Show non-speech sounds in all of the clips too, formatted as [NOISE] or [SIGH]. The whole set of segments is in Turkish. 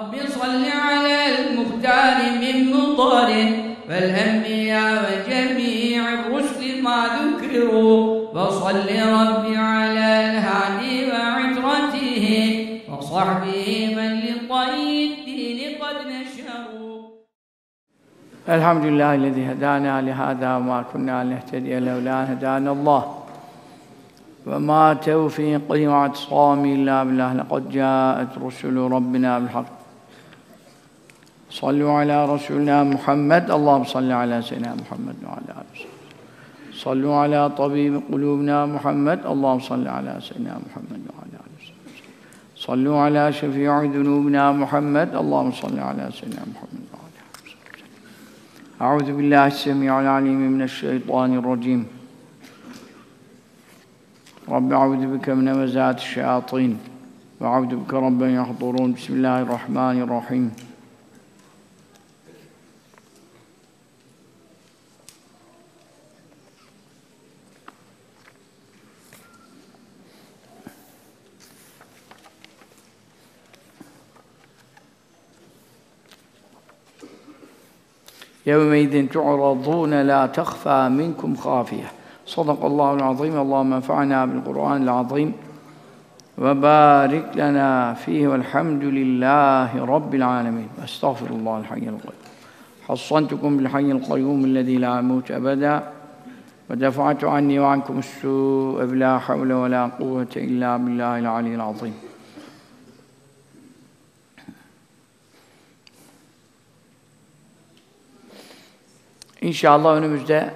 رب صل على المختار من مضار والأنبياء وجميع الرسل ما ذكروا. وصل رب على الهادي وعترته وصحبه من لطي الدين قد نشروا. الحمد لله الذي هدانا لهذا وما كنا لنهتدي لولا أن هدانا الله. وما توفيقي واعتصامي إلا بالله لقد جاءت رسل ربنا بالحق. صلوا على رسولنا محمد. اللهم صل على سيدنا محمد وعلى آله وصحبه صلوا على طبيب قلوبنا محمد. اللهم صل على سيدنا محمد وعلى آله وصحبه صلوا على شفيع ذنوبنا محمد. اللهم صل على سيدنا محمد وعلى آله وصحبه أعوذ بالله السميع العليم من الشيطان الرجيم. رب أعوذ بك من همزات الشياطين. وأعوذ بك رب يحضرون. بسم الله الرحمن الرحيم. يومئذ تعرضون لا تخفى منكم خافية. صدق الله العظيم. اللهم انفعنا بالقرآن العظيم وبارك لنا فيه والحمد لله رب العالمين. أستغفر الله الحي القيوم. حصنتكم بالحي القيوم الذي لا يموت أبدا ودفعت عني وعنكم السوء بلا حول ولا قوة إلا بالله العلي العظيم. İnşallah önümüzde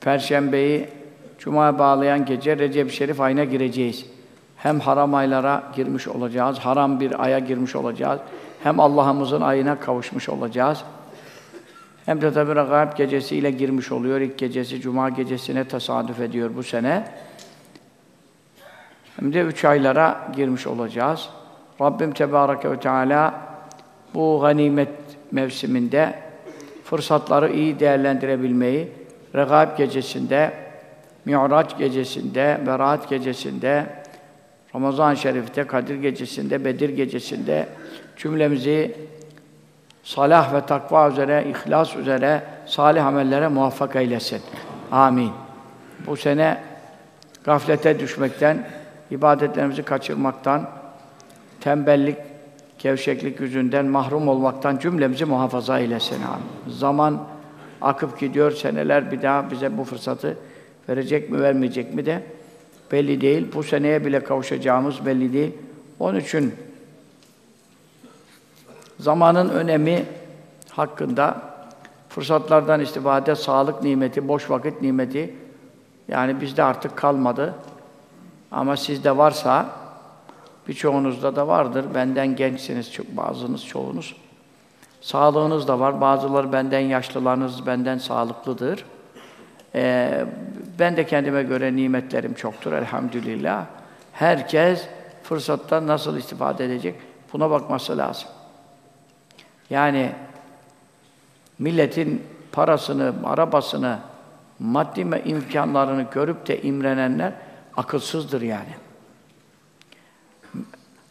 Perşembeyi Cuma'ya bağlayan gece Recep Şerif ayına gireceğiz. Hem haram aylara girmiş olacağız, haram bir aya girmiş olacağız. Hem Allah'ımızın ayına kavuşmuş olacağız. Hem de tabi Regaib gecesiyle girmiş oluyor. İlk gecesi Cuma gecesine tesadüf ediyor bu sene. Hem de üç aylara girmiş olacağız. Rabbim Tebareke ve Teala bu ganimet mevsiminde fırsatları iyi değerlendirebilmeyi, Regaib gecesinde, Mi'raç gecesinde, Berat gecesinde, Ramazan-ı Şerif'te, Kadir gecesinde, Bedir gecesinde cümlemizi salah ve takva üzere, ihlas üzere, salih amellere muvaffak eylesin. Amin. Bu sene gaflete düşmekten, ibadetlerimizi kaçırmaktan, tembellik, gevşeklik yüzünden mahrum olmaktan cümlemizi muhafaza eylesin. Amin. Zaman akıp gidiyor, seneler bir daha bize bu fırsatı verecek mi, vermeyecek mi de belli değil. Bu seneye bile kavuşacağımız belli değil. Onun için zamanın önemi hakkında fırsatlardan istifade, sağlık nimeti, boş vakit nimeti yani bizde artık kalmadı. Ama sizde varsa birçoğunuzda da vardır. Benden gençsiniz çok bazınız, çoğunuz. Sağlığınız da var. Bazıları benden yaşlılarınız benden sağlıklıdır. Ee, ben de kendime göre nimetlerim çoktur elhamdülillah. Herkes fırsattan nasıl istifade edecek? Buna bakması lazım. Yani milletin parasını, arabasını, maddi imkanlarını görüp de imrenenler akılsızdır yani.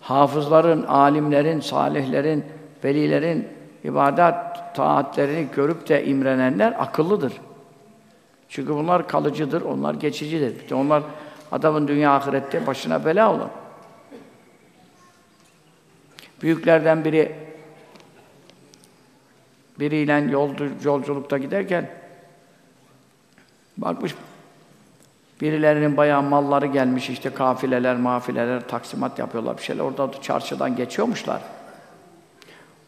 Hafızların, alimlerin, salihlerin, velilerin ibadet taatlerini görüp de imrenenler akıllıdır. Çünkü bunlar kalıcıdır, onlar geçicidir. İşte onlar adamın dünya ahirette başına bela olur. Büyüklerden biri biriyle yolcu, yolculukta giderken bakmış birilerinin bayağı malları gelmiş işte kafileler, mafileler taksimat yapıyorlar bir şeyler. Orada çarşıdan geçiyormuşlar.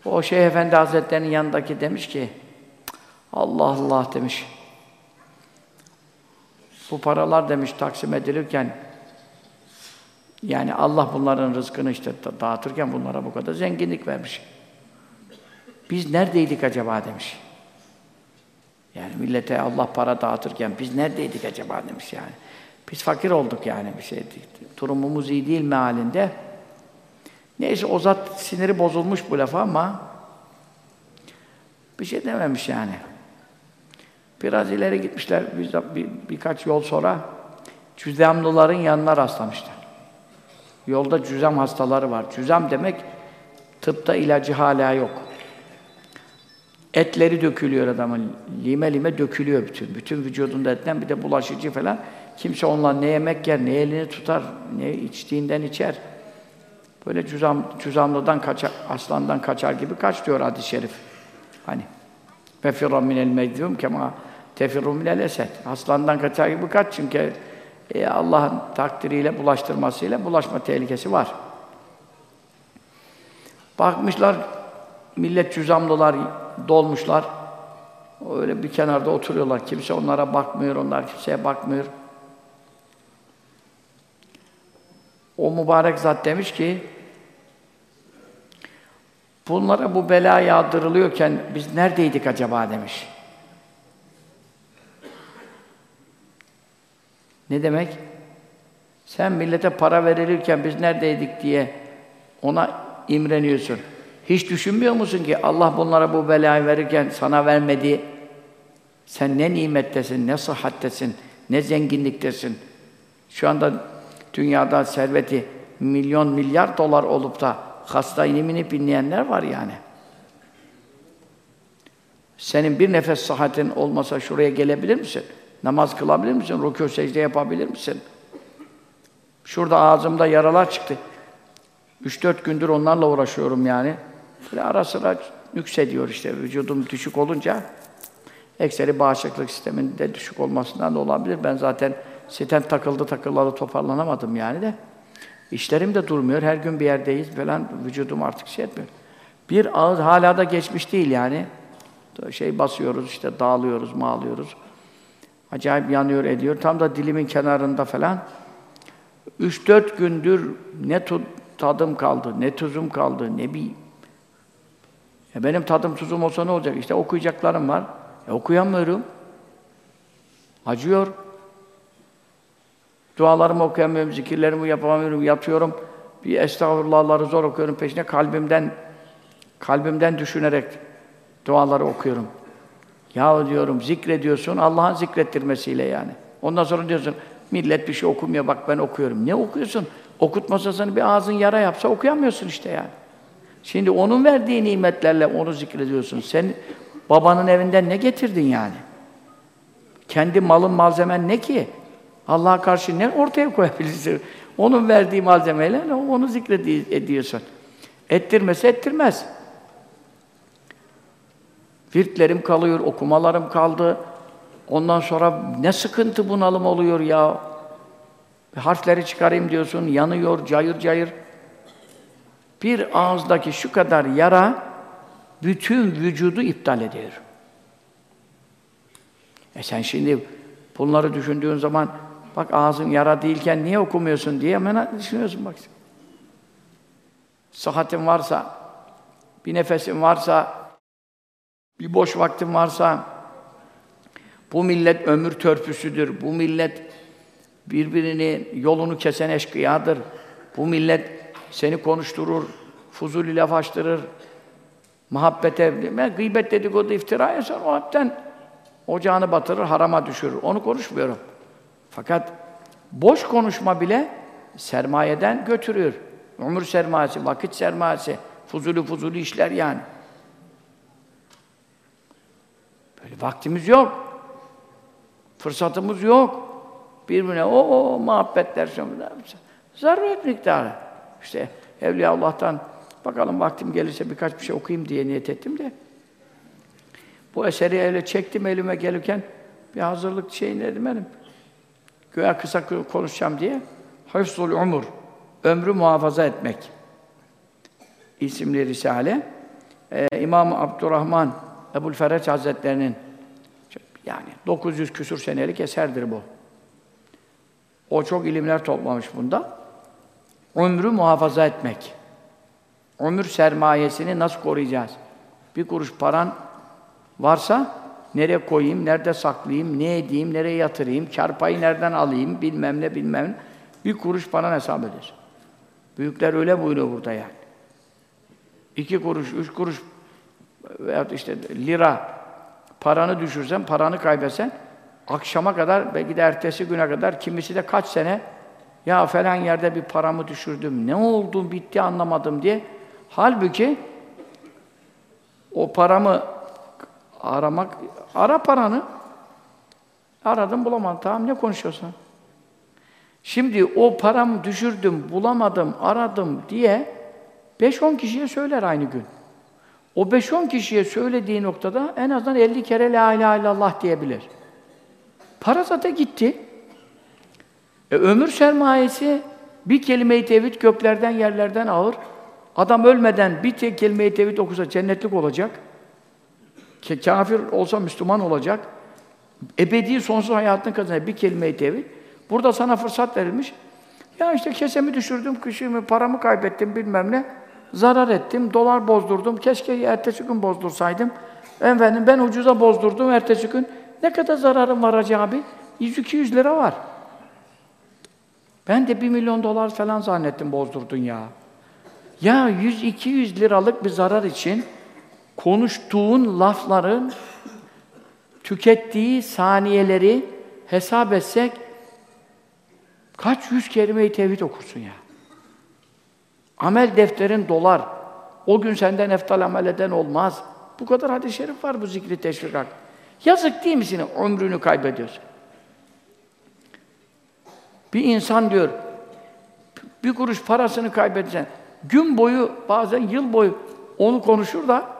O Şeyh Efendi Hazretleri'nin yanındaki demiş ki Allah Allah demiş. Bu paralar demiş taksim edilirken yani Allah bunların rızkını işte dağıtırken bunlara bu kadar zenginlik vermiş. Biz neredeydik acaba demiş. Yani millete Allah para dağıtırken biz neredeydik acaba demiş yani. Biz fakir olduk yani bir şey. Durumumuz iyi değil mealinde. Neyse o zat siniri bozulmuş bu lafa ama bir şey dememiş yani. Biraz ileri gitmişler bir, bir, birkaç yol sonra cüzamlıların yanına rastlamışlar. Yolda cüzam hastaları var. Cüzam demek Tıpta ilacı hala yok. Etleri dökülüyor adamın. Lime lime dökülüyor bütün. Bütün vücudunda etten bir de bulaşıcı falan. Kimse onunla ne yemek yer, ne elini tutar, ne içtiğinden içer. Böyle cüzam, cüzamlıdan kaçar, aslandan kaçar gibi kaç diyor hadis-i şerif. Hani ve firra minel mecdum kema tefirru minel esed. Aslandan kaçar gibi kaç çünkü e, Allah'ın takdiriyle bulaştırmasıyla bulaşma tehlikesi var. Bakmışlar millet cüzamlılar dolmuşlar. Öyle bir kenarda oturuyorlar. Kimse onlara bakmıyor, onlar kimseye bakmıyor. O mübarek zat demiş ki bunlara bu bela yağdırılıyorken biz neredeydik acaba demiş. Ne demek? Sen millete para verilirken biz neredeydik diye ona imreniyorsun. Hiç düşünmüyor musun ki Allah bunlara bu belayı verirken sana vermedi? Sen ne nimettesin, ne sıhhattesin, ne zenginliktesin. Şu anda dünyada serveti milyon milyar dolar olup da hasta inimini binleyenler var yani. Senin bir nefes sıhhatin olmasa şuraya gelebilir misin? Namaz kılabilir misin? Rükû secde yapabilir misin? Şurada ağzımda yaralar çıktı. Üç dört gündür onlarla uğraşıyorum yani. Böyle ara sıra yükseliyor işte vücudum düşük olunca. Ekseri bağışıklık sisteminde düşük olmasından da olabilir. Ben zaten stent takıldı takılalı toparlanamadım yani de. İşlerim de durmuyor. Her gün bir yerdeyiz falan. Vücudum artık şey etmiyor. Bir ağız hala da geçmiş değil yani. Şey basıyoruz işte dağılıyoruz, mağlıyoruz. Acayip yanıyor ediyor. Tam da dilimin kenarında falan. Üç dört gündür ne tadım kaldı, ne tuzum kaldı, ne bir... E benim tadım tuzum olsa ne olacak? İşte okuyacaklarım var. E okuyamıyorum. Acıyor. Dualarımı okuyamıyorum, zikirlerimi yapamıyorum, yatıyorum. Bir estağfurullahları zor okuyorum peşine kalbimden kalbimden düşünerek duaları okuyorum. Ya diyorum zikrediyorsun Allah'ın zikrettirmesiyle yani. Ondan sonra diyorsun millet bir şey okumuyor bak ben okuyorum. Ne okuyorsun? Okutmasasını bir ağzın yara yapsa okuyamıyorsun işte yani. Şimdi onun verdiği nimetlerle onu zikrediyorsun. Sen babanın evinden ne getirdin yani? Kendi malın malzemen ne ki? Allah'a karşı ne ortaya koyabilirsin? Onun verdiği malzemeyle onu zikrediyorsun. Ettirmesi ettirmez. Virtlerim kalıyor, okumalarım kaldı. Ondan sonra ne sıkıntı bunalım oluyor ya. Harfleri çıkarayım diyorsun, yanıyor, cayır cayır. Bir ağızdaki şu kadar yara bütün vücudu iptal ediyor. E sen şimdi bunları düşündüğün zaman bak ağzın yara değilken niye okumuyorsun diye hemen düşünüyorsun bak. Sıhhatin varsa, bir nefesin varsa, bir boş vaktin varsa, bu millet ömür törpüsüdür. Bu millet birbirini yolunu kesen eşkıyadır. Bu millet seni konuşturur, fuzuli laf açtırır, muhabbete, gıybet dedikodu iftira yazar, o hepten ocağını batırır, harama düşürür. Onu konuşmuyorum. Fakat boş konuşma bile sermayeden götürüyor. Ömür sermayesi, vakit sermayesi, fuzuli fuzuli işler yani. Böyle vaktimiz yok. Fırsatımız yok. Birbirine o, o muhabbetler sonra zaruret miktarı. İşte Evliya Allah'tan bakalım vaktim gelirse birkaç bir şey okuyayım diye niyet ettim de bu eseri öyle çektim elime gelirken bir hazırlık şey dedim. Göğe kısa konuşacağım diye. Hıfzul umur. Ömrü muhafaza etmek. isimli risale. Ee, İmam Abdurrahman Ebu'l Fereç Hazretlerinin yani 900 küsur senelik eserdir bu. O çok ilimler toplamış bunda. Ömrü muhafaza etmek. Ömür sermayesini nasıl koruyacağız? Bir kuruş paran varsa nereye koyayım, nerede saklayayım, ne edeyim, nereye yatırayım, kar payı nereden alayım, bilmem ne bilmem ne. Bir kuruş paran hesap eder. Büyükler öyle buyuruyor burada yani. İki kuruş, üç kuruş veyahut işte lira paranı düşürsen, paranı kaybetsen akşama kadar, belki de ertesi güne kadar, kimisi de kaç sene ya falan yerde bir paramı düşürdüm, ne oldu, bitti anlamadım diye Halbuki o paramı aramak, ara paranı. Aradım bulamadım. Tamam ne konuşuyorsun? Şimdi o paramı düşürdüm, bulamadım, aradım diye 5-10 kişiye söyler aynı gün. O 5-10 kişiye söylediği noktada en azından 50 kere La ilahe illallah diyebilir. Para zaten gitti. E, ömür sermayesi bir kelime-i tevhid göklerden yerlerden ağır. Adam ölmeden bir tek kelime-i tevhid okusa cennetlik olacak. Kafir olsa Müslüman olacak. Ebedi sonsuz hayatını kazanacak bir kelime-i tevhid. Burada sana fırsat verilmiş. Ya işte kesemi düşürdüm, kışımı, paramı kaybettim bilmem ne. Zarar ettim, dolar bozdurdum. Keşke ertesi gün bozdursaydım. Efendim ben ucuza bozdurdum ertesi gün. Ne kadar zararım var acaba abi? 100-200 lira var. Ben de 1 milyon dolar falan zannettim bozdurdun ya. Ya 100-200 liralık bir zarar için konuştuğun lafların tükettiği saniyeleri hesap etsek kaç yüz kelime-i tevhid okursun ya. Amel defterin dolar. O gün senden eftal amel eden olmaz. Bu kadar hadis-i şerif var bu zikri teşvikat. Yazık değil misin? Ömrünü kaybediyorsun. Bir insan diyor, bir kuruş parasını kaybedeceksin. Gün boyu, bazen yıl boyu onu konuşur da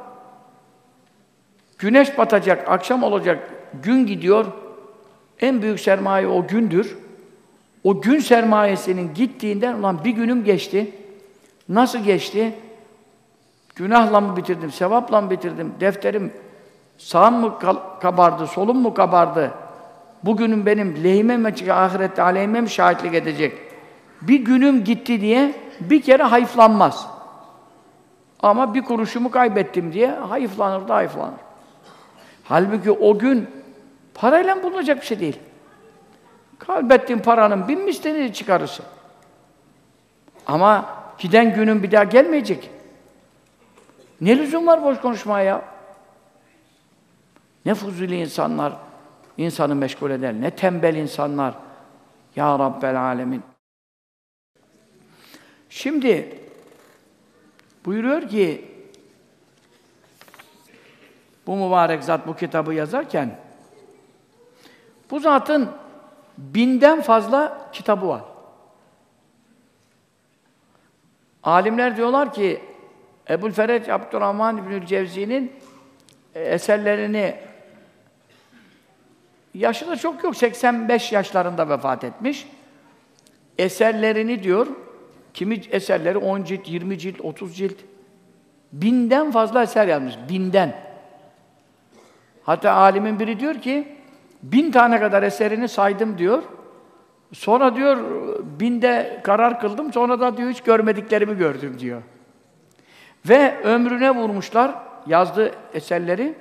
güneş batacak, akşam olacak, gün gidiyor. En büyük sermaye o gündür. O gün sermayesinin gittiğinden ulan bir günüm geçti. Nasıl geçti? Günahla mı bitirdim, sevapla mı bitirdim? Defterim sağım mı kabardı, solum mu kabardı? Bugünüm benim lehime mi çıkıyor, ahirette aleyhime mi şahitlik edecek? Bir günüm gitti diye bir kere hayıflanmaz. Ama bir kuruşumu kaybettim diye hayıflanır da hayıflanır. Halbuki o gün parayla bulunacak bir şey değil. Kaybettiğin paranın bin mislini çıkarırsın. Ama giden günün bir daha gelmeyecek. Ne lüzum var boş konuşmaya ya? Ne fuzuli insanlar insanı meşgul eder, ne tembel insanlar. Ya Rabbel Alemin. Şimdi buyuruyor ki bu mübarek zat bu kitabı yazarken bu zatın binden fazla kitabı var. Alimler diyorlar ki Ebu'l Fereç Abdurrahman İbnül Cevzi'nin e, eserlerini yaşı da çok yok, 85 yaşlarında vefat etmiş. Eserlerini diyor, kimi eserleri 10 cilt, 20 cilt, 30 cilt. Binden fazla eser yazmış, binden. Hatta alimin biri diyor ki, bin tane kadar eserini saydım diyor. Sonra diyor, binde karar kıldım, sonra da diyor hiç görmediklerimi gördüm diyor. Ve ömrüne vurmuşlar yazdığı eserleri.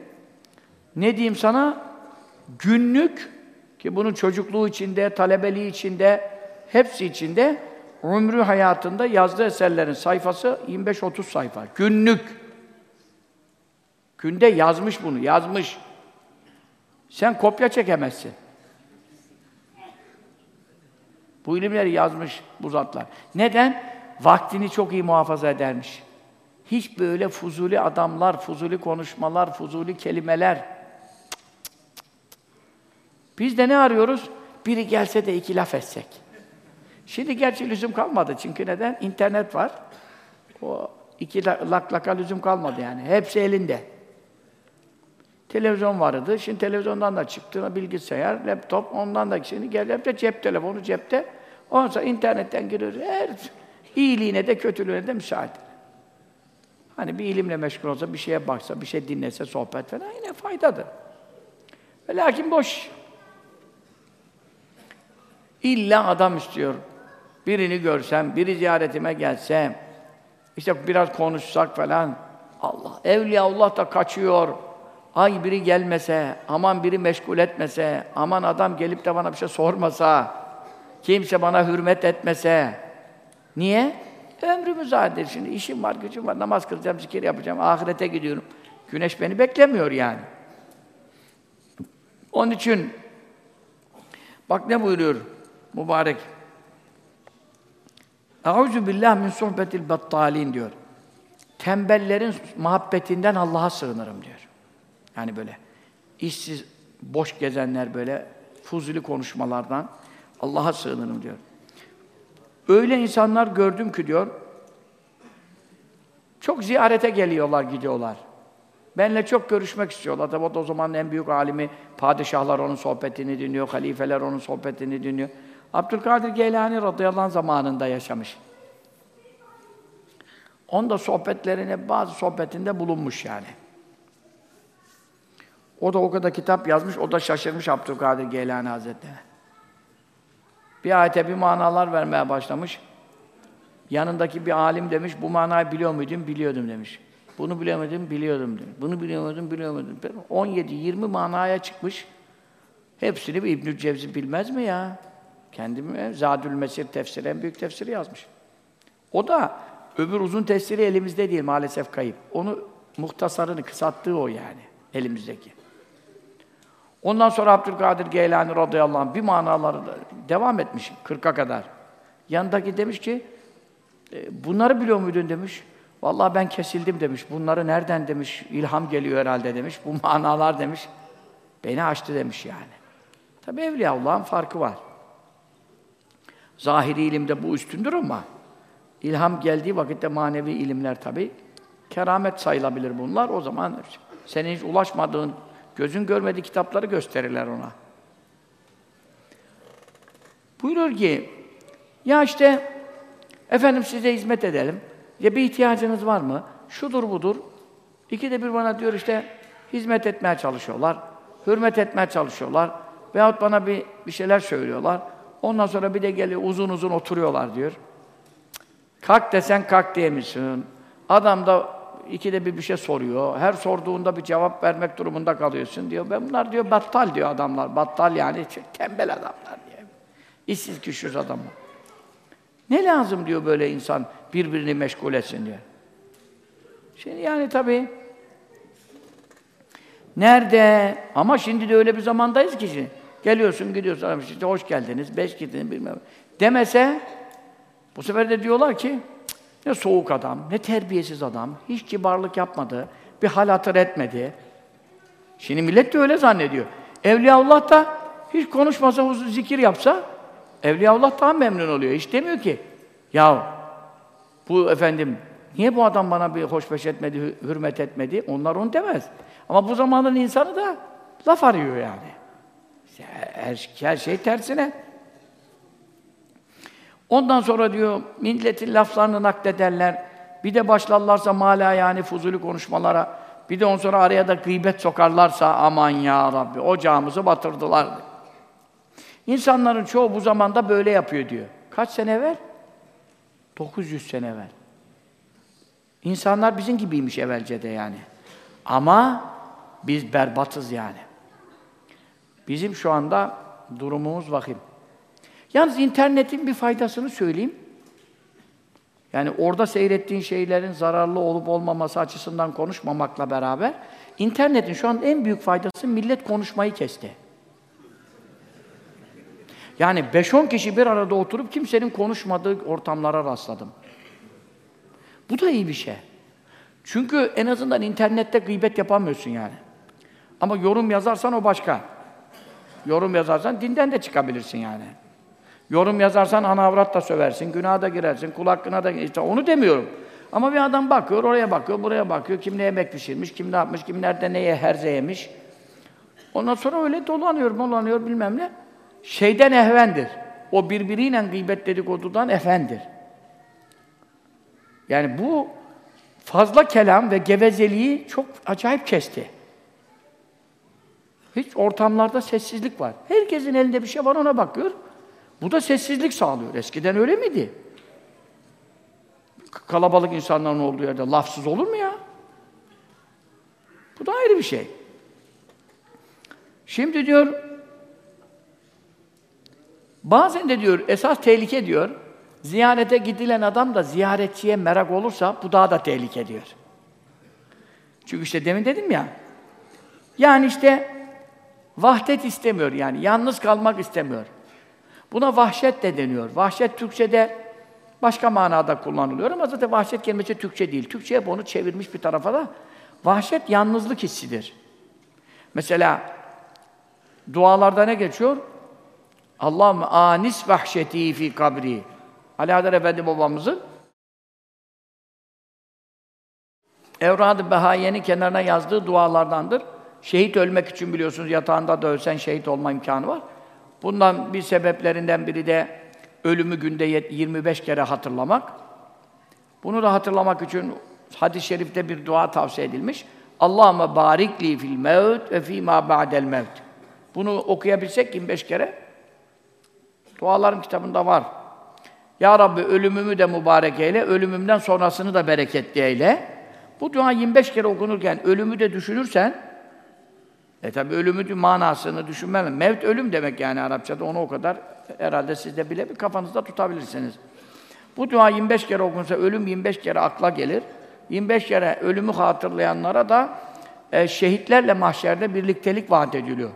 Ne diyeyim sana? Günlük ki bunun çocukluğu içinde, talebeliği içinde, hepsi içinde ömrü hayatında yazdığı eserlerin sayfası 25-30 sayfa. Günlük. Günde yazmış bunu, yazmış. Sen kopya çekemezsin. Bu ilimleri yazmış bu zatlar. Neden? Vaktini çok iyi muhafaza edermiş. Hiç böyle fuzuli adamlar, fuzuli konuşmalar, fuzuli kelimeler. Biz de ne arıyoruz? Biri gelse de iki laf etsek. Şimdi gerçi lüzum kalmadı. Çünkü neden? İnternet var. O iki lak laka lüzum kalmadı yani. Hepsi elinde. Televizyon vardı. Şimdi televizyondan da çıktı. Bilgisayar, laptop, ondan da şimdi gel hep de cep telefonu cepte. Ondan sonra internetten giriyor. Her iyiliğine de kötülüğüne de müsaade. Hani bir ilimle meşgul olsa, bir şeye baksa, bir şey dinlese, sohbet falan yine faydadır. Lakin boş. İlla adam istiyor. Birini görsem, biri ziyaretime gelse, işte biraz konuşsak falan. Allah, Evliya Allah da kaçıyor. Ay biri gelmese, aman biri meşgul etmese, aman adam gelip de bana bir şey sormasa, kimse bana hürmet etmese. Niye? Ömrümü zaten şimdi işim var, gücüm var, namaz kılacağım, zikir yapacağım, ahirete gidiyorum. Güneş beni beklemiyor yani. Onun için bak ne buyuruyor mübarek. Euzu billah min sohbetil battalin diyor. tembellerin muhabbetinden Allah'a sığınırım diyor. Yani böyle işsiz, boş gezenler böyle fuzuli konuşmalardan Allah'a sığınırım diyor. Öyle insanlar gördüm ki diyor, çok ziyarete geliyorlar, gidiyorlar. Benle çok görüşmek istiyorlar. Tabi o zaman en büyük alimi, padişahlar onun sohbetini dinliyor, halifeler onun sohbetini dinliyor. Abdülkadir Geylani radıyallahu anh zamanında yaşamış. Onda sohbetlerine, bazı sohbetinde bulunmuş yani. O da o kadar kitap yazmış, o da şaşırmış Abdülkadir Geylani Hazretleri. Bir ayete bir manalar vermeye başlamış. Yanındaki bir alim demiş, bu manayı biliyor muydun? Biliyordum demiş. Bunu bilemedim, biliyordum demiş. Bunu bilemedim, biliyordum. 17-20 manaya çıkmış. Hepsini bir İbnül Cevzi bilmez mi ya? Kendimi Zadül Mesir tefsiri, en büyük tefsiri yazmış. O da öbür uzun tefsiri elimizde değil, maalesef kayıp. Onu muhtasarını kısalttığı o yani, elimizdeki. Ondan sonra Abdülkadir Geylani radıyallahu anh bir manaları da devam etmiş 40'a kadar. Yanındaki demiş ki, e, bunları biliyor muydun demiş. Vallahi ben kesildim demiş. Bunları nereden demiş, ilham geliyor herhalde demiş. Bu manalar demiş. Beni açtı demiş yani. Tabi Evliyaullah'ın farkı var. Zahiri ilimde bu üstündür ama ilham geldiği vakitte manevi ilimler tabi keramet sayılabilir bunlar. O zaman senin hiç ulaşmadığın, gözün görmediği kitapları gösterirler ona. Buyurur ki, ya işte efendim size hizmet edelim. Ya bir ihtiyacınız var mı? Şudur budur. İki de bir bana diyor işte hizmet etmeye çalışıyorlar. Hürmet etmeye çalışıyorlar. Veyahut bana bir, bir şeyler söylüyorlar. Ondan sonra bir de geliyor uzun uzun oturuyorlar diyor. Kalk desen kalk diyemişsin. Adam da ikide bir bir şey soruyor. Her sorduğunda bir cevap vermek durumunda kalıyorsun diyor. Ben bunlar diyor battal diyor adamlar. Battal yani [LAUGHS] tembel adamlar diye. İşsiz güçsüz adamlar. Ne lazım diyor böyle insan birbirini meşgul etsin diyor. Şimdi yani tabii nerede? Ama şimdi de öyle bir zamandayız ki şimdi. Geliyorsun, gidiyorsun, işte hoş geldiniz, beş gidin bilmem. Demese bu sefer de diyorlar ki ne soğuk adam, ne terbiyesiz adam, hiç kibarlık yapmadı, bir hal hatır etmedi. Şimdi millet de öyle zannediyor. Evliyaullah da hiç konuşmasa, zikir yapsa Evliyaullah daha memnun oluyor. Hiç demiyor ki, ya bu efendim, niye bu adam bana bir hoşbeş etmedi, hürmet etmedi? Onlar onu demez. Ama bu zamanın insanı da laf arıyor yani. Her, her şey tersine. Ondan sonra diyor, milletin laflarını naklederler. Bir de başlarlarsa mala yani fuzuli konuşmalara. Bir de ondan sonra araya da gıybet sokarlarsa aman ya Rabbi ocağımızı batırdılar. İnsanların çoğu bu zamanda böyle yapıyor diyor. Kaç sene evvel? 900 sene evvel. İnsanlar bizim gibiymiş evvelce de yani. Ama biz berbatız yani. Bizim şu anda durumumuz vahim. Yalnız internetin bir faydasını söyleyeyim. Yani orada seyrettiğin şeylerin zararlı olup olmaması açısından konuşmamakla beraber internetin şu an en büyük faydası millet konuşmayı kesti. Yani 5-10 kişi bir arada oturup kimsenin konuşmadığı ortamlara rastladım. Bu da iyi bir şey. Çünkü en azından internette gıybet yapamıyorsun yani. Ama yorum yazarsan o başka. Yorum yazarsan dinden de çıkabilirsin yani. Yorum yazarsan ana avrat da söversin, günaha da girersin, kul hakkına da işte onu demiyorum. Ama bir adam bakıyor, oraya bakıyor, buraya bakıyor, kim ne yemek pişirmiş, kim ne yapmış, kim nerede neye herze yemiş. Ondan sonra öyle dolanıyor, dolanıyor bilmem ne şeyden ehvendir. O birbiriyle gıybet dedikodudan efendir. Yani bu fazla kelam ve gevezeliği çok acayip kesti. Hiç ortamlarda sessizlik var. Herkesin elinde bir şey var ona bakıyor. Bu da sessizlik sağlıyor. Eskiden öyle miydi? Kalabalık insanların olduğu yerde lafsız olur mu ya? Bu da ayrı bir şey. Şimdi diyor Bazen de diyor, esas tehlike diyor, ziyarete gidilen adam da ziyaretçiye merak olursa bu daha da tehlike diyor. Çünkü işte demin dedim ya, yani işte vahdet istemiyor yani, yalnız kalmak istemiyor. Buna vahşet de deniyor. Vahşet Türkçe'de başka manada kullanılıyor ama zaten vahşet kelimesi Türkçe değil. Türkçe hep onu çevirmiş bir tarafa da. Vahşet yalnızlık hissidir. Mesela dualarda ne geçiyor? Allahümme anis vahşeti fi kabri. Ali Haydar Efendi babamızın Evrad-ı Behaye'nin kenarına yazdığı dualardandır. Şehit ölmek için biliyorsunuz yatağında da ölsen şehit olma imkanı var. Bundan bir sebeplerinden biri de ölümü günde 25 kere hatırlamak. Bunu da hatırlamak için hadis-i şerifte bir dua tavsiye edilmiş. Allahümme barikli fil mevt ve fîmâ ba'del mevt. Bunu okuyabilsek 25 kere duaların kitabında var. Ya Rabbi ölümümü de mübarek eyle, ölümümden sonrasını da bereketli eyle. Bu dua 25 kere okunurken ölümü de düşünürsen e tabi ölümü manasını düşünmeli. Mevt ölüm demek yani Arapçada onu o kadar herhalde siz de bile bir kafanızda tutabilirsiniz. Bu dua 25 kere okunsa ölüm 25 kere akla gelir. 25 kere ölümü hatırlayanlara da e, şehitlerle mahşerde birliktelik vaat ediliyor.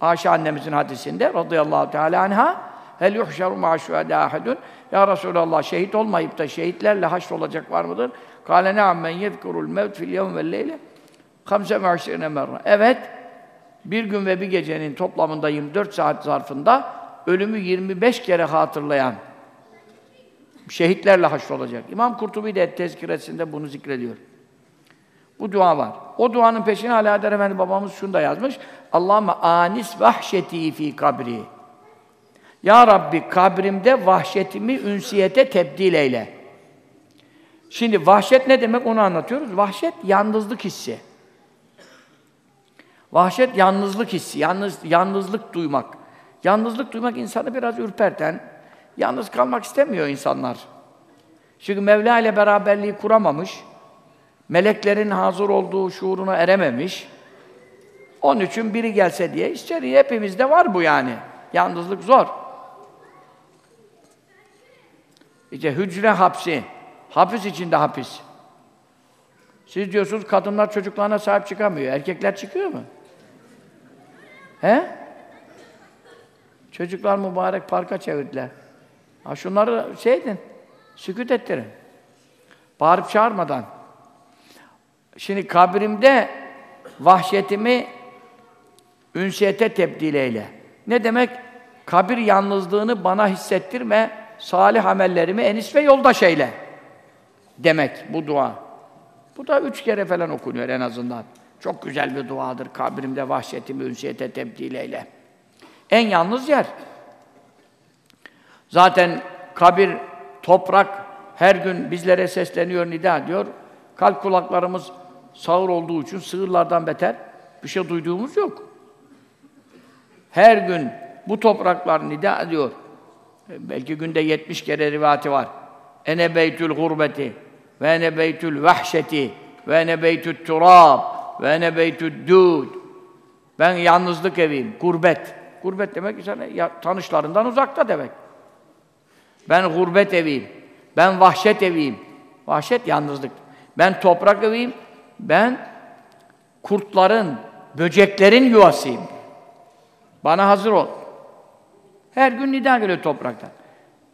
Ayşe annemizin hadisinde radıyallahu teala anha hel şuhedâ ahedun ya Resulallah şehit olmayıp da şehitlerle haşr olacak var mıdır? Kâle ne'am men yezkurul mevt fil yevm vel leyle hamse me'aşirine merra. Evet, bir gün ve bir gecenin toplamında 24 saat zarfında ölümü 25 kere hatırlayan şehitlerle haşr olacak. İmam Kurtubi de tezkiresinde bunu zikrediyor. Bu dua var. O duanın peşine Ali Adem Efendi babamız şunu da yazmış. Allahümme anis vahşeti fi kabri. Ya Rabbi kabrimde vahşetimi ünsiyete tebdil eyle. Şimdi vahşet ne demek onu anlatıyoruz. Vahşet yalnızlık hissi. Vahşet yalnızlık hissi, yalnız, yalnızlık duymak. Yalnızlık duymak insanı biraz ürperten, yalnız kalmak istemiyor insanlar. Çünkü Mevla ile beraberliği kuramamış, meleklerin hazır olduğu şuuruna erememiş. Onun için biri gelse diye içeriye hepimizde var bu yani. Yalnızlık zor. İşte hücre hapsi, hapis içinde hapis. Siz diyorsunuz kadınlar çocuklarına sahip çıkamıyor. Erkekler çıkıyor mu? He? Çocuklar mübarek parka çevirdiler. Ha şunları şey edin, sükut ettirin. Bağırıp çağırmadan. Şimdi kabrimde vahşetimi ünsiyete tebdil eyle. Ne demek? Kabir yalnızlığını bana hissettirme, salih amellerimi enis ve yoldaş eyle. Demek bu dua. Bu da üç kere falan okunuyor en azından. Çok güzel bir duadır. Kabrimde vahşetimi ünsiyete tebdil eyle. En yalnız yer. Zaten kabir, toprak her gün bizlere sesleniyor, nida diyor. Kalp kulaklarımız sağır olduğu için sığırlardan beter bir şey duyduğumuz yok. Her gün bu topraklar nida ediyor. Belki günde 70 kere rivati var. Ene beytül gurbeti ve ene beytül vahşeti ve ene beytül turab ve ene beytül dud. Ben yalnızlık eviyim, gurbet. Gurbet demek ki ya, tanışlarından uzakta demek. Ben gurbet eviyim. Ben vahşet eviyim. Vahşet yalnızlık. Ben toprak eviyim. Ben kurtların, böceklerin yuvasıyım. Bana hazır ol. Her gün nida geliyor topraktan.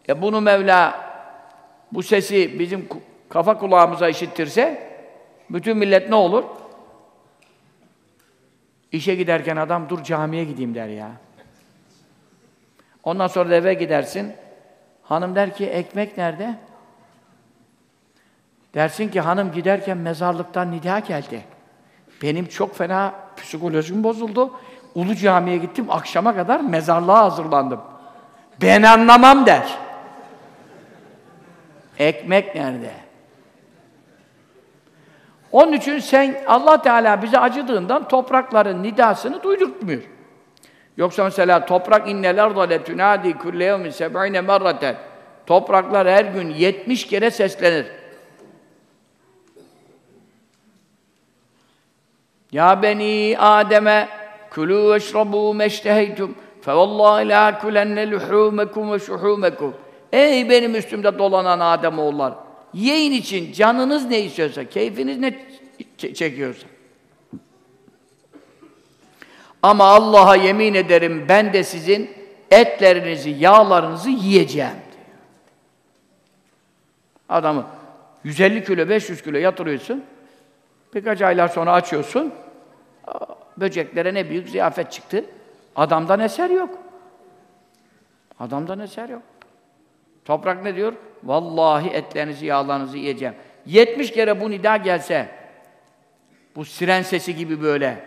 E bunu Mevla bu sesi bizim kafa kulağımıza işittirse bütün millet ne olur? İşe giderken adam dur camiye gideyim der ya. Ondan sonra da eve gidersin. Hanım der ki ekmek nerede? Dersin ki hanım giderken mezarlıktan nida geldi. Benim çok fena psikolojim bozuldu. Ulu camiye gittim, akşama kadar mezarlığa hazırlandım. Ben anlamam der. Ekmek nerede? Onun için sen Allah Teala bize acıdığından toprakların nidasını duydurtmuyor. Yoksa mesela toprak inneler da tunadi kulle yevmin seb'ine merraten. Topraklar her gün 70 kere seslenir. Ya beni Adem'e kulû ve şrabû meşteheytum fevallahi lâ kulenne luhûmekum ve şuhûmekum Ey benim üstümde dolanan Ademoğullar! Yiyin için canınız ne istiyorsa, keyfiniz ne çekiyorsa. Ama Allah'a yemin ederim ben de sizin etlerinizi, yağlarınızı yiyeceğim. Adamı 150 kilo, 500 kilo yatırıyorsun. Birkaç aylar sonra açıyorsun. Böceklere ne büyük ziyafet çıktı. Adamdan eser yok. Adamdan eser yok. Toprak ne diyor? Vallahi etlerinizi, yağlarınızı yiyeceğim. 70 kere bu nida gelse, bu siren sesi gibi böyle,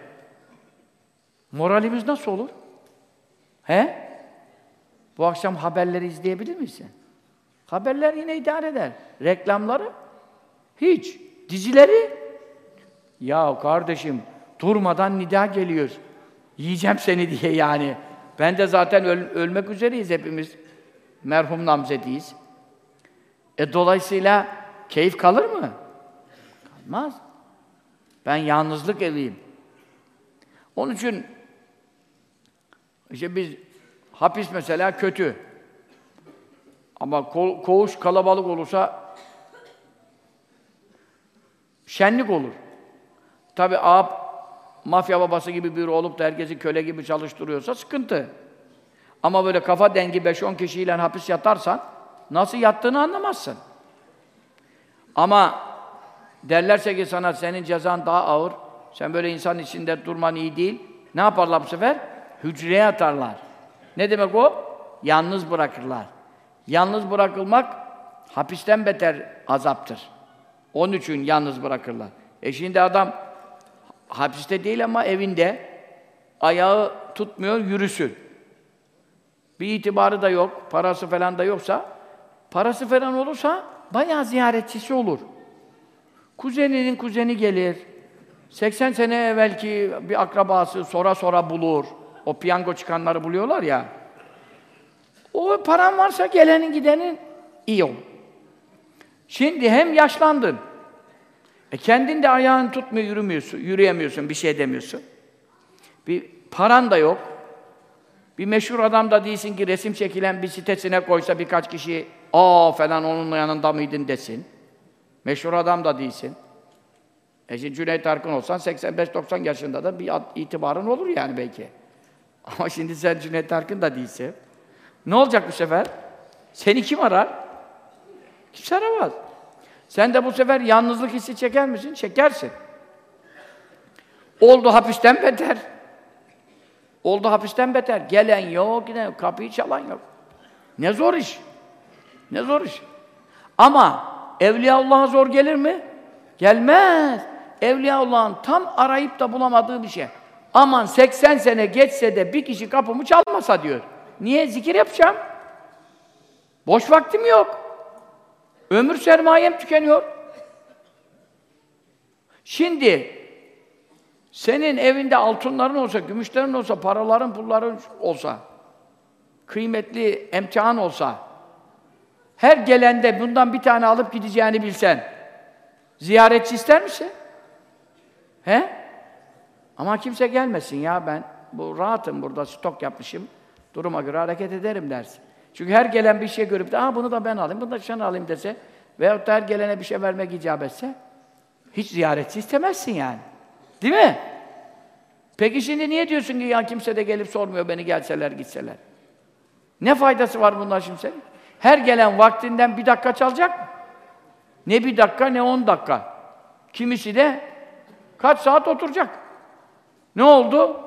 moralimiz nasıl olur? He? Bu akşam haberleri izleyebilir misin? Haberler yine idare eder. Reklamları? Hiç. Dizileri? Ya kardeşim, durmadan nida geliyor. Yiyeceğim seni diye yani. Ben de zaten öl ölmek üzereyiz hepimiz. Merhum namzediyiz. E dolayısıyla keyif kalır mı? Kalmaz. Ben yalnızlık eviyim. Onun için işte biz hapis mesela kötü. Ama ko koğuş kalabalık olursa şenlik olur. Tabi ağap mafya babası gibi biri olup da herkesi köle gibi çalıştırıyorsa sıkıntı. Ama böyle kafa dengi 5-10 kişiyle hapis yatarsan nasıl yattığını anlamazsın. Ama derlerse ki sana senin cezan daha ağır, sen böyle insan içinde durman iyi değil. Ne yaparlar bu sefer? Hücreye atarlar. Ne demek o? Yalnız bırakırlar. Yalnız bırakılmak hapisten beter azaptır. Onun için yalnız bırakırlar. E şimdi adam hapiste değil ama evinde ayağı tutmuyor, yürüsün. Bir itibarı da yok, parası falan da yoksa, parası falan olursa bayağı ziyaretçisi olur. Kuzeninin kuzeni gelir. 80 sene evvelki bir akrabası sonra sonra bulur. O piyango çıkanları buluyorlar ya. O paran varsa gelenin gidenin iyi ol. Şimdi hem yaşlandın. E kendin de ayağın tutmuyor, yürümüyorsun, yürüyemiyorsun, bir şey demiyorsun. Bir paran da yok. Bir meşhur adam da değilsin ki resim çekilen bir sitesine koysa birkaç kişi aa falan onun yanında mıydın desin. Meşhur adam da değilsin. E şimdi Cüneyt Arkın olsan 85-90 yaşında da bir itibarın olur yani belki. [LAUGHS] Ama şimdi sen Cüneyt Arkın da değilsin. Ne olacak bu sefer? Seni kim arar? Kimse aramaz. Sen de bu sefer yalnızlık hissi çeker misin? Çekersin. Oldu hapisten beter. Oldu hapisten beter. Gelen yok, giden yok, kapıyı çalan yok. Ne zor iş. Ne zor iş. Ama Evliyaullah'a zor gelir mi? Gelmez. Evliyaullah'ın tam arayıp da bulamadığı bir şey. Aman 80 sene geçse de bir kişi kapımı çalmasa diyor. Niye? Zikir yapacağım. Boş vaktim yok. Ömür sermayem tükeniyor. Şimdi senin evinde altınların olsa, gümüşlerin olsa, paraların, pulların olsa, kıymetli emtihan olsa, her gelende bundan bir tane alıp gideceğini bilsen, ziyaretçi ister misin? He? Ama kimse gelmesin ya ben bu rahatım burada stok yapmışım. Duruma göre hareket ederim dersin. Çünkü her gelen bir şey görüp de Aa, bunu da ben alayım, bunu da sen alayım dese veyahut da her gelene bir şey vermek icap etse hiç ziyaretçi istemezsin yani. Değil mi? Peki şimdi niye diyorsun ki ya kimse de gelip sormuyor beni gelseler gitseler? Ne faydası var bundan şimdi senin? Her gelen vaktinden bir dakika çalacak mı? Ne bir dakika ne on dakika. Kimisi de kaç saat oturacak. Ne oldu?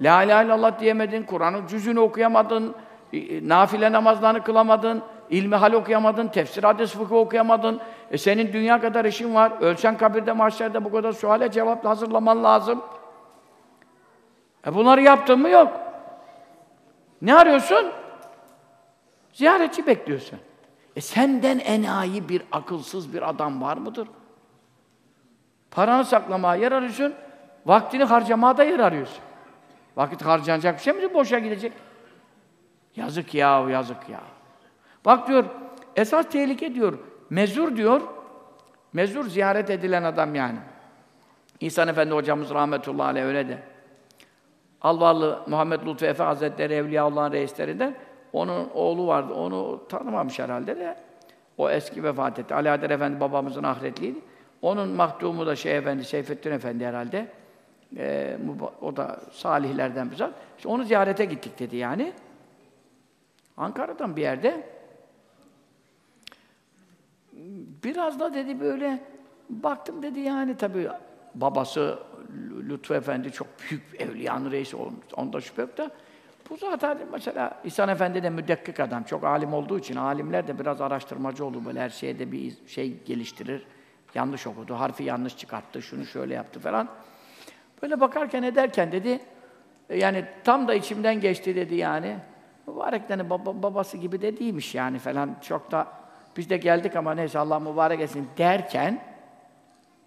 La ilahe illallah diyemedin, Kur'an'ın cüzünü okuyamadın, e, nafile namazlarını kılamadın, ilmi hal okuyamadın, tefsir hadis fıkıh okuyamadın. E senin dünya kadar işin var. Ölsen kabirde, mahşerde bu kadar suale cevap hazırlaman lazım. E bunları yaptın mı? Yok. Ne arıyorsun? Ziyaretçi bekliyorsun. E senden enayi bir, akılsız bir adam var mıdır? Paranı saklamaya yer arıyorsun, vaktini harcamaya da yer arıyorsun. Vakit harcanacak bir şey mi? Boşa gidecek. Yazık ya, yazık ya. Bak diyor, esas tehlike diyor, mezur diyor, mezur ziyaret edilen adam yani. İhsan Efendi hocamız rahmetullahi aleyh öyle de. Alvarlı Muhammed Lütfü Efe Hazretleri Evliyaullah'ın reislerinden onun oğlu vardı. Onu tanımamış herhalde de. O eski vefat etti. Ali Adel Efendi babamızın ahiretliydi. Onun mahdumu da Şeyh Efendi, Seyfettin Efendi herhalde. Ee, o da salihlerden bir zat. İşte onu ziyarete gittik dedi yani. Ankara'dan bir yerde. Biraz da dedi böyle, baktım dedi yani tabii babası Lütfü Efendi çok büyük evliyanın reisi olmuş. Onda şüphe yok da bu zaten mesela İhsan Efendi de müdekkik adam. Çok alim olduğu için alimler de biraz araştırmacı olur böyle her şeye de bir şey geliştirir. Yanlış okudu, harfi yanlış çıkarttı, şunu şöyle yaptı falan. Böyle bakarken ederken dedi, e, yani tam da içimden geçti dedi yani. Mübarek hani baba, babası gibi de değilmiş yani falan. Çok da biz de geldik ama neyse Allah mübarek etsin derken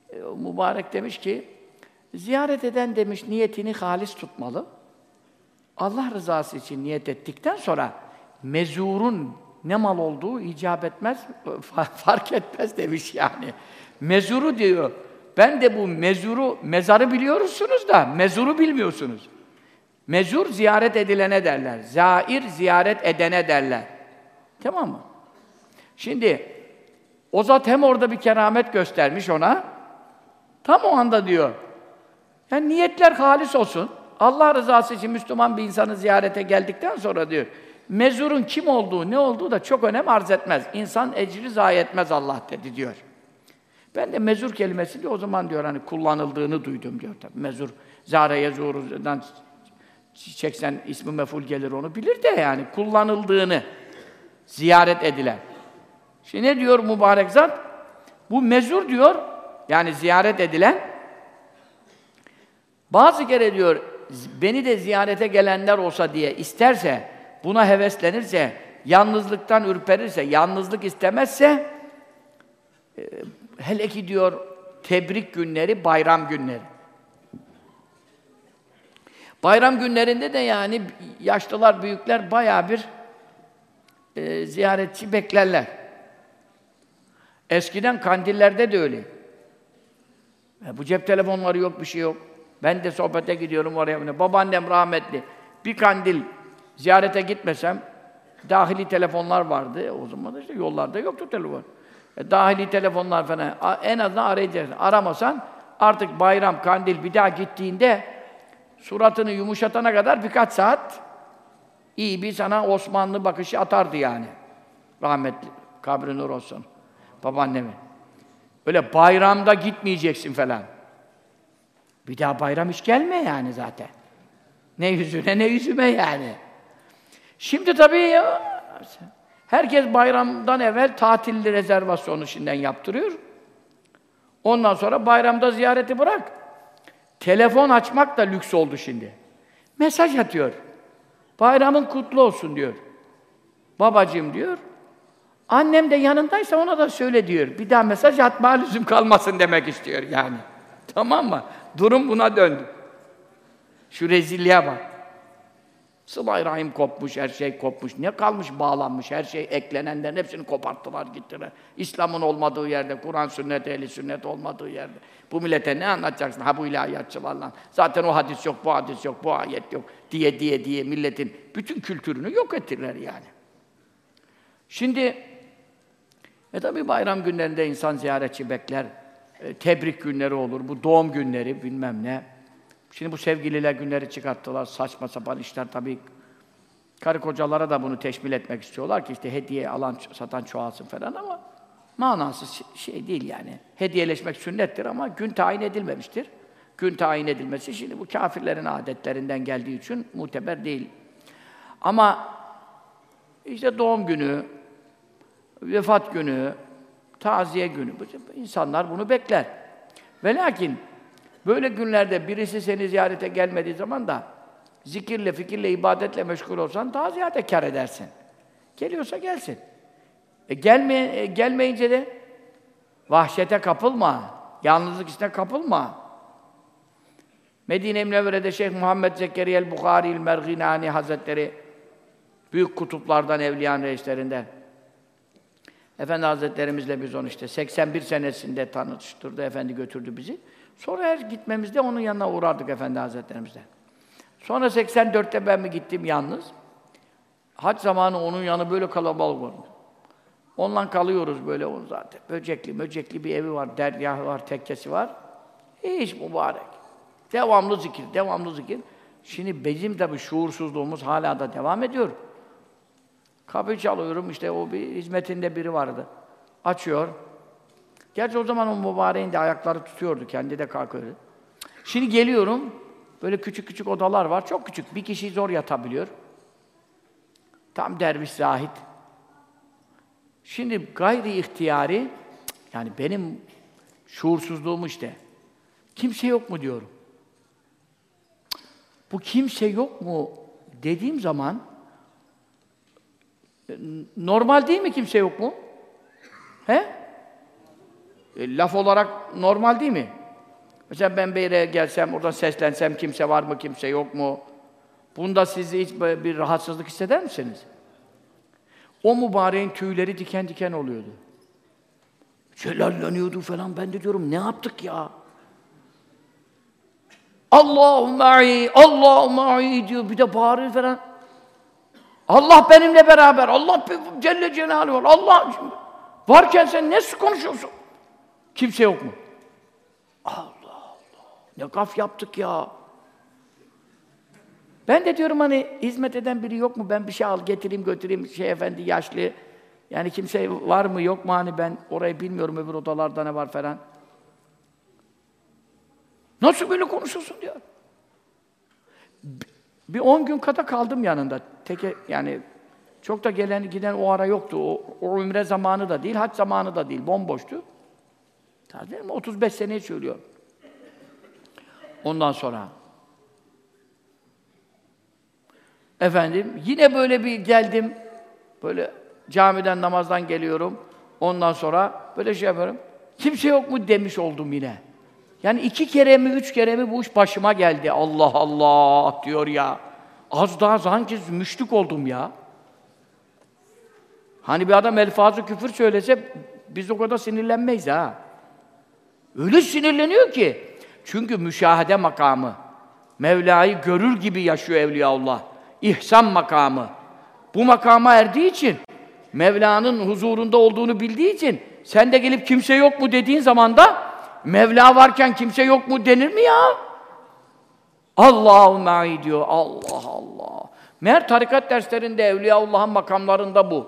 e, mübarek demiş ki ziyaret eden demiş niyetini halis tutmalı. Allah rızası için niyet ettikten sonra mezurun ne mal olduğu icap etmez, [LAUGHS] fark etmez demiş yani. Mezuru diyor. Ben de bu mezuru, mezarı biliyorsunuz da mezuru bilmiyorsunuz. Mezur ziyaret edilene derler. Zair ziyaret edene derler. Tamam mı? Şimdi o zat hem orada bir keramet göstermiş ona. Tam o anda diyor. Yani niyetler halis olsun. Allah rızası için Müslüman bir insanı ziyarete geldikten sonra diyor. Mezurun kim olduğu, ne olduğu da çok önem arz etmez. İnsan ecri zayi etmez Allah dedi diyor. Ben de mezur kelimesi de o zaman diyor hani kullanıldığını duydum diyor tabii. Mezur, zare yezuru'dan çeksen ismi meful gelir onu bilir de yani kullanıldığını ziyaret edilen. Şimdi ne diyor mübarek zat? Bu mezur diyor, yani ziyaret edilen bazı kere diyor beni de ziyarete gelenler olsa diye isterse, buna heveslenirse, yalnızlıktan ürperirse, yalnızlık istemezse e, hele ki diyor tebrik günleri, bayram günleri. Bayram günlerinde de yani yaşlılar, büyükler bayağı bir e, ziyaretçi beklerler. Eskiden kandillerde de öyle. E, bu cep telefonları yok, bir şey yok. Ben de sohbete gidiyorum oraya. Babaannem rahmetli. Bir kandil ziyarete gitmesem, dahili telefonlar vardı. O zaman işte yollarda yoktu telefon. E, dahili telefonlar falan. En azından arayacaksın. Aramasan artık bayram, kandil bir daha gittiğinde suratını yumuşatana kadar birkaç saat iyi bir sana Osmanlı bakışı atardı yani. Rahmetli, kabri nur olsun. Babaannemi. Öyle bayramda gitmeyeceksin falan. Bir daha bayram hiç gelme yani zaten. Ne yüzüne ne yüzüme yani. Şimdi tabii ya, herkes bayramdan evvel tatilli rezervasyonu şimdiden yaptırıyor. Ondan sonra bayramda ziyareti bırak. Telefon açmak da lüks oldu şimdi. Mesaj atıyor. Bayramın kutlu olsun diyor. Babacığım diyor. Annem de yanındaysa ona da söyle diyor. Bir daha mesaj atma lüzum kalmasın demek istiyor yani. Tamam mı? Durum buna döndü. Şu rezilliğe bak. Sıla-i Rahim kopmuş, her şey kopmuş. Ne kalmış bağlanmış, her şey eklenenlerin hepsini koparttılar gittiler. İslam'ın olmadığı yerde, Kur'an sünnet, ehli sünnet olmadığı yerde. Bu millete ne anlatacaksın? Ha bu ilahiyatçılarla. Zaten o hadis yok, bu hadis yok, bu ayet yok diye diye diye milletin bütün kültürünü yok ettiler yani. Şimdi e tabi bayram günlerinde insan ziyaretçi bekler. E, tebrik günleri olur, bu doğum günleri bilmem ne. Şimdi bu sevgililer günleri çıkarttılar, saçma sapan işler tabii. Karı kocalara da bunu teşmil etmek istiyorlar ki işte hediye alan, satan çoğalsın falan ama manasız şey değil yani. Hediyeleşmek sünnettir ama gün tayin edilmemiştir. Gün tayin edilmesi şimdi bu kafirlerin adetlerinden geldiği için muteber değil. Ama işte doğum günü, vefat günü, taziye günü, insanlar bunu bekler. Ve lakin Böyle günlerde birisi seni ziyarete gelmediği zaman da zikirle, fikirle, ibadetle meşgul olsan daha ziyade kar edersin. Geliyorsa gelsin. E gelmeye, e, gelmeyince de vahşete kapılma. Yalnızlık içine kapılma. Medine-i Münevvere'de Şeyh Muhammed Zekeriya el-Bukhari el-Merginani Hazretleri büyük kutuplardan, evliyan reislerinden Efendi Hazretlerimizle biz onu işte 81 senesinde tanıştırdı, Efendi götürdü bizi. Sonra her gitmemizde onun yanına uğrardık Efendi Hazretlerimizle. Sonra 84'te ben mi gittim yalnız. Hac zamanı onun yanı böyle kalabalık oldu. Onunla kalıyoruz böyle onun zaten. Böcekli, möcekli bir evi var, dergahı var, tekkesi var. Hiç mübarek. Devamlı zikir, devamlı zikir. Şimdi bizim tabii şuursuzluğumuz hala da devam ediyor. Kapı çalıyorum, işte o bir hizmetinde biri vardı. Açıyor. Gerçi o zaman o mübareğin de ayakları tutuyordu, kendi de kalkıyordu. Şimdi geliyorum, böyle küçük küçük odalar var, çok küçük, bir kişi zor yatabiliyor. Tam derviş zahit. Şimdi gayri ihtiyari, yani benim şuursuzluğum işte. Kimse yok mu diyorum. Bu kimse yok mu dediğim zaman normal değil mi kimse yok mu? He? E, laf olarak normal değil mi? Mesela ben Beyre'ye gelsem, oradan seslensem kimse var mı, kimse yok mu? Bunda sizi hiç bir rahatsızlık hisseder misiniz? O mübareğin tüyleri diken diken oluyordu. Celallanıyordu falan. Ben de diyorum ne yaptık ya? Allahümme Allahümme diyor. Bir de bağırıyor falan. Allah benimle beraber. Allah Celle Celaluhu var. Allah varken sen ne konuşuyorsun? Kimse yok mu? Allah Allah. Ne gaf yaptık ya. Ben de diyorum hani hizmet eden biri yok mu? Ben bir şey al getireyim götüreyim şey efendi yaşlı. Yani kimse var mı yok mu hani ben orayı bilmiyorum öbür odalarda ne var falan. Nasıl böyle konuşuyorsun diyor. Bir on gün kadar kaldım yanında. Teke yani çok da gelen giden o ara yoktu. O, o ümre zamanı da değil, hac zamanı da değil. Bomboştu. Tabii 35 seneyi söylüyor. Ondan sonra efendim yine böyle bir geldim. Böyle camiden namazdan geliyorum. Ondan sonra böyle şey yapıyorum. Kimse yok mu demiş oldum yine. Yani iki kere mi, üç kere mi bu iş başıma geldi. Allah Allah diyor ya. Az daha sanki müşrik oldum ya. Hani bir adam elfazı küfür söylese biz o kadar sinirlenmeyiz ha. Öyle sinirleniyor ki. Çünkü müşahede makamı. Mevla'yı görür gibi yaşıyor Evliyaullah. İhsan makamı. Bu makama erdiği için Mevla'nın huzurunda olduğunu bildiği için sen de gelip kimse yok mu dediğin zaman da Mevla varken kimse yok mu denir mi ya? Allahu ma'i diyor. Allah Allah. Meğer tarikat derslerinde Evliyaullah'ın makamlarında bu.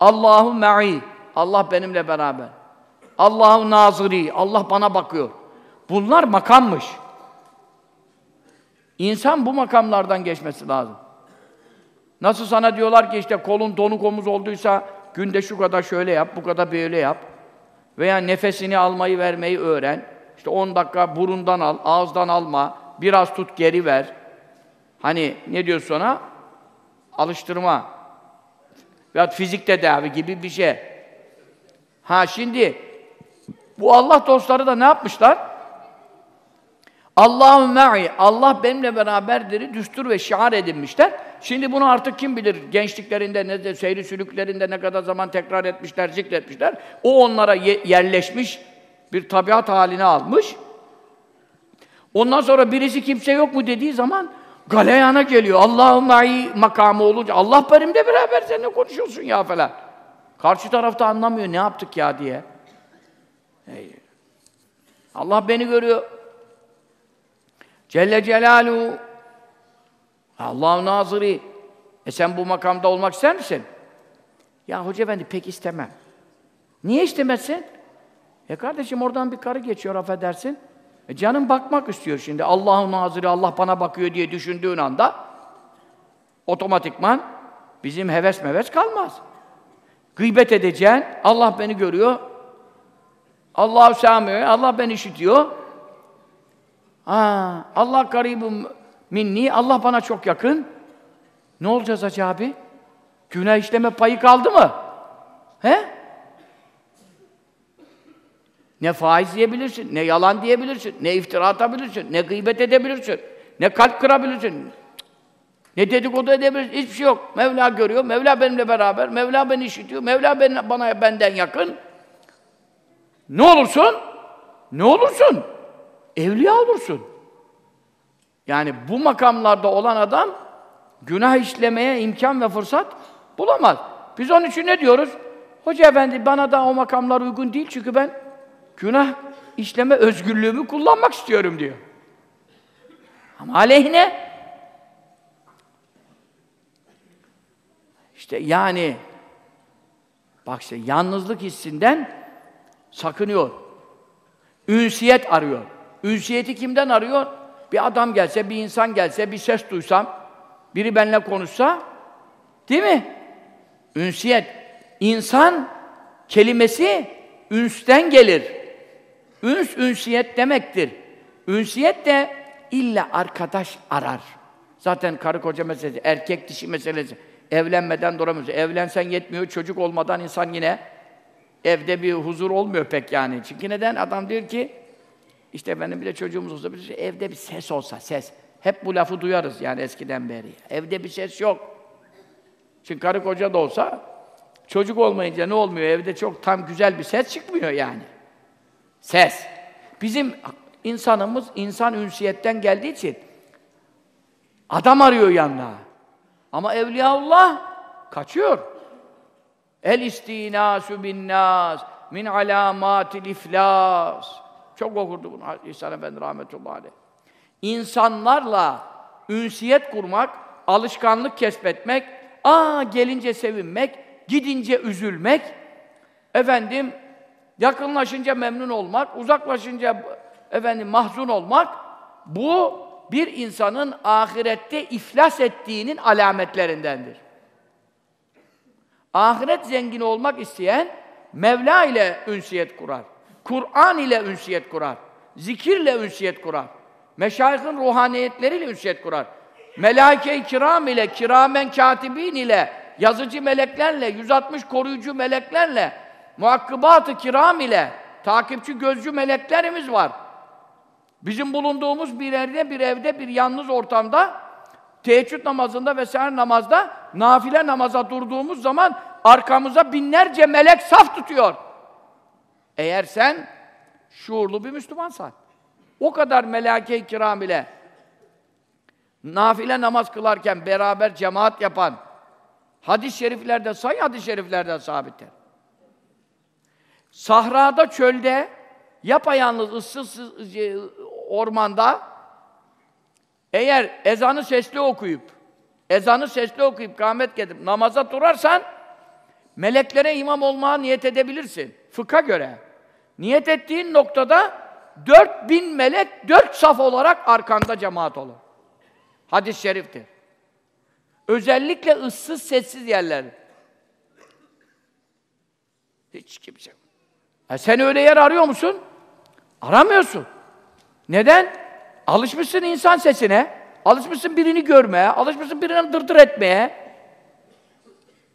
Allahu ma'i. Allah benimle beraber. Allahu naziri. Allah bana bakıyor. Bunlar makammış. İnsan bu makamlardan geçmesi lazım. Nasıl sana diyorlar ki işte kolun donuk omuz olduysa günde şu kadar şöyle yap, bu kadar böyle yap. Veya nefesini almayı vermeyi öğren. İşte 10 dakika burundan al, ağızdan alma, biraz tut geri ver. Hani ne diyor sonra? Alıştırma. Veya fizik tedavi gibi bir şey. Ha şimdi bu Allah dostları da ne yapmışlar? Allahu ma'i, Allah benimle beraberdir, düstur ve şiar edinmişler. Şimdi bunu artık kim bilir gençliklerinde, ne de seyri sülüklerinde ne kadar zaman tekrar etmişler, zikretmişler. O onlara ye yerleşmiş, bir tabiat haline almış. Ondan sonra birisi kimse yok mu dediği zaman galeyana geliyor. Allah'ın ma'i makamı olunca Allah benimle beraber seninle konuşuyorsun ya falan. Karşı tarafta anlamıyor ne yaptık ya diye. Allah beni görüyor. Celle Celaluhu Allah'ın nazırı. E sen bu makamda olmak ister misin? Ya hoca efendi pek istemem. Niye istemezsin? E kardeşim oradan bir karı geçiyor affedersin. E canım bakmak istiyor şimdi. Allah'ın nazırı Allah bana bakıyor diye düşündüğün anda otomatikman bizim heves meves kalmaz. Gıybet edeceksin. Allah beni görüyor. Allah samiyor. Allah beni işitiyor. Ha, Allah garibim minni, Allah bana çok yakın. Ne olacağız Hacı abi? Günah işleme payı kaldı mı? He? Ne faiz diyebilirsin, ne yalan diyebilirsin, ne iftira atabilirsin, ne gıybet edebilirsin, ne kalp kırabilirsin, ne dedikodu edebilirsin, hiçbir şey yok. Mevla görüyor, Mevla benimle beraber, Mevla beni işitiyor, Mevla beni, bana benden yakın. Ne olursun? Ne olursun? Evliya olursun. Yani bu makamlarda olan adam günah işlemeye imkan ve fırsat bulamaz. Biz onun için ne diyoruz? Hoca efendi bana da o makamlar uygun değil çünkü ben günah işleme özgürlüğümü kullanmak istiyorum diyor. Ama aleyhine işte yani bak işte yalnızlık hissinden sakınıyor. Ünsiyet arıyor. Ünsiyeti kimden arıyor? Bir adam gelse, bir insan gelse, bir ses duysam, biri benimle konuşsa, değil mi? Ünsiyet. İnsan kelimesi ünsten gelir. Üns, ünsiyet demektir. Ünsiyet de illa arkadaş arar. Zaten karı koca meselesi, erkek dişi meselesi. Evlenmeden duramıyoruz. Evlensen yetmiyor, çocuk olmadan insan yine evde bir huzur olmuyor pek yani. Çünkü neden? Adam diyor ki, işte benim bir de çocuğumuz olsa, bir şey, evde bir ses olsa, ses. Hep bu lafı duyarız yani eskiden beri. Evde bir ses yok. Çünkü karı koca da olsa, çocuk olmayınca ne olmuyor? Evde çok tam güzel bir ses çıkmıyor yani. Ses. Bizim insanımız insan ünsiyetten geldiği için adam arıyor yanına. Ama Evliyaullah kaçıyor. El istinasu bin nas min alamatil iflas. Çok okurdu bunu İhsan Efendi rahmetullahi aleyh. İnsanlarla ünsiyet kurmak, alışkanlık kesbetmek, aa gelince sevinmek, gidince üzülmek, efendim yakınlaşınca memnun olmak, uzaklaşınca efendim mahzun olmak bu bir insanın ahirette iflas ettiğinin alametlerindendir. Ahiret zengini olmak isteyen Mevla ile ünsiyet kurar. Kur'an ile ünsiyet kurar. Zikirle ünsiyet kurar. Meşayihin ruhaniyetleriyle ünsiyet kurar. Melaike-i kiram ile, kiramen katibin ile, yazıcı meleklerle, 160 koruyucu meleklerle, muakkıbat-ı kiram ile, takipçi gözcü meleklerimiz var. Bizim bulunduğumuz bir yerde, bir evde, bir yalnız ortamda teheccüd namazında vesaire namazda nafile namaza durduğumuz zaman arkamıza binlerce melek saf tutuyor. Eğer sen şuurlu bir Müslümansan. O kadar melake-i kiram ile nafile namaz kılarken beraber cemaat yapan hadis-i şeriflerde, sayı hadis-i şeriflerden sabittir. Sahrada, çölde, yapayalnız, ıssız ormanda eğer ezanı sesli okuyup ezanı sesli okuyup kâhmet getirip namaza durarsan meleklere imam olmaya niyet edebilirsin. Fıkha göre. Niyet ettiğin noktada 4000 melek dört saf olarak arkanda cemaat olur. Hadis-i şeriftir. Özellikle ıssız, sessiz yerler. Hiç kimse. E sen öyle yer arıyor musun? Aramıyorsun. Neden? Alışmışsın insan sesine, alışmışsın birini görmeye, alışmışsın birini dırdır etmeye.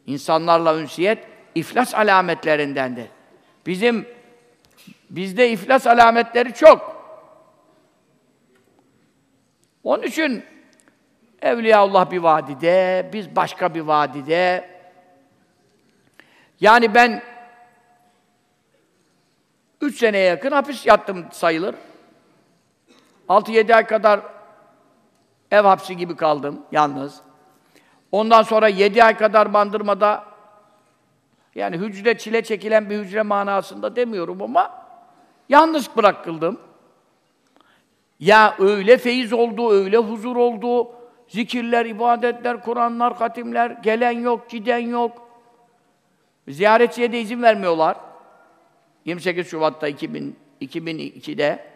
İnsanlarla ünsiyet iflas alametlerindendir. Bizim bizde iflas alametleri çok. Onun için Evliyaullah bir vadide, biz başka bir vadide. Yani ben üç seneye yakın hapis yattım sayılır. 6-7 ay kadar ev hapsi gibi kaldım yalnız. Ondan sonra 7 ay kadar bandırmada yani hücre çile çekilen bir hücre manasında demiyorum ama yalnız bırakıldım. Ya öyle feyiz oldu, öyle huzur oldu. Zikirler, ibadetler, Kur'anlar, katimler, gelen yok, giden yok. Ziyaretçiye de izin vermiyorlar. 28 Şubat'ta 2000, 2002'de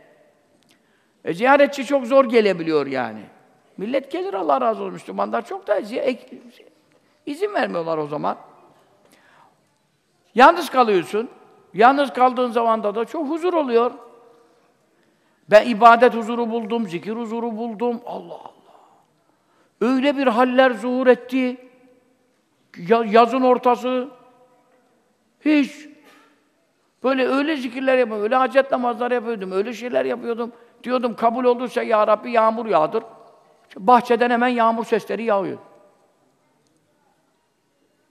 e, ziyaretçi çok zor gelebiliyor yani. Millet gelir Allah razı olsun Müslümanlar çok da izin vermiyorlar o zaman. Yalnız kalıyorsun. Yalnız kaldığın zamanda da çok huzur oluyor. Ben ibadet huzuru buldum, zikir huzuru buldum. Allah Allah. Öyle bir haller zuhur etti. yazın ortası. Hiç. Böyle öyle zikirler yapıyordum, öyle hacet namazları yapıyordum, öyle şeyler yapıyordum. Diyordum kabul olursa ya Rabbi yağmur yağdır. Bahçeden hemen yağmur sesleri yağıyor.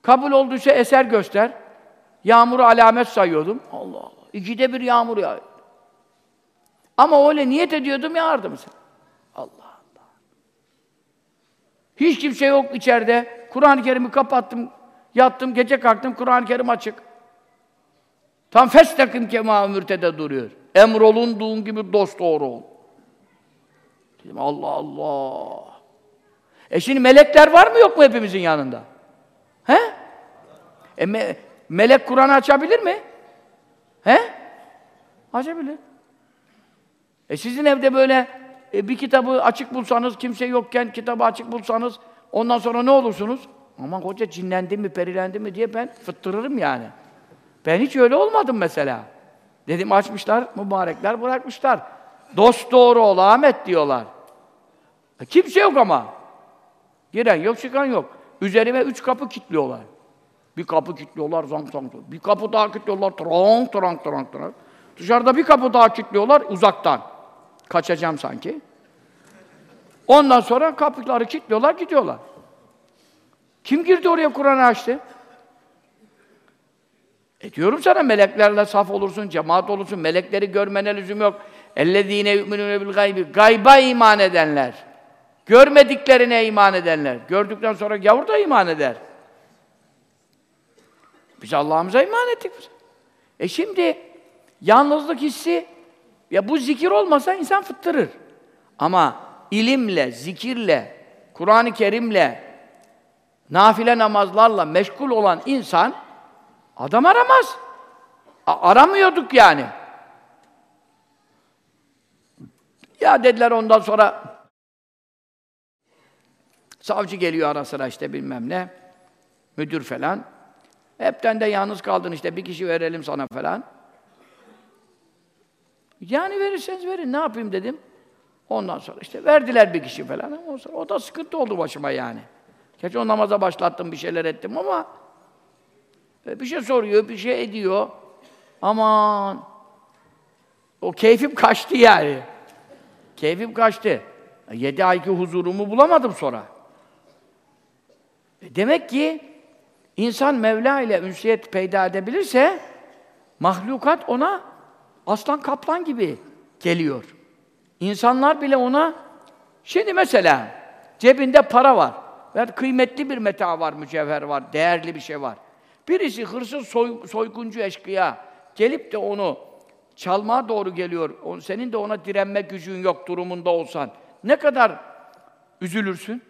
Kabul olduysa eser göster. Yağmuru alamet sayıyordum. Allah Allah. İkide bir yağmur yağıyor. Ama öyle niyet ediyordum yağardı sen. Allah Allah. Hiç kimse yok içeride. Kur'an-ı Kerim'i kapattım. Yattım, gece kalktım, Kur'an-ı Kerim açık. Tam festakim kema mürtede duruyor. Emrolunduğun gibi dost doğru ol. Dedim Allah Allah. E şimdi melekler var mı yok mu hepimizin yanında? He? E me melek Kur'an'ı açabilir mi? He? Açabilir. E sizin evde böyle e, bir kitabı açık bulsanız, kimse yokken kitabı açık bulsanız, ondan sonra ne olursunuz? Aman hoca cinlendi mi, perilendi mi diye ben fıttırırım yani. Ben hiç öyle olmadım mesela. Dedim açmışlar, mübarekler bırakmışlar. Dost doğru ol Ahmet diyorlar. E, kimse yok ama. Giren yok, çıkan yok. Üzerime üç kapı kilitliyorlar. Bir kapı kilitliyorlar, zang zang. Bir kapı daha kilitliyorlar, trang trang trang trang. Dışarıda bir kapı daha kilitliyorlar, uzaktan. Kaçacağım sanki. Ondan sonra kapıları kilitliyorlar, gidiyorlar. Kim girdi oraya Kur'an'ı açtı? E diyorum sana meleklerle saf olursun, cemaat olursun, melekleri görmene lüzum yok. اَلَّذ۪ينَ يُؤْمِنُونَ بِالْغَيْبِ Gayba iman edenler. Görmediklerine iman edenler. Gördükten sonra gavur da iman eder. Biz Allah'ımıza iman ettik. E şimdi yalnızlık hissi ya bu zikir olmasa insan fıttırır. Ama ilimle, zikirle, Kur'an-ı Kerim'le, nafile namazlarla meşgul olan insan adam aramaz. A aramıyorduk yani. Ya dediler ondan sonra savcı geliyor ara sıra işte bilmem ne, müdür falan. Hepten de yalnız kaldın işte bir kişi verelim sana falan. Yani verirseniz verin ne yapayım dedim. Ondan sonra işte verdiler bir kişi falan. O, o da sıkıntı oldu başıma yani. Geç o namaza başlattım bir şeyler ettim ama e, bir şey soruyor, bir şey ediyor. Aman o keyfim kaçtı yani. Keyfim kaçtı. E, yedi ayki huzurumu bulamadım sonra. E demek ki insan Mevla ile ünsiyet peyda edebilirse mahlukat ona aslan kaplan gibi geliyor. İnsanlar bile ona şimdi mesela cebinde para var. Veya kıymetli bir meta var, mücevher var, değerli bir şey var. Birisi hırsız, soy, soyguncu, eşkıya gelip de onu çalmaya doğru geliyor. Senin de ona direnme gücün yok durumunda olsan. Ne kadar üzülürsün?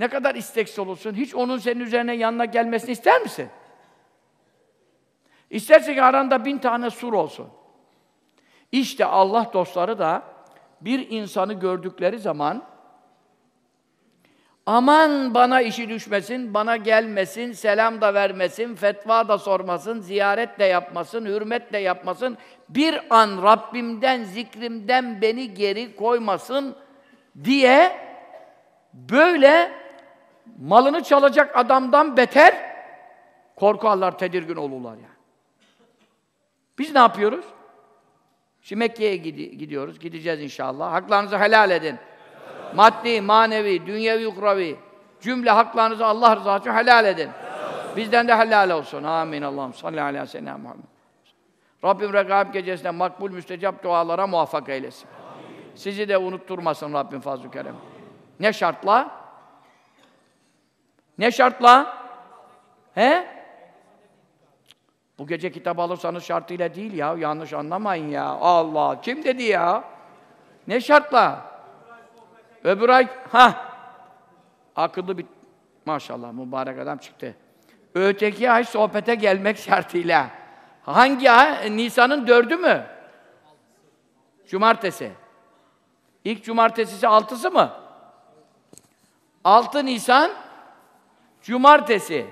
Ne kadar isteksiz olursun? Hiç onun senin üzerine yanına gelmesini ister misin? İsterse ki aranda bin tane sur olsun. İşte Allah dostları da bir insanı gördükleri zaman aman bana işi düşmesin, bana gelmesin, selam da vermesin, fetva da sormasın, ziyaret de yapmasın, hürmet de yapmasın, bir an Rabbimden, zikrimden beni geri koymasın diye böyle malını çalacak adamdan beter korkarlar, tedirgin olurlar yani. Biz ne yapıyoruz? Şimdi Mekke'ye gidiyoruz, gideceğiz inşallah. Haklarınızı helal edin. Maddi, manevi, dünyevi, ukravi, cümle haklarınızı Allah rızası için helal edin. Bizden de helal olsun. Amin. Allah'ım salli ve sellem Muhammed. Rabbim Regaib gecesinde makbul müstecap dualara muvaffak eylesin. Amin. Sizi de unutturmasın Rabbim fazl-ı kerem. Ne şartla? Ne şartla? He? Bu gece kitap alırsanız şartıyla değil ya, yanlış anlamayın ya. Allah, kim dedi ya? Ne şartla? Öbür ay, ha, akıllı bir, maşallah mübarek adam çıktı. Öteki ay sohbete gelmek şartıyla. Hangi ay? Nisan'ın dördü mü? Cumartesi. İlk cumartesisi altısı mı? Altı Nisan, cumartesi.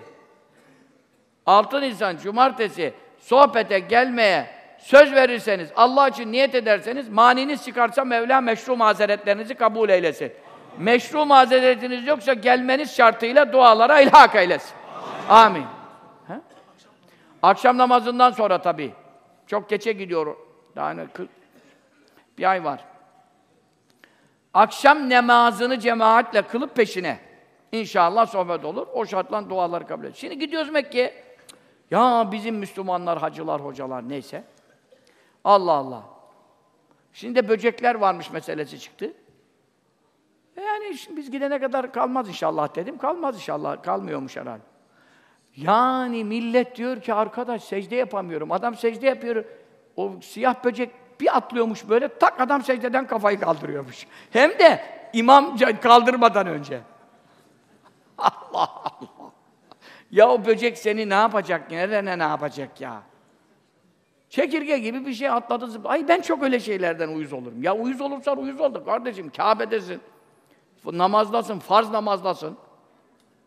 6 Nisan Cumartesi sohbete gelmeye söz verirseniz, Allah için niyet ederseniz, maniniz çıkarsa Mevla meşru mazeretlerinizi kabul eylesin. Meşru mazeretiniz yoksa gelmeniz şartıyla dualara ilhak eylesin. Amin. Amin. Akşam namazından sonra tabii. Çok geçe gidiyor. Daha ne, bir ay var. Akşam namazını cemaatle kılıp peşine. İnşallah sohbet olur. O şartla duaları kabul edilir. Şimdi gidiyoruz Mekke'ye. Ya bizim Müslümanlar, hacılar, hocalar neyse. Allah Allah. Şimdi böcekler varmış meselesi çıktı. E yani biz gidene kadar kalmaz inşallah dedim. Kalmaz inşallah. Kalmıyormuş herhalde. Yani millet diyor ki arkadaş secde yapamıyorum. Adam secde yapıyor. O siyah böcek bir atlıyormuş böyle tak adam secdeden kafayı kaldırıyormuş. Hem de imam kaldırmadan önce. Allah Allah. Ya o böcek seni ne yapacak? Nerene ne yapacak ya? Çekirge gibi bir şey atladı zıpladı. Ay ben çok öyle şeylerden uyuz olurum. Ya uyuz olursan uyuz olduk kardeşim. Kabe'desin. Namazdasın, farz namazdasın.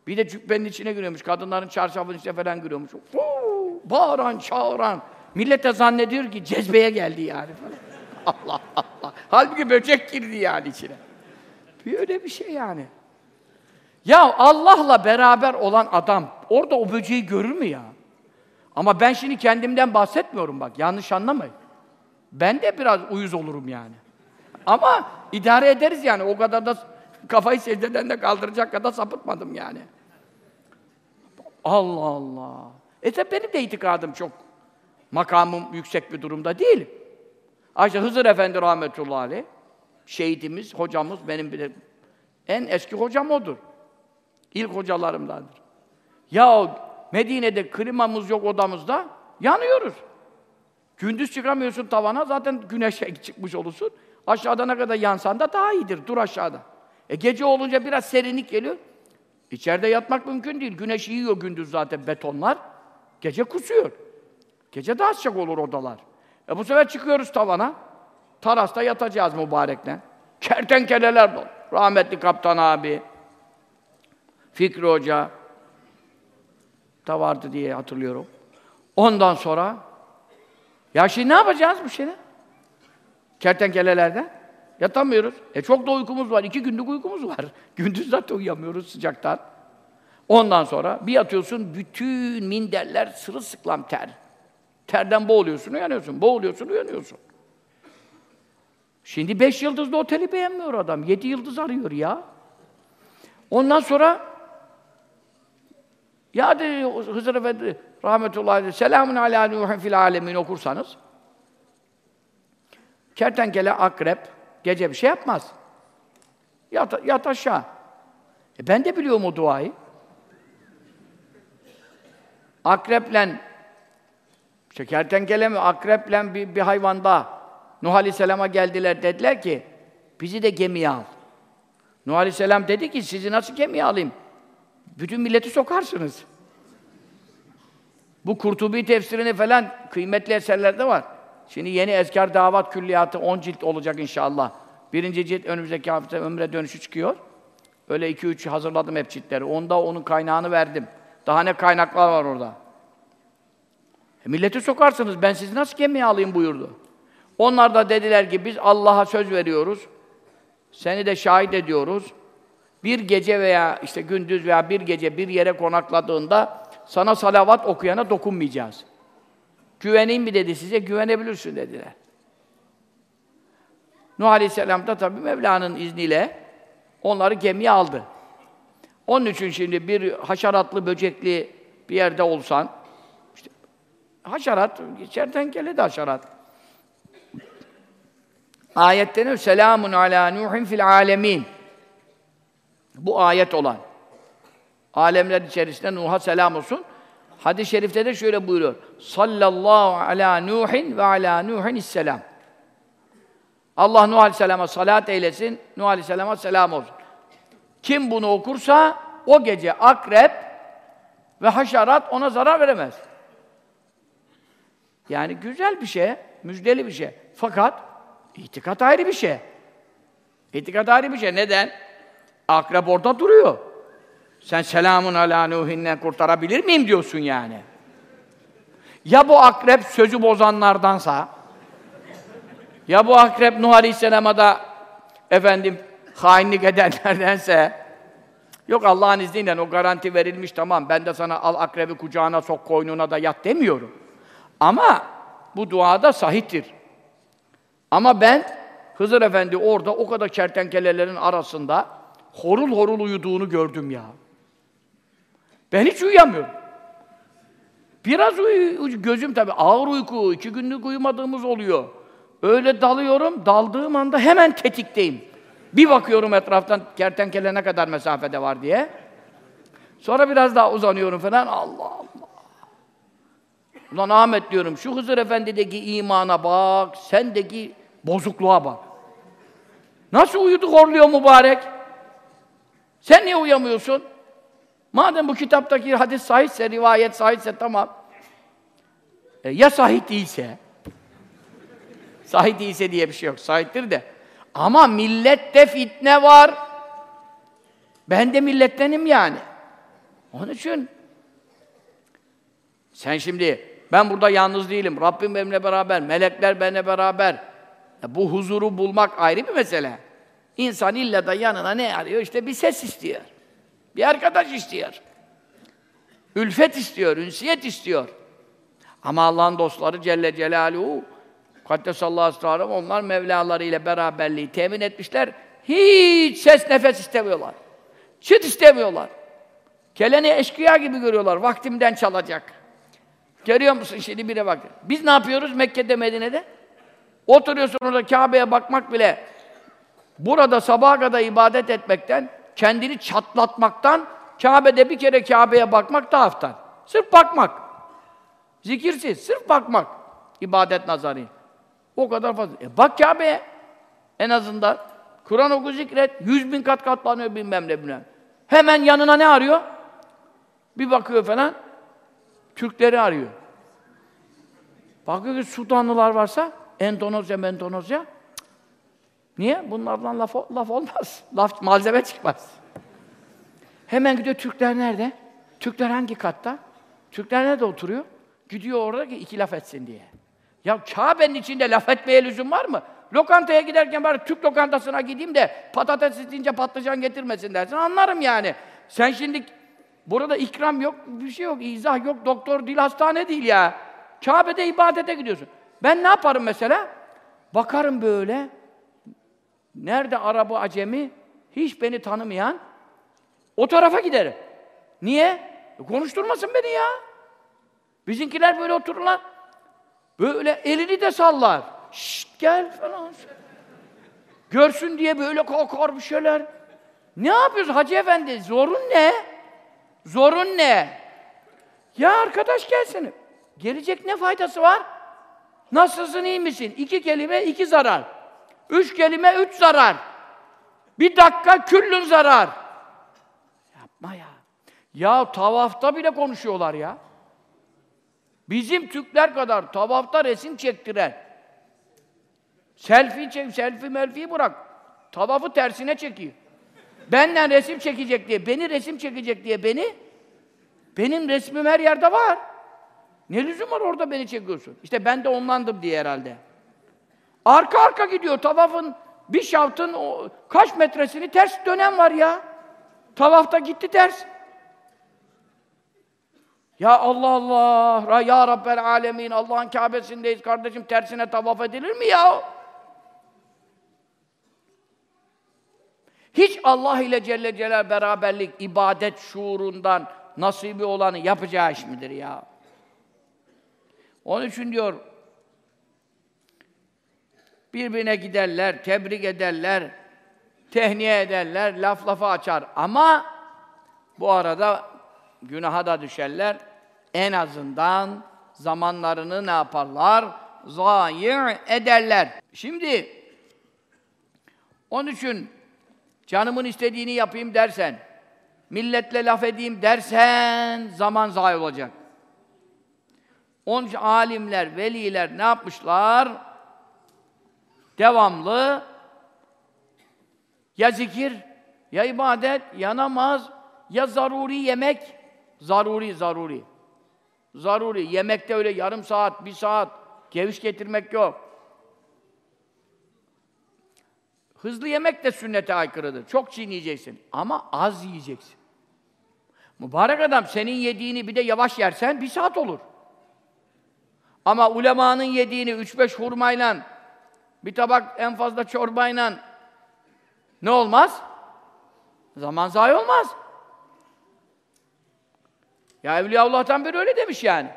Bir de cübbenin içine giriyormuş. Kadınların çarşafın içine falan giriyormuş. Huu, bağıran, çağıran. Millete zannediyor ki cezbeye geldi yani. [LAUGHS] Allah Allah. Halbuki böcek girdi yani içine. Bir öyle bir şey yani. Ya Allah'la beraber olan adam orada o böceği görür mü ya? Ama ben şimdi kendimden bahsetmiyorum bak. Yanlış anlamayın. Ben de biraz uyuz olurum yani. Ama idare ederiz yani. O kadar da kafayı secdeden de kaldıracak kadar sapıtmadım yani. Allah Allah. E tabi benim de itikadım çok makamım yüksek bir durumda değil. Ayşe Hızır Efendi rahmetullahi aleyh, şehidimiz, hocamız, benim bir en eski hocam odur. İlk hocalarımdandır. Ya Medine'de klimamız yok odamızda, yanıyoruz. Gündüz çıkamıyorsun tavana, zaten güneşe [LAUGHS] çıkmış olursun. Aşağıda ne kadar yansan da daha iyidir, dur aşağıda. E gece olunca biraz serinlik geliyor. İçeride yatmak mümkün değil. Güneş yiyor gündüz zaten betonlar. Gece kusuyor. Gece daha sıcak olur odalar. E bu sefer çıkıyoruz tavana. Tarasta yatacağız mübarekle. Kertenkeleler dolu. Rahmetli kaptan abi. Fikri Hoca da vardı diye hatırlıyorum. Ondan sonra ya şimdi ne yapacağız bu şeyle? Kertenkelelerden. Yatamıyoruz. E çok da uykumuz var. İki günlük uykumuz var. [LAUGHS] Gündüz zaten uyuyamıyoruz sıcaktan. Ondan sonra bir yatıyorsun, bütün minderler sırılsıklam ter. Terden boğuluyorsun, uyanıyorsun. Boğuluyorsun, uyanıyorsun. Şimdi beş yıldızlı oteli beğenmiyor adam. Yedi yıldız arıyor ya. Ondan sonra ya dedi Hızır Efendi rahmetullahi aleyhi selamun ala nuhin fil alemin okursanız kertenkele, akrep gece bir şey yapmaz. Yat, yat aşağı. E ben de biliyorum o duayı. Akreple işte kertenkele mi, akreple bir, bir hayvanda Nuh Aleyhisselam'a geldiler dediler ki bizi de gemiye al. Nuh Aleyhisselam dedi ki sizi nasıl gemiye alayım? Bütün milleti sokarsınız. Bu Kurtubi tefsirini falan kıymetli eserlerde var. Şimdi yeni Ezkar Davat Külliyatı 10 cilt olacak inşallah. Birinci cilt önümüzdeki hafta ömre dönüşü çıkıyor. Öyle iki üç hazırladım hep ciltleri. Onda onun kaynağını verdim. Daha ne kaynaklar var orada. E, milleti sokarsınız, ben sizi nasıl gemiye alayım buyurdu. Onlar da dediler ki biz Allah'a söz veriyoruz. Seni de şahit ediyoruz. Bir gece veya işte gündüz veya bir gece bir yere konakladığında sana salavat okuyana dokunmayacağız. Güveneyim mi dedi size, güvenebilirsin dediler. Nuh Aleyhisselam da tabii Mevla'nın izniyle onları gemiye aldı. Onun için şimdi bir haşeratlı, böcekli bir yerde olsan, işte haşerat, kertenkele de haşerat. Ayette ne? Selamun ala Nuhin fil alemin. Bu ayet olan. Alemler içerisinde Nuh'a selam olsun. Hadis-i şerifte de şöyle buyuruyor. Sallallahu ala Nuhin ve ala Nuhin selam. Allah Nuh Aleyhisselam'a salat eylesin, Nuh Aleyhisselam'a selam olsun. Kim bunu okursa o gece akrep ve haşerat ona zarar veremez. Yani güzel bir şey, müjdeli bir şey. Fakat itikat ayrı bir şey. İtikat ayrı bir şey. Neden? Akrep orada duruyor. Sen selamun ala Nuhin'le kurtarabilir miyim diyorsun yani. Ya bu akrep sözü bozanlardansa, ya bu akrep Nuh Aleyhisselam'a da efendim hainlik edenlerdense, yok Allah'ın izniyle o garanti verilmiş tamam, ben de sana al akrebi kucağına sok, koynuna da yat demiyorum. Ama bu duada sahiptir. Ama ben Hızır Efendi orada o kadar kertenkelelerin arasında horul horul uyuduğunu gördüm ya. Ben hiç uyuyamıyorum. Biraz uyu, gözüm tabii ağır uyku, iki günlük uyumadığımız oluyor. Öyle dalıyorum, daldığım anda hemen tetikteyim. Bir bakıyorum etraftan kertenkele ne kadar mesafede var diye. Sonra biraz daha uzanıyorum falan. Allah Allah. Ulan Ahmet diyorum, şu Hızır Efendi'deki imana bak, sendeki bozukluğa bak. Nasıl uyuduk horluyor mübarek? Sen niye uyamıyorsun? Madem bu kitaptaki hadis sahihse, rivayet sahihse tamam. E, ya sahih değilse, Sahih değilse diye bir şey yok. Sahiptir de. Ama millette fitne var. Ben de millettenim yani. Onun için sen şimdi ben burada yalnız değilim. Rabbim benimle beraber, melekler benimle beraber. Ya bu huzuru bulmak ayrı bir mesele. İnsan illa da yanına ne arıyor? İşte bir ses istiyor. Bir arkadaş istiyor. Ülfet istiyor, ünsiyet istiyor. Ama Allah'ın dostları Celle Celaluhu Kaddesallahu esrarım onlar Mevlaları ile beraberliği temin etmişler. Hiç ses nefes istemiyorlar. Çıt istemiyorlar. Keleni eşkıya gibi görüyorlar. Vaktimden çalacak. Görüyor musun şimdi bire bak. Biz ne yapıyoruz Mekke'de, Medine'de? Oturuyorsun orada Kabe'ye bakmak bile burada sabaha kadar ibadet etmekten, kendini çatlatmaktan, Kabe'de bir kere Kabe'ye bakmak daha haftan. Sırf bakmak. Zikirsiz, sırf bakmak. ibadet nazarı. O kadar fazla. E bak Kabe'ye. En azından. Kur'an oku zikret. Yüz bin kat katlanıyor bilmem ne bilmem. Hemen yanına ne arıyor? Bir bakıyor falan. Türkleri arıyor. Bakıyor ki Sudanlılar varsa Endonezya, Endonezya. Niye? Bunlardan laf, laf olmaz. [LAUGHS] Laf, malzeme çıkmaz. Hemen gidiyor Türkler nerede? Türkler hangi katta? Türkler nerede oturuyor? Gidiyor orada ki iki laf etsin diye. Ya Kabe'nin içinde laf etmeye lüzum var mı? Lokantaya giderken bari Türk lokantasına gideyim de patates isteyince patlıcan getirmesin dersin. Anlarım yani. Sen şimdi burada ikram yok, bir şey yok, izah yok, doktor değil, hastane değil ya. Kabe'de ibadete gidiyorsun. Ben ne yaparım mesela? Bakarım böyle. Nerede Arabı, Acemi? Hiç beni tanımayan. O tarafa giderim. Niye? E, konuşturmasın beni ya. Bizimkiler böyle otururlar. Böyle elini de sallar. Şşt gel falan. Görsün diye böyle kalkar bir şeyler. Ne yapıyorsun Hacı Efendi? Zorun ne? Zorun ne? Ya arkadaş gelsin. Gelecek ne faydası var? Nasılsın, iyi misin? İki kelime, iki zarar. Üç kelime, üç zarar. Bir dakika, küllün zarar. Yapma ya. Ya tavafta bile konuşuyorlar ya. Bizim Türkler kadar tavafta resim çektiren, selfie çek, selfie melfiyi bırak, tavafı tersine çekiyor. Benden resim çekecek diye, beni resim çekecek diye beni, benim resmim her yerde var. Ne lüzum var orada beni çekiyorsun? İşte ben de onlandım diye herhalde. Arka arka gidiyor tavafın, bir şaftın o, kaç metresini ters dönem var ya. Tavafta gitti ters. Ya Allah Allah, ya Rabbel Alemin, Allah'ın Kabe'sindeyiz kardeşim, tersine tavaf edilir mi ya? Hiç Allah ile Celle Celal beraberlik, ibadet şuurundan nasibi olanı yapacağı iş midir ya? Onun için diyor, birbirine giderler, tebrik ederler, tehniye ederler, laf lafa açar. Ama bu arada günaha da düşerler. En azından zamanlarını ne yaparlar? Zayir ederler. Şimdi onun için canımın istediğini yapayım dersen, milletle laf edeyim dersen zaman zayi olacak. Onun için alimler, veliler ne yapmışlar? Devamlı ya zikir, ya ibadet, ya namaz, ya zaruri yemek, zaruri, zaruri. Zaruri. Yemekte öyle yarım saat, bir saat geviş getirmek yok. Hızlı yemek de sünnete aykırıdır. Çok çiğneyeceksin. Ama az yiyeceksin. Mübarek adam senin yediğini bir de yavaş yersen bir saat olur. Ama ulemanın yediğini üç beş hurmayla, bir tabak en fazla çorbayla ne olmaz? Zaman zayi olmaz. Ya Evliyaullah'tan biri öyle demiş yani.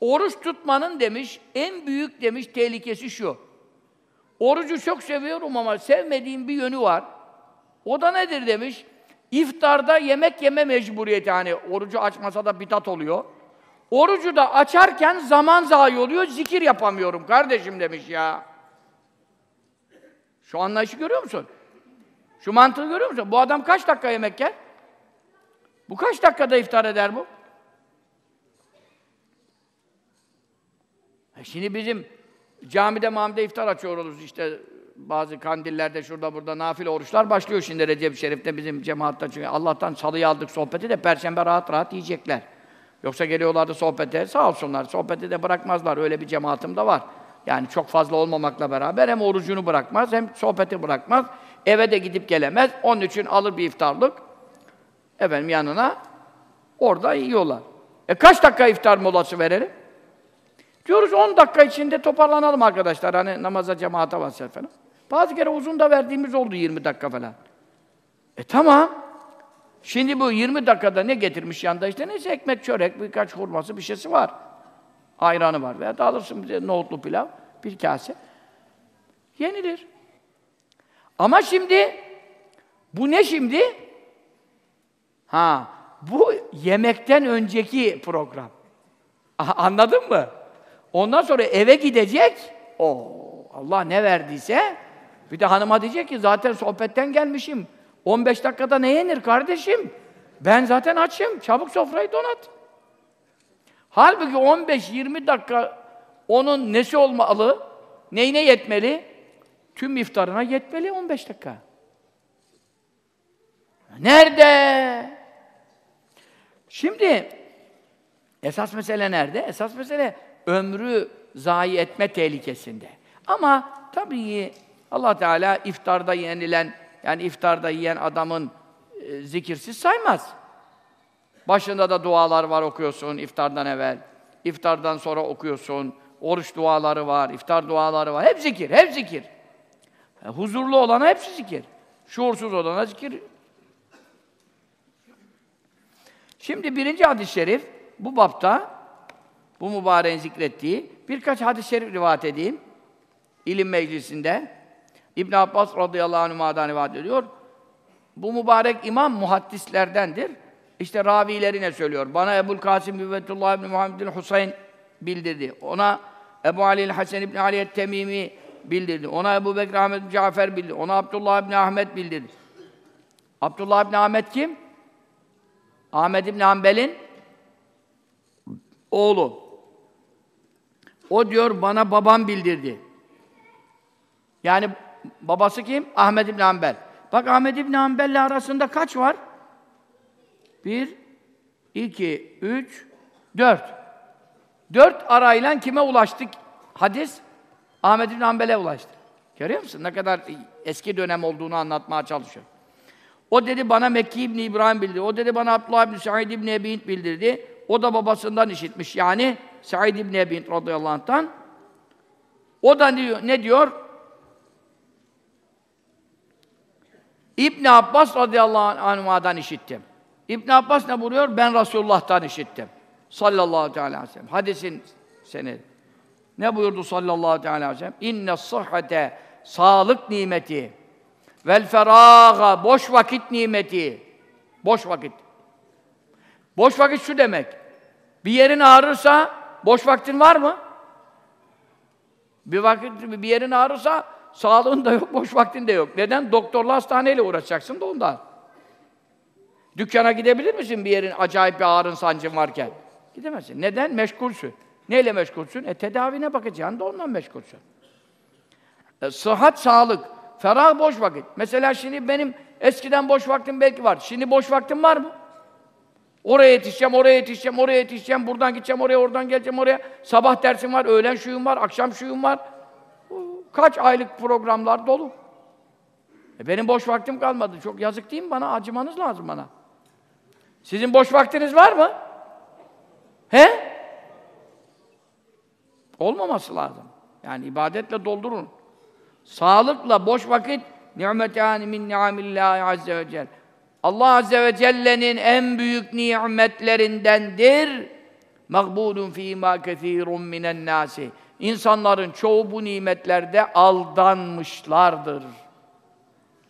Oruç tutmanın demiş, en büyük demiş tehlikesi şu. Orucu çok seviyorum ama sevmediğim bir yönü var. O da nedir demiş? İftarda yemek yeme mecburiyeti hani orucu açmasa da bitat oluyor. Orucu da açarken zaman zayi oluyor, zikir yapamıyorum kardeşim demiş ya. Şu anlayışı görüyor musun? Şu mantığı görüyor musun? Bu adam kaç dakika yemek yer? Bu kaç dakikada iftar eder bu? E şimdi bizim Camide mamide iftar açıyoruz işte bazı kandillerde şurada burada nafile oruçlar başlıyor şimdi Recep Şerif'te bizim cemaatta çünkü Allah'tan salıyı aldık sohbeti de perşembe rahat rahat yiyecekler. Yoksa geliyorlardı sohbete sağ olsunlar sohbeti de bırakmazlar öyle bir cemaatim de var. Yani çok fazla olmamakla beraber hem orucunu bırakmaz hem sohbeti bırakmaz. Eve de gidip gelemez. Onun için alır bir iftarlık. Efendim yanına orada yiyorlar. E kaç dakika iftar molası verelim? Diyoruz 10 dakika içinde toparlanalım arkadaşlar. Hani namaza cemaate vasiyet falan. Bazı kere uzun da verdiğimiz oldu 20 dakika falan. E tamam. Şimdi bu 20 dakikada ne getirmiş yanında işte neyse ekmek, çörek, birkaç hurması bir şeysi var. Ayranı var veya da alırsın bize nohutlu pilav, bir kase. Yenilir. Ama şimdi bu ne şimdi? Ha, bu yemekten önceki program. Aha, anladın mı? Ondan sonra eve gidecek. O Allah ne verdiyse bir de hanıma diyecek ki zaten sohbetten gelmişim. 15 dakikada ne yenir kardeşim? Ben zaten açım. Çabuk sofrayı donat. Halbuki 15-20 dakika onun nesi olmalı? Neyine yetmeli? Tüm iftarına yetmeli 15 dakika. Nerede? Şimdi esas mesele nerede? Esas mesele ömrü zayi etme tehlikesinde. Ama tabii Allah Teala iftarda yenilen yani iftarda yiyen adamın e, zikirsiz saymaz. Başında da dualar var okuyorsun iftardan evvel. İftardan sonra okuyorsun. Oruç duaları var, iftar duaları var. Hep zikir, hep zikir. Yani huzurlu olana hepsi zikir. Şuursuz olana zikir. Şimdi birinci hadis-i şerif bu bapta bu mübareğin zikrettiği birkaç hadis-i şerif rivayet edeyim. İlim meclisinde İbn Abbas radıyallahu anh'a'dan rivayet ediyor. Bu mübarek imam muhaddislerdendir. İşte ravilerine söylüyor. Bana Ebul Kasim Hüvetullah ibn Muhammed Husayn bildirdi. Ona Ebu Ali Hasan ibn Ali Temimi bildirdi. Ona Ebu Bekir Ahmet Cafer bildirdi. Ona Abdullah ibn Ahmet bildirdi. Abdullah ibn Ahmet kim? Ahmet ibn Hanbel'in oğlu. O diyor bana babam bildirdi. Yani babası kim? Ahmet ibn Hanbel. Bak Ahmet ibn Hanbel'le arasında kaç var? Bir, iki, üç, dört. Dört arayla kime ulaştık? Hadis Ahmet ibn Hanbel'e ulaştı. Görüyor musun? Ne kadar eski dönem olduğunu anlatmaya çalışıyor. O dedi bana Mekki İbni İbrahim bildirdi. O dedi bana Abdullah İbni Said İbni Ebi bildirdi. O da babasından işitmiş. Yani Said İbni Ebi radıyallahu anh'tan. O da ne diyor? İbn Abbas radıyallahu anh'dan işittim. İbn Abbas ne buyuruyor? Ben Resulullah'tan işittim. Sallallahu aleyhi ve sellem. Hadisin senedi. Ne buyurdu sallallahu aleyhi ve sellem? İnne sıhhate sağlık nimeti vel feraga boş vakit nimeti. Boş vakit. Boş vakit şu demek. Bir yerin ağrırsa boş vaktin var mı? Bir vakit bir yerin ağrırsa sağlığın da yok, boş vaktin de yok. Neden? Doktorla hastaneyle uğraşacaksın da ondan. Dükkana gidebilir misin bir yerin acayip bir ağrın sancın varken? Gidemezsin. Neden? Meşgulsün. Neyle meşgulsün? E tedavine bakacaksın da ondan meşgulsün. E, sıhhat, sağlık. Ferah boş vakit. Mesela şimdi benim eskiden boş vaktim belki var. Şimdi boş vaktim var mı? Oraya yetişeceğim, oraya yetişeceğim, oraya yetişeceğim, buradan gideceğim, oraya, oradan geleceğim, oraya. Sabah dersim var, öğlen şuyum var, akşam şuyum var. Kaç aylık programlar dolu. E benim boş vaktim kalmadı. Çok yazık değil mi bana? Acımanız lazım bana. Sizin boş vaktiniz var mı? He? Olmaması lazım. Yani ibadetle doldurun. Sağlıkla boş vakit ni'metâni min ni'amillâhi azze ve celle. Allah azze ve celle'nin en büyük nimetlerindendir. Mağbulun fîmâ kethîrun minen nâsi. İnsanların çoğu bu nimetlerde aldanmışlardır.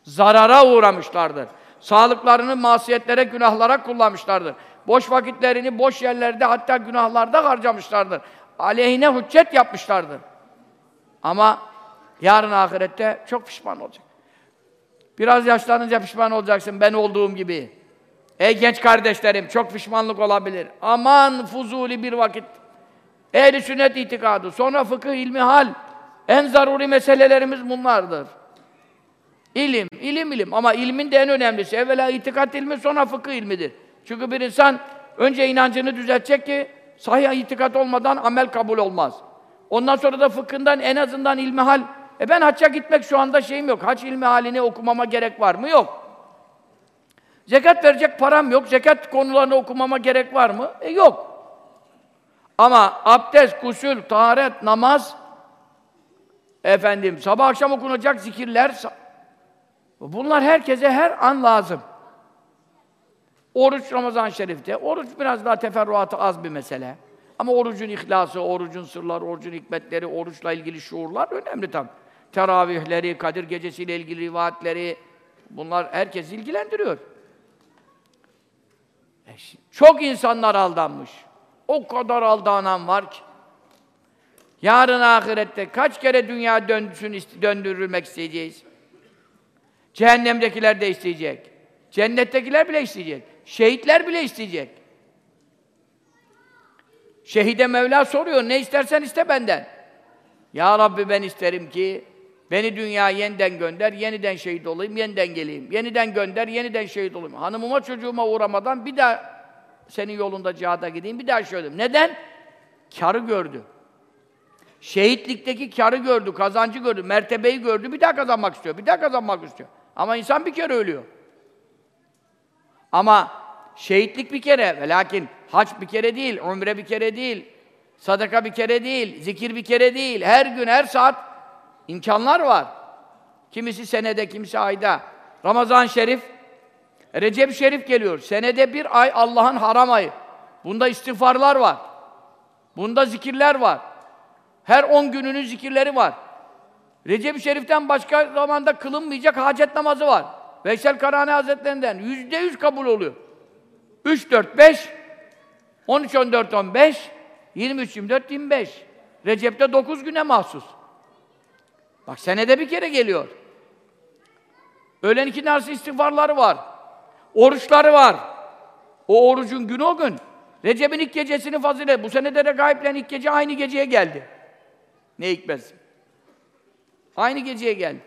Zarara uğramışlardır. Sağlıklarını masiyetlere, günahlara kullanmışlardır. Boş vakitlerini boş yerlerde hatta günahlarda harcamışlardır. Aleyhine hüccet yapmışlardır. Ama yarın ahirette çok pişman olacak. Biraz yaşlanınca pişman olacaksın ben olduğum gibi. Ey genç kardeşlerim çok pişmanlık olabilir. Aman fuzuli bir vakit. Ehli sünnet itikadı, sonra fıkıh ilmi hal, En zaruri meselelerimiz bunlardır. İlim, ilim, ilim. Ama ilmin de en önemlisi. Evvela itikat ilmi, sonra fıkıh ilmidir. Çünkü bir insan önce inancını düzeltecek ki sahih itikat olmadan amel kabul olmaz. Ondan sonra da fıkhından en azından ilmihal. E ben hacca gitmek şu anda şeyim yok. Hac ilmihalini okumama gerek var mı? Yok. Zekat verecek param yok. Zekat konularını okumama gerek var mı? E yok. Ama abdest, kusül, taharet, namaz, efendim sabah akşam okunacak zikirler, bunlar herkese her an lazım. Oruç Ramazan Şerif'te. Oruç biraz daha teferruatı az bir mesele. Ama orucun ihlası, orucun sırları, orucun hikmetleri, oruçla ilgili şuurlar önemli tabii. Teravihleri, Kadir Gecesi'yle ilgili rivayetleri, bunlar herkes ilgilendiriyor. E çok insanlar aldanmış. O kadar aldanan var ki. Yarın ahirette kaç kere dünya dönsün, döndürülmek isteyeceğiz? Cehennemdekiler de isteyecek. Cennettekiler bile isteyecek. Şehitler bile isteyecek. Şehide Mevla soruyor, ne istersen iste benden. Ya Rabbi ben isterim ki beni dünya yeniden gönder, yeniden şehit olayım, yeniden geleyim. Yeniden gönder, yeniden şehit olayım. Hanımıma çocuğuma uğramadan bir daha senin yolunda cihada gideyim, bir daha şöyle. Neden? Karı gördü. Şehitlikteki karı gördü, kazancı gördü, mertebeyi gördü, bir daha kazanmak istiyor, bir daha kazanmak istiyor. Ama insan bir kere ölüyor. Ama şehitlik bir kere, ve lakin hac bir kere değil, umre bir kere değil, sadaka bir kere değil, zikir bir kere değil. Her gün, her saat imkanlar var. Kimisi senede, kimisi ayda. Ramazan Şerif, Recep Şerif geliyor. Senede bir ay Allah'ın haram ayı. Bunda istiğfarlar var. Bunda zikirler var. Her on gününün zikirleri var. Recep-i Şerif'ten başka zamanda kılınmayacak hacet namazı var. Veysel Karani Hazretlerinden yüzde yüz kabul oluyor. 3, 4, 5, 13, 14, 15, 23, 24, 25. Recep'te 9 güne mahsus. Bak senede bir kere geliyor. Öğlen iki narsı istiğfarları var. Oruçları var. O orucun günü o gün. Recep'in ilk gecesini fazilet. Bu senede de gayiplen ilk gece aynı geceye geldi. Ne hikmet. Aynı geceye geldi.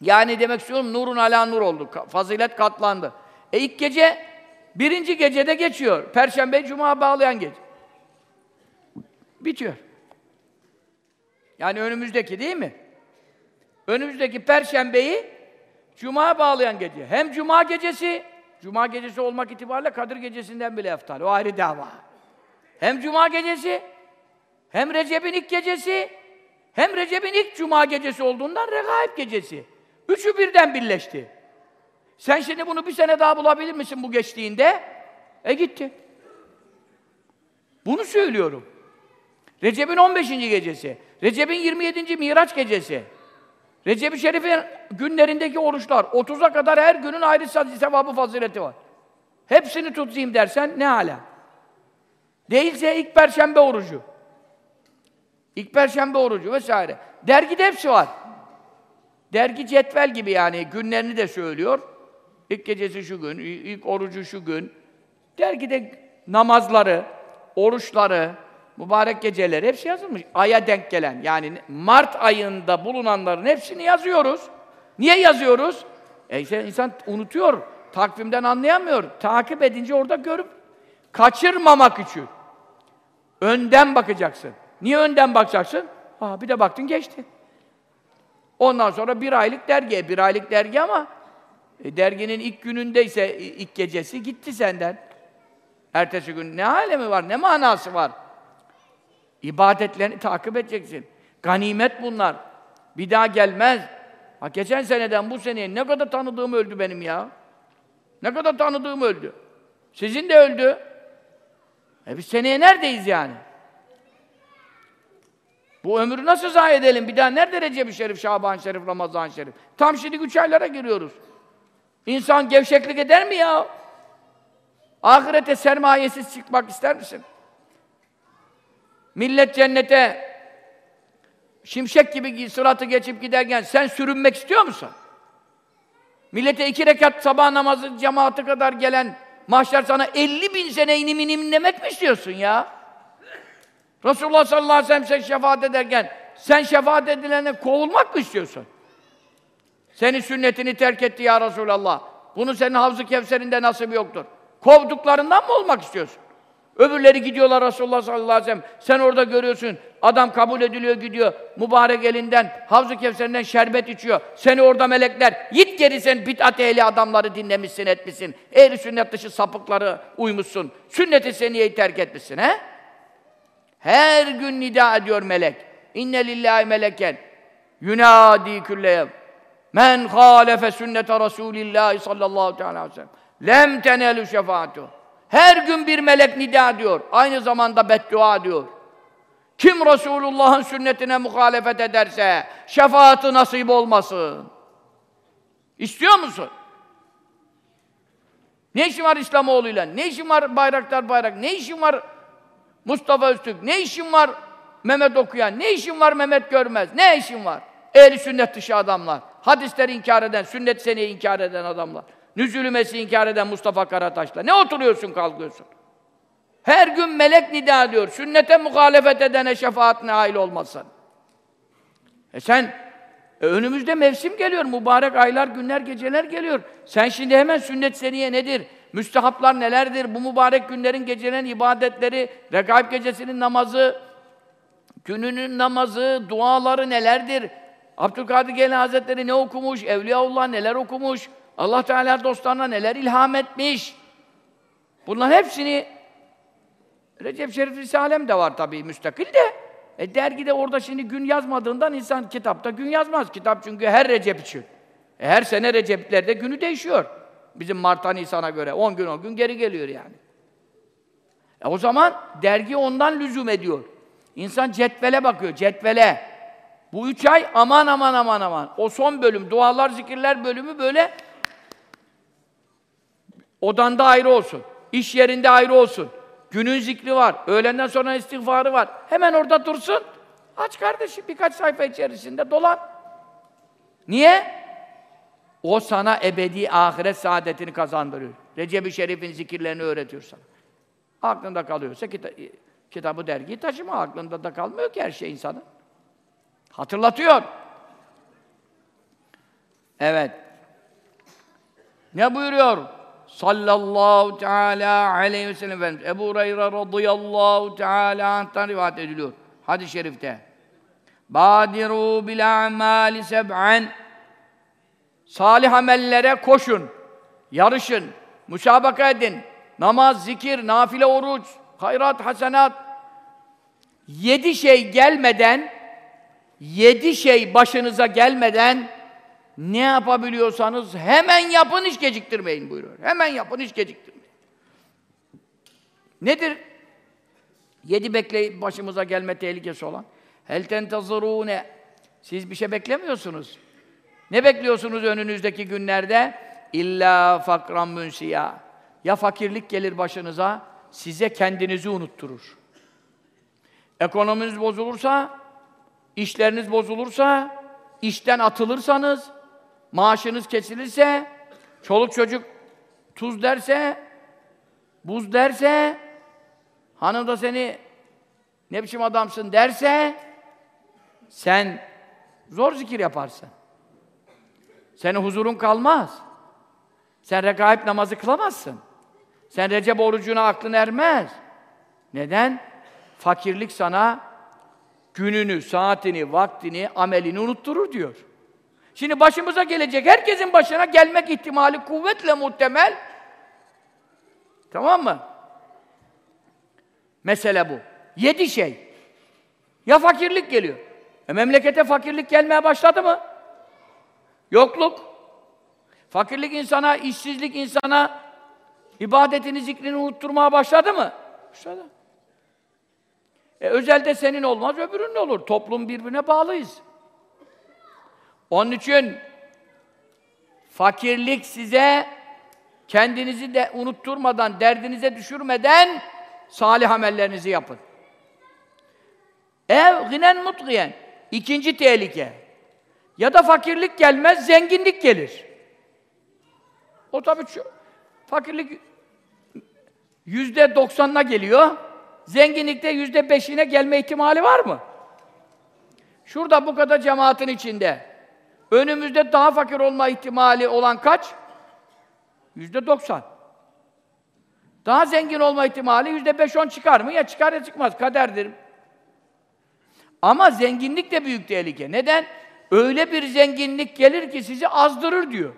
Yani demek istiyorum nurun ala nur oldu. Fazilet katlandı. E ilk gece birinci gecede geçiyor. Perşembe cuma bağlayan gece. Bitiyor. Yani önümüzdeki değil mi? Önümüzdeki perşembeyi cuma bağlayan gece. Hem cuma gecesi, cuma gecesi olmak itibariyle Kadir gecesinden bile eftal. O ayrı dava. Hem cuma gecesi, hem Recep'in ilk gecesi, hem Recep'in ilk cuma gecesi olduğundan Regaib gecesi. Üçü birden birleşti. Sen şimdi bunu bir sene daha bulabilir misin bu geçtiğinde? E gitti. Bunu söylüyorum. Recep'in 15. gecesi, Recep'in 27. Miraç gecesi, Recep-i Şerif'in günlerindeki oruçlar, 30'a kadar her günün ayrı sevabı fazileti var. Hepsini tutayım dersen ne hala? Değilse ilk perşembe orucu. İlk perşembe orucu vesaire. Dergide hepsi var. Dergi cetvel gibi yani günlerini de söylüyor. İlk gecesi şu gün, ilk orucu şu gün. Dergide namazları, oruçları, mübarek geceleri hepsi yazılmış. Aya denk gelen yani Mart ayında bulunanların hepsini yazıyoruz. Niye yazıyoruz? E işte insan unutuyor, takvimden anlayamıyor. Takip edince orada görüp kaçırmamak için. Önden bakacaksın. Niye önden bakacaksın? Aa, bir de baktın geçti. Ondan sonra bir aylık dergi, bir aylık dergi ama e, derginin ilk günündeyse ilk gecesi gitti senden. Ertesi gün ne alemi var, ne manası var? İbadetlerini takip edeceksin. Ganimet bunlar. Bir daha gelmez. Ha, geçen seneden bu seneye ne kadar tanıdığım öldü benim ya. Ne kadar tanıdığım öldü. Sizin de öldü. E biz seneye neredeyiz yani? Bu ömrü nasıl zayi edelim? Bir daha nerede Recep-i Şerif, Şaban Şerif, Ramazan Şerif? Tam şimdi üç aylara giriyoruz. İnsan gevşeklik eder mi ya? Ahirete sermayesiz çıkmak ister misin? Millet cennete şimşek gibi sıratı geçip giderken sen sürünmek istiyor musun? Millete iki rekat sabah namazı cemaati kadar gelen mahşer sana 50 bin sene inim inim demek mi istiyorsun ya? Resulullah sallallahu aleyhi ve sellem sen şefaat ederken sen şefaat edilene kovulmak mı istiyorsun? Senin sünnetini terk etti ya Resulallah. Bunun senin Havz-ı Kevser'inde nasip yoktur. Kovduklarından mı olmak istiyorsun? Öbürleri gidiyorlar Resulullah sallallahu aleyhi ve sellem. Sen orada görüyorsun. Adam kabul ediliyor gidiyor. Mübarek elinden, Havz-ı şerbet içiyor. Seni orada melekler. Git geri sen bid'at ehli adamları dinlemişsin, etmişsin. Ehli sünnet dışı sapıkları uymuşsun. Sünnet-i seniyeyi terk etmişsin he? Her gün nida ediyor melek. İnne lillahi meleken yunadi külle Men hâlefe sünnete Rasûlillâhi sallallahu aleyhi ve sellem. Lem tenelü şefaatu. Her gün bir melek nida diyor. Aynı zamanda beddua diyor. Kim Resulullah'ın sünnetine muhalefet ederse şefaati nasip olmasın. İstiyor musun? Ne işin var İslamoğlu'yla? Ne işin var Bayraktar Bayrak? Ne işin var Mustafa Öztürk? Ne işin var Mehmet Okuyan? Ne işin var Mehmet Görmez? Ne işin var? Ehli sünnet dışı adamlar. Hadisleri inkar eden, sünnet seneyi inkar eden adamlar. Nüzülü inkar eden Mustafa Karataş'la. Ne oturuyorsun kalkıyorsun? Her gün melek nida diyor. Sünnete muhalefet edene şefaat nail olmasın. E sen e önümüzde mevsim geliyor. Mübarek aylar, günler, geceler geliyor. Sen şimdi hemen sünnet seniye nedir? Müstehaplar nelerdir? Bu mübarek günlerin, gecelerin ibadetleri, Regaib gecesinin namazı, gününün namazı, duaları nelerdir? Abdülkadir Gelin Hazretleri ne okumuş? Evliyaullah neler okumuş? Allah Teala dostlarına neler ilham etmiş? Bunların hepsini Recep Şerif Risalem de var tabii müstakil de. E dergide orada şimdi gün yazmadığından insan kitapta gün yazmaz. Kitap çünkü her Recep için. E her sene Receplerde günü değişiyor. Bizim Mart'a Nisan'a göre. 10 gün 10 gün geri geliyor yani. E o zaman dergi ondan lüzum ediyor. İnsan cetvele bakıyor, cetvele. Bu üç ay aman aman aman aman. O son bölüm, dualar, zikirler bölümü böyle odanda ayrı olsun. iş yerinde ayrı olsun. Günün zikri var. Öğlenden sonra istiğfarı var. Hemen orada dursun. Aç kardeşim birkaç sayfa içerisinde dolan. Niye? O sana ebedi ahiret saadetini kazandırıyor. Recep-i Şerif'in zikirlerini öğretiyor sana. Aklında kalıyorsa kita kitabı dergiyi taşıma. Aklında da kalmıyor ki her şey insanın. Hatırlatıyor. Evet. Ne buyuruyor? Sallallahu teala aleyhi ve sellem Efendimiz. Ebu Hureyre radıyallahu teala anh'tan rivayet ediliyor. Hadis-i şerifte. Badiru bil a'mali seb'an Salih amellere koşun, yarışın, müsabaka edin. Namaz, zikir, nafile oruç, hayrat, hasenat. Yedi şey gelmeden yedi şey başınıza gelmeden ne yapabiliyorsanız hemen yapın, hiç geciktirmeyin buyuruyor. Hemen yapın, hiç geciktirmeyin. Nedir? Yedi bekleyip başımıza gelme tehlikesi olan. Hel tentazırûne. Siz bir şey beklemiyorsunuz. Ne bekliyorsunuz önünüzdeki günlerde? İlla fakran münsiya. Ya fakirlik gelir başınıza, size kendinizi unutturur. Ekonominiz bozulursa, işleriniz bozulursa, işten atılırsanız, maaşınız kesilirse, çoluk çocuk tuz derse, buz derse, hanım da seni ne biçim adamsın derse, sen zor zikir yaparsın. Senin huzurun kalmaz. Sen regaib namazı kılamazsın. Sen Recep orucuna aklın ermez. Neden? Fakirlik sana gününü, saatini, vaktini, amelini unutturur diyor. Şimdi başımıza gelecek, herkesin başına gelmek ihtimali kuvvetle muhtemel. Tamam mı? Mesele bu. Yedi şey. Ya fakirlik geliyor. E memlekete fakirlik gelmeye başladı mı? Yokluk. Fakirlik insana, işsizlik insana ibadetini, zikrini unutturmaya başladı mı? Başladı. E, özelde senin olmaz, öbürünün olur. Toplum birbirine bağlıyız. Onun için fakirlik size kendinizi de unutturmadan, derdinize düşürmeden salih amellerinizi yapın. Ev ginen mutgiyen. İkinci tehlike. Ya da fakirlik gelmez, zenginlik gelir. O tabii şu, fakirlik yüzde doksanına geliyor, zenginlikte yüzde beşine gelme ihtimali var mı? Şurada bu kadar cemaatin içinde. Önümüzde daha fakir olma ihtimali olan kaç? Yüzde doksan. Daha zengin olma ihtimali yüzde beş on çıkar mı? Ya çıkar ya çıkmaz. Kaderdir. Ama zenginlik de büyük tehlike. Neden? Öyle bir zenginlik gelir ki sizi azdırır diyor.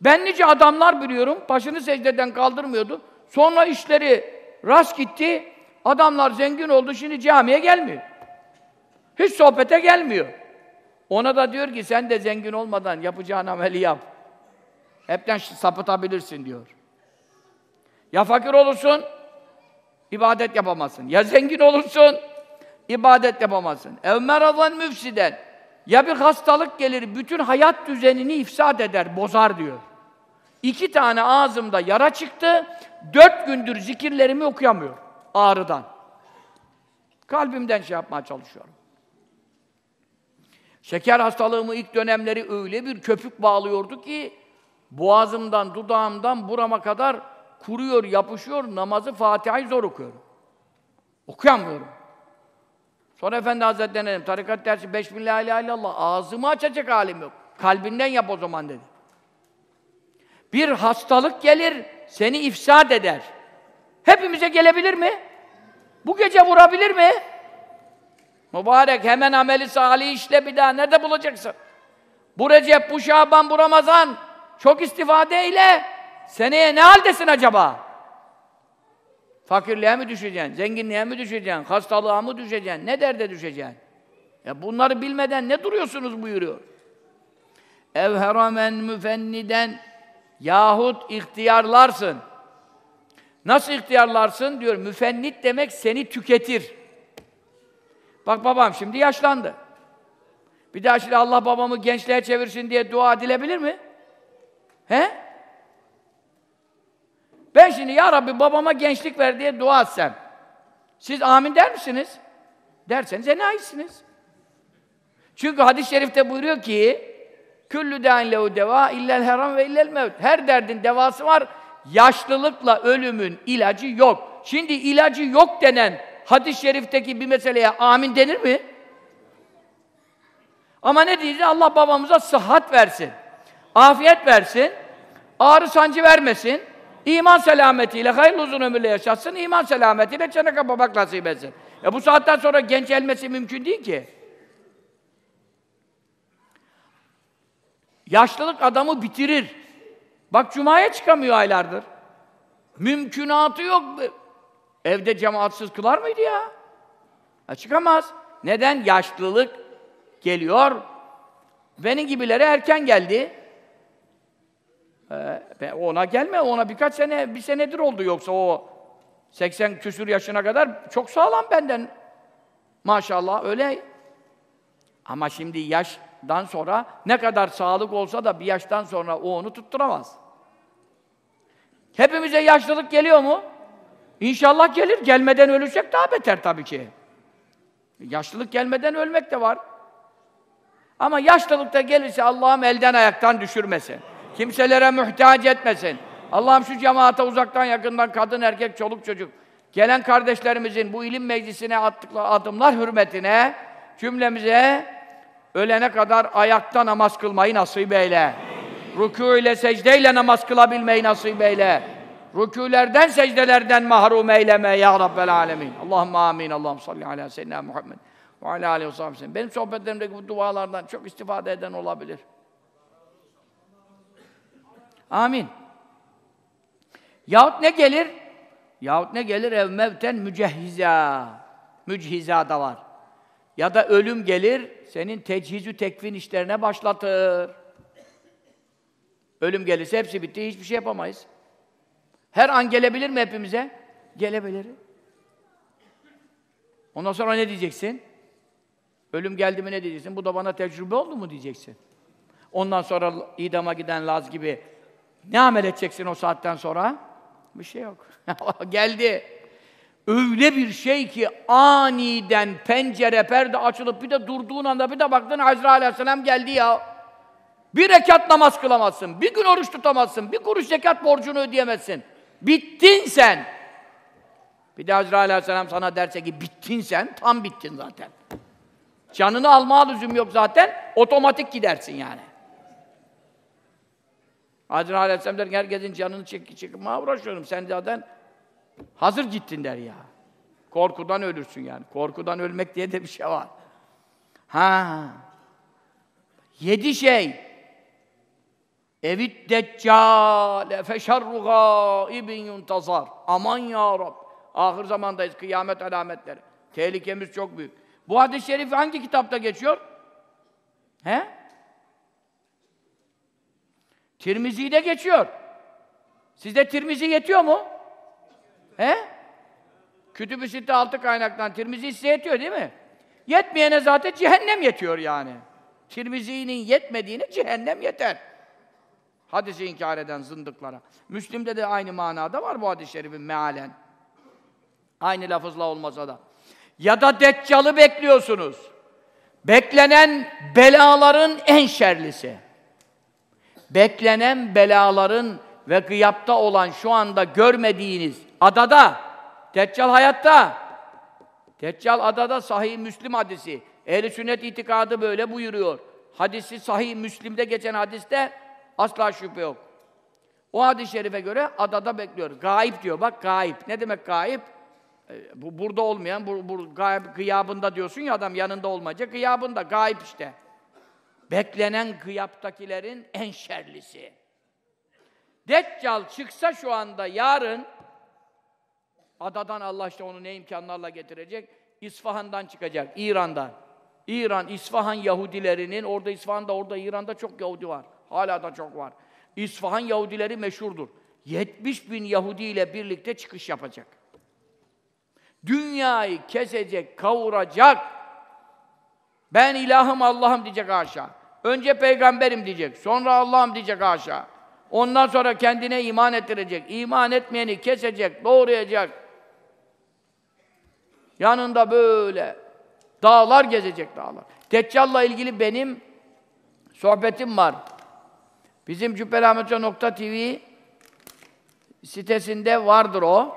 Ben nice adamlar biliyorum, başını secdeden kaldırmıyordu. Sonra işleri rast gitti, adamlar zengin oldu, şimdi camiye gelmiyor. Hiç sohbete gelmiyor. Ona da diyor ki sen de zengin olmadan yapacağın ameli yap. Hepten sapıtabilirsin diyor. Ya fakir olursun, ibadet yapamazsın. Ya zengin olursun, ibadet yapamazsın. Ev meradan müfsiden. Ya bir hastalık gelir, bütün hayat düzenini ifsad eder, bozar diyor. İki tane ağzımda yara çıktı, dört gündür zikirlerimi okuyamıyorum ağrıdan. Kalbimden şey yapmaya çalışıyorum. Şeker hastalığımı ilk dönemleri öyle bir köpük bağlıyordu ki boğazımdan, dudağımdan burama kadar kuruyor, yapışıyor, namazı Fatiha'yı zor okuyorum. Okuyamıyorum. Sonra Efendi Hazretleri'ne dedim, tarikat dersi 5000 la ilahe illallah, ağzımı açacak halim yok. Kalbinden yap o zaman dedi. Bir hastalık gelir, seni ifsad eder. Hepimize gelebilir mi? Bu gece vurabilir mi? Mübarek hemen ameli salih işle bir daha nerede bulacaksın? Bu Recep, bu Şaban, bu Ramazan çok istifade eyle. Seneye ne haldesin acaba? Fakirliğe mi düşeceksin? Zenginliğe mi düşeceksin? Hastalığa mı düşeceksin? Ne derde düşeceksin? Ya bunları bilmeden ne duruyorsunuz buyuruyor. Evheramen müfenniden yahut ihtiyarlarsın. Nasıl ihtiyarlarsın diyor. Müfennit demek seni tüketir. Bak babam şimdi yaşlandı. Bir daha şimdi Allah babamı gençliğe çevirsin diye dua edilebilir mi? He? Ben şimdi ya Rabbi babama gençlik ver diye dua etsem. Siz amin der misiniz? Derseniz enayisiniz. Çünkü hadis-i şerifte buyuruyor ki Küllü dâin lehu deva illel heram ve illel mevt. Her derdin devası var. Yaşlılıkla ölümün ilacı yok. Şimdi ilacı yok denen hadis-i şerifteki bir meseleye amin denir mi? Ama ne diyeceğiz? Allah babamıza sıhhat versin. Afiyet versin. Ağrı sancı vermesin. İman selametiyle, hayırlı uzun ömürle yaşatsın. İman selametiyle çene kapamak nasip etsin. E bu saatten sonra genç elmesi mümkün değil ki. Yaşlılık adamı bitirir. Bak cumaya çıkamıyor aylardır. Mümkünatı yok. Evde cemaatsiz kılar mıydı ya? ya çıkamaz. Neden? Yaşlılık geliyor. Benim gibileri erken geldi. Ee, ona gelme, ona birkaç sene, bir senedir oldu yoksa o 80 küsur yaşına kadar çok sağlam benden. Maşallah öyle. Ama şimdi yaştan sonra ne kadar sağlık olsa da bir yaştan sonra o onu tutturamaz. Hepimize yaşlılık geliyor mu? İnşallah gelir. Gelmeden ölürsek daha beter tabii ki. Yaşlılık gelmeden ölmek de var. Ama yaşlılıkta gelirse Allah'ım elden ayaktan düşürmesin. Kimselere muhtaç etmesin. Allah'ım şu cemaate uzaktan yakından kadın erkek çoluk çocuk gelen kardeşlerimizin bu ilim meclisine attıkları adımlar hürmetine cümlemize ölene kadar ayakta namaz kılmayı nasip eyle. Rükû ile secdeyle namaz kılabilmeyi nasip eyle. Rükûlerden, secdelerden mahrum eyleme ya Rabbel alemin. Allahümme amin. Allahümme salli ala seyyidina Muhammed ve ala aleyhi ve sellem. Benim sohbetlerimdeki bu dualardan çok istifade eden olabilir. Amin. Yahut ne gelir? Yahut ne gelir? Ev mevten mücehhiza. Müchiza da var. Ya da ölüm gelir, senin tecihizü tekvin işlerine başlatır. Ölüm gelirse hepsi bitti, hiçbir şey yapamayız. Her an gelebilir mi hepimize? Gelebilir. Ondan sonra ne diyeceksin? Ölüm geldi mi ne diyeceksin? Bu da bana tecrübe oldu mu diyeceksin. Ondan sonra idama giden Laz gibi ne amel edeceksin o saatten sonra? Bir şey yok. [LAUGHS] geldi. Öyle bir şey ki aniden pencere, perde açılıp bir de durduğun anda bir de baktın Azrail Aleyhisselam geldi ya. Bir rekat namaz kılamazsın, bir gün oruç tutamazsın, bir kuruş zekat borcunu ödeyemezsin. Bittin sen. Bir de Azrail Aleyhisselam sana derse ki bittin sen, tam bittin zaten. Canını alma lüzum yok zaten. Otomatik gidersin yani. Hazreti Aleyhisselam der herkesin canını çek çıkma uğraşıyorum. Sen zaten hazır gittin der ya. Korkudan ölürsün yani. Korkudan ölmek diye de bir şey var. Ha. Yedi şey. Evit deccale feşerru gâibin yuntazar. Aman ya Rab. Ahir zamandayız. Kıyamet alametleri. Tehlikemiz çok büyük. Bu hadis-i şerif hangi kitapta geçiyor? He? Tirmizi'de geçiyor. Sizde Tirmizi yetiyor mu? He? Kütüb-i Sitte altı kaynaktan Tirmizi size yetiyor değil mi? Yetmeyene zaten cehennem yetiyor yani. Tirmizi'nin yetmediğine cehennem yeter. Hadisi inkar eden zındıklara. Müslim'de de aynı manada var bu hadis-i şerifin mealen. Aynı lafızla olmasa da. Ya da Deccal'ı bekliyorsunuz. Beklenen belaların en şerlisi. Beklenen belaların ve gıyapta olan şu anda görmediğiniz adada, Deccal hayatta. Deccal adada sahih Müslim hadisi. Ehl-i sünnet itikadı böyle buyuruyor. Hadisi sahih Müslim'de geçen hadiste asla şüphe yok. O hadis-i şerife göre adada bekliyor. Gaip diyor. Bak gaip. Ne demek gaip? E, bu burada olmayan, bu, bu gayb, gıyabında diyorsun ya adam yanında olmayacak, gıyabında, gayb işte. Beklenen gıyaptakilerin en şerlisi. Deccal çıksa şu anda yarın, adadan Allah işte onu ne imkanlarla getirecek? İsfahan'dan çıkacak, İran'dan. İran, İsfahan Yahudilerinin, orada İsfahan'da, orada İran'da çok Yahudi var. Hala da çok var. İsfahan Yahudileri meşhurdur. 70 bin Yahudi ile birlikte çıkış yapacak. Dünyayı kesecek, kavuracak. Ben ilahım Allah'ım diyecek aşağı. Önce peygamberim diyecek, sonra Allah'ım diyecek aşağı. Ondan sonra kendine iman ettirecek. İman etmeyeni kesecek, doğrayacak. Yanında böyle dağlar gezecek dağlar. Deccal'la ilgili benim sohbetim var. Bizim cübbelahmetçe.tv sitesinde vardır o.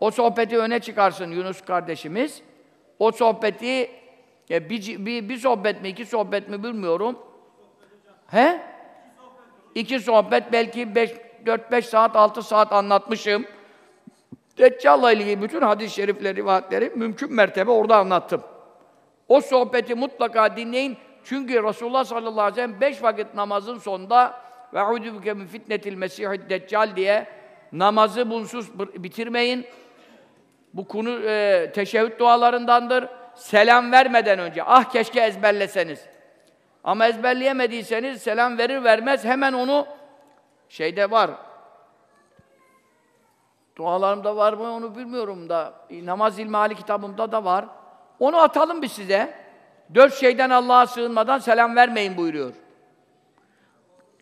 O sohbeti öne çıkarsın Yunus kardeşimiz. O sohbeti e, bir, bir, bir sohbet mi, iki sohbet mi bilmiyorum. He? İki sohbet belki 4-5 saat, 6 saat anlatmışım. Deccal'la ilgili bütün hadis-i şerifleri, rivayetleri mümkün mertebe orada anlattım. O sohbeti mutlaka dinleyin. Çünkü Resulullah sallallahu aleyhi ve sellem beş vakit namazın sonunda ve "Eûzü min fitnetil mesihid deccal" diye namazı bunsuz bitirmeyin. Bu konu e, teşehhüd dualarındandır. Selam vermeden önce. Ah keşke ezberleseniz. Ama ezberleyemediyseniz selam verir vermez hemen onu şeyde var. Dualarımda var mı onu bilmiyorum da. Namaz ilmali kitabımda da var. Onu atalım biz size. Dört şeyden Allah'a sığınmadan selam vermeyin buyuruyor.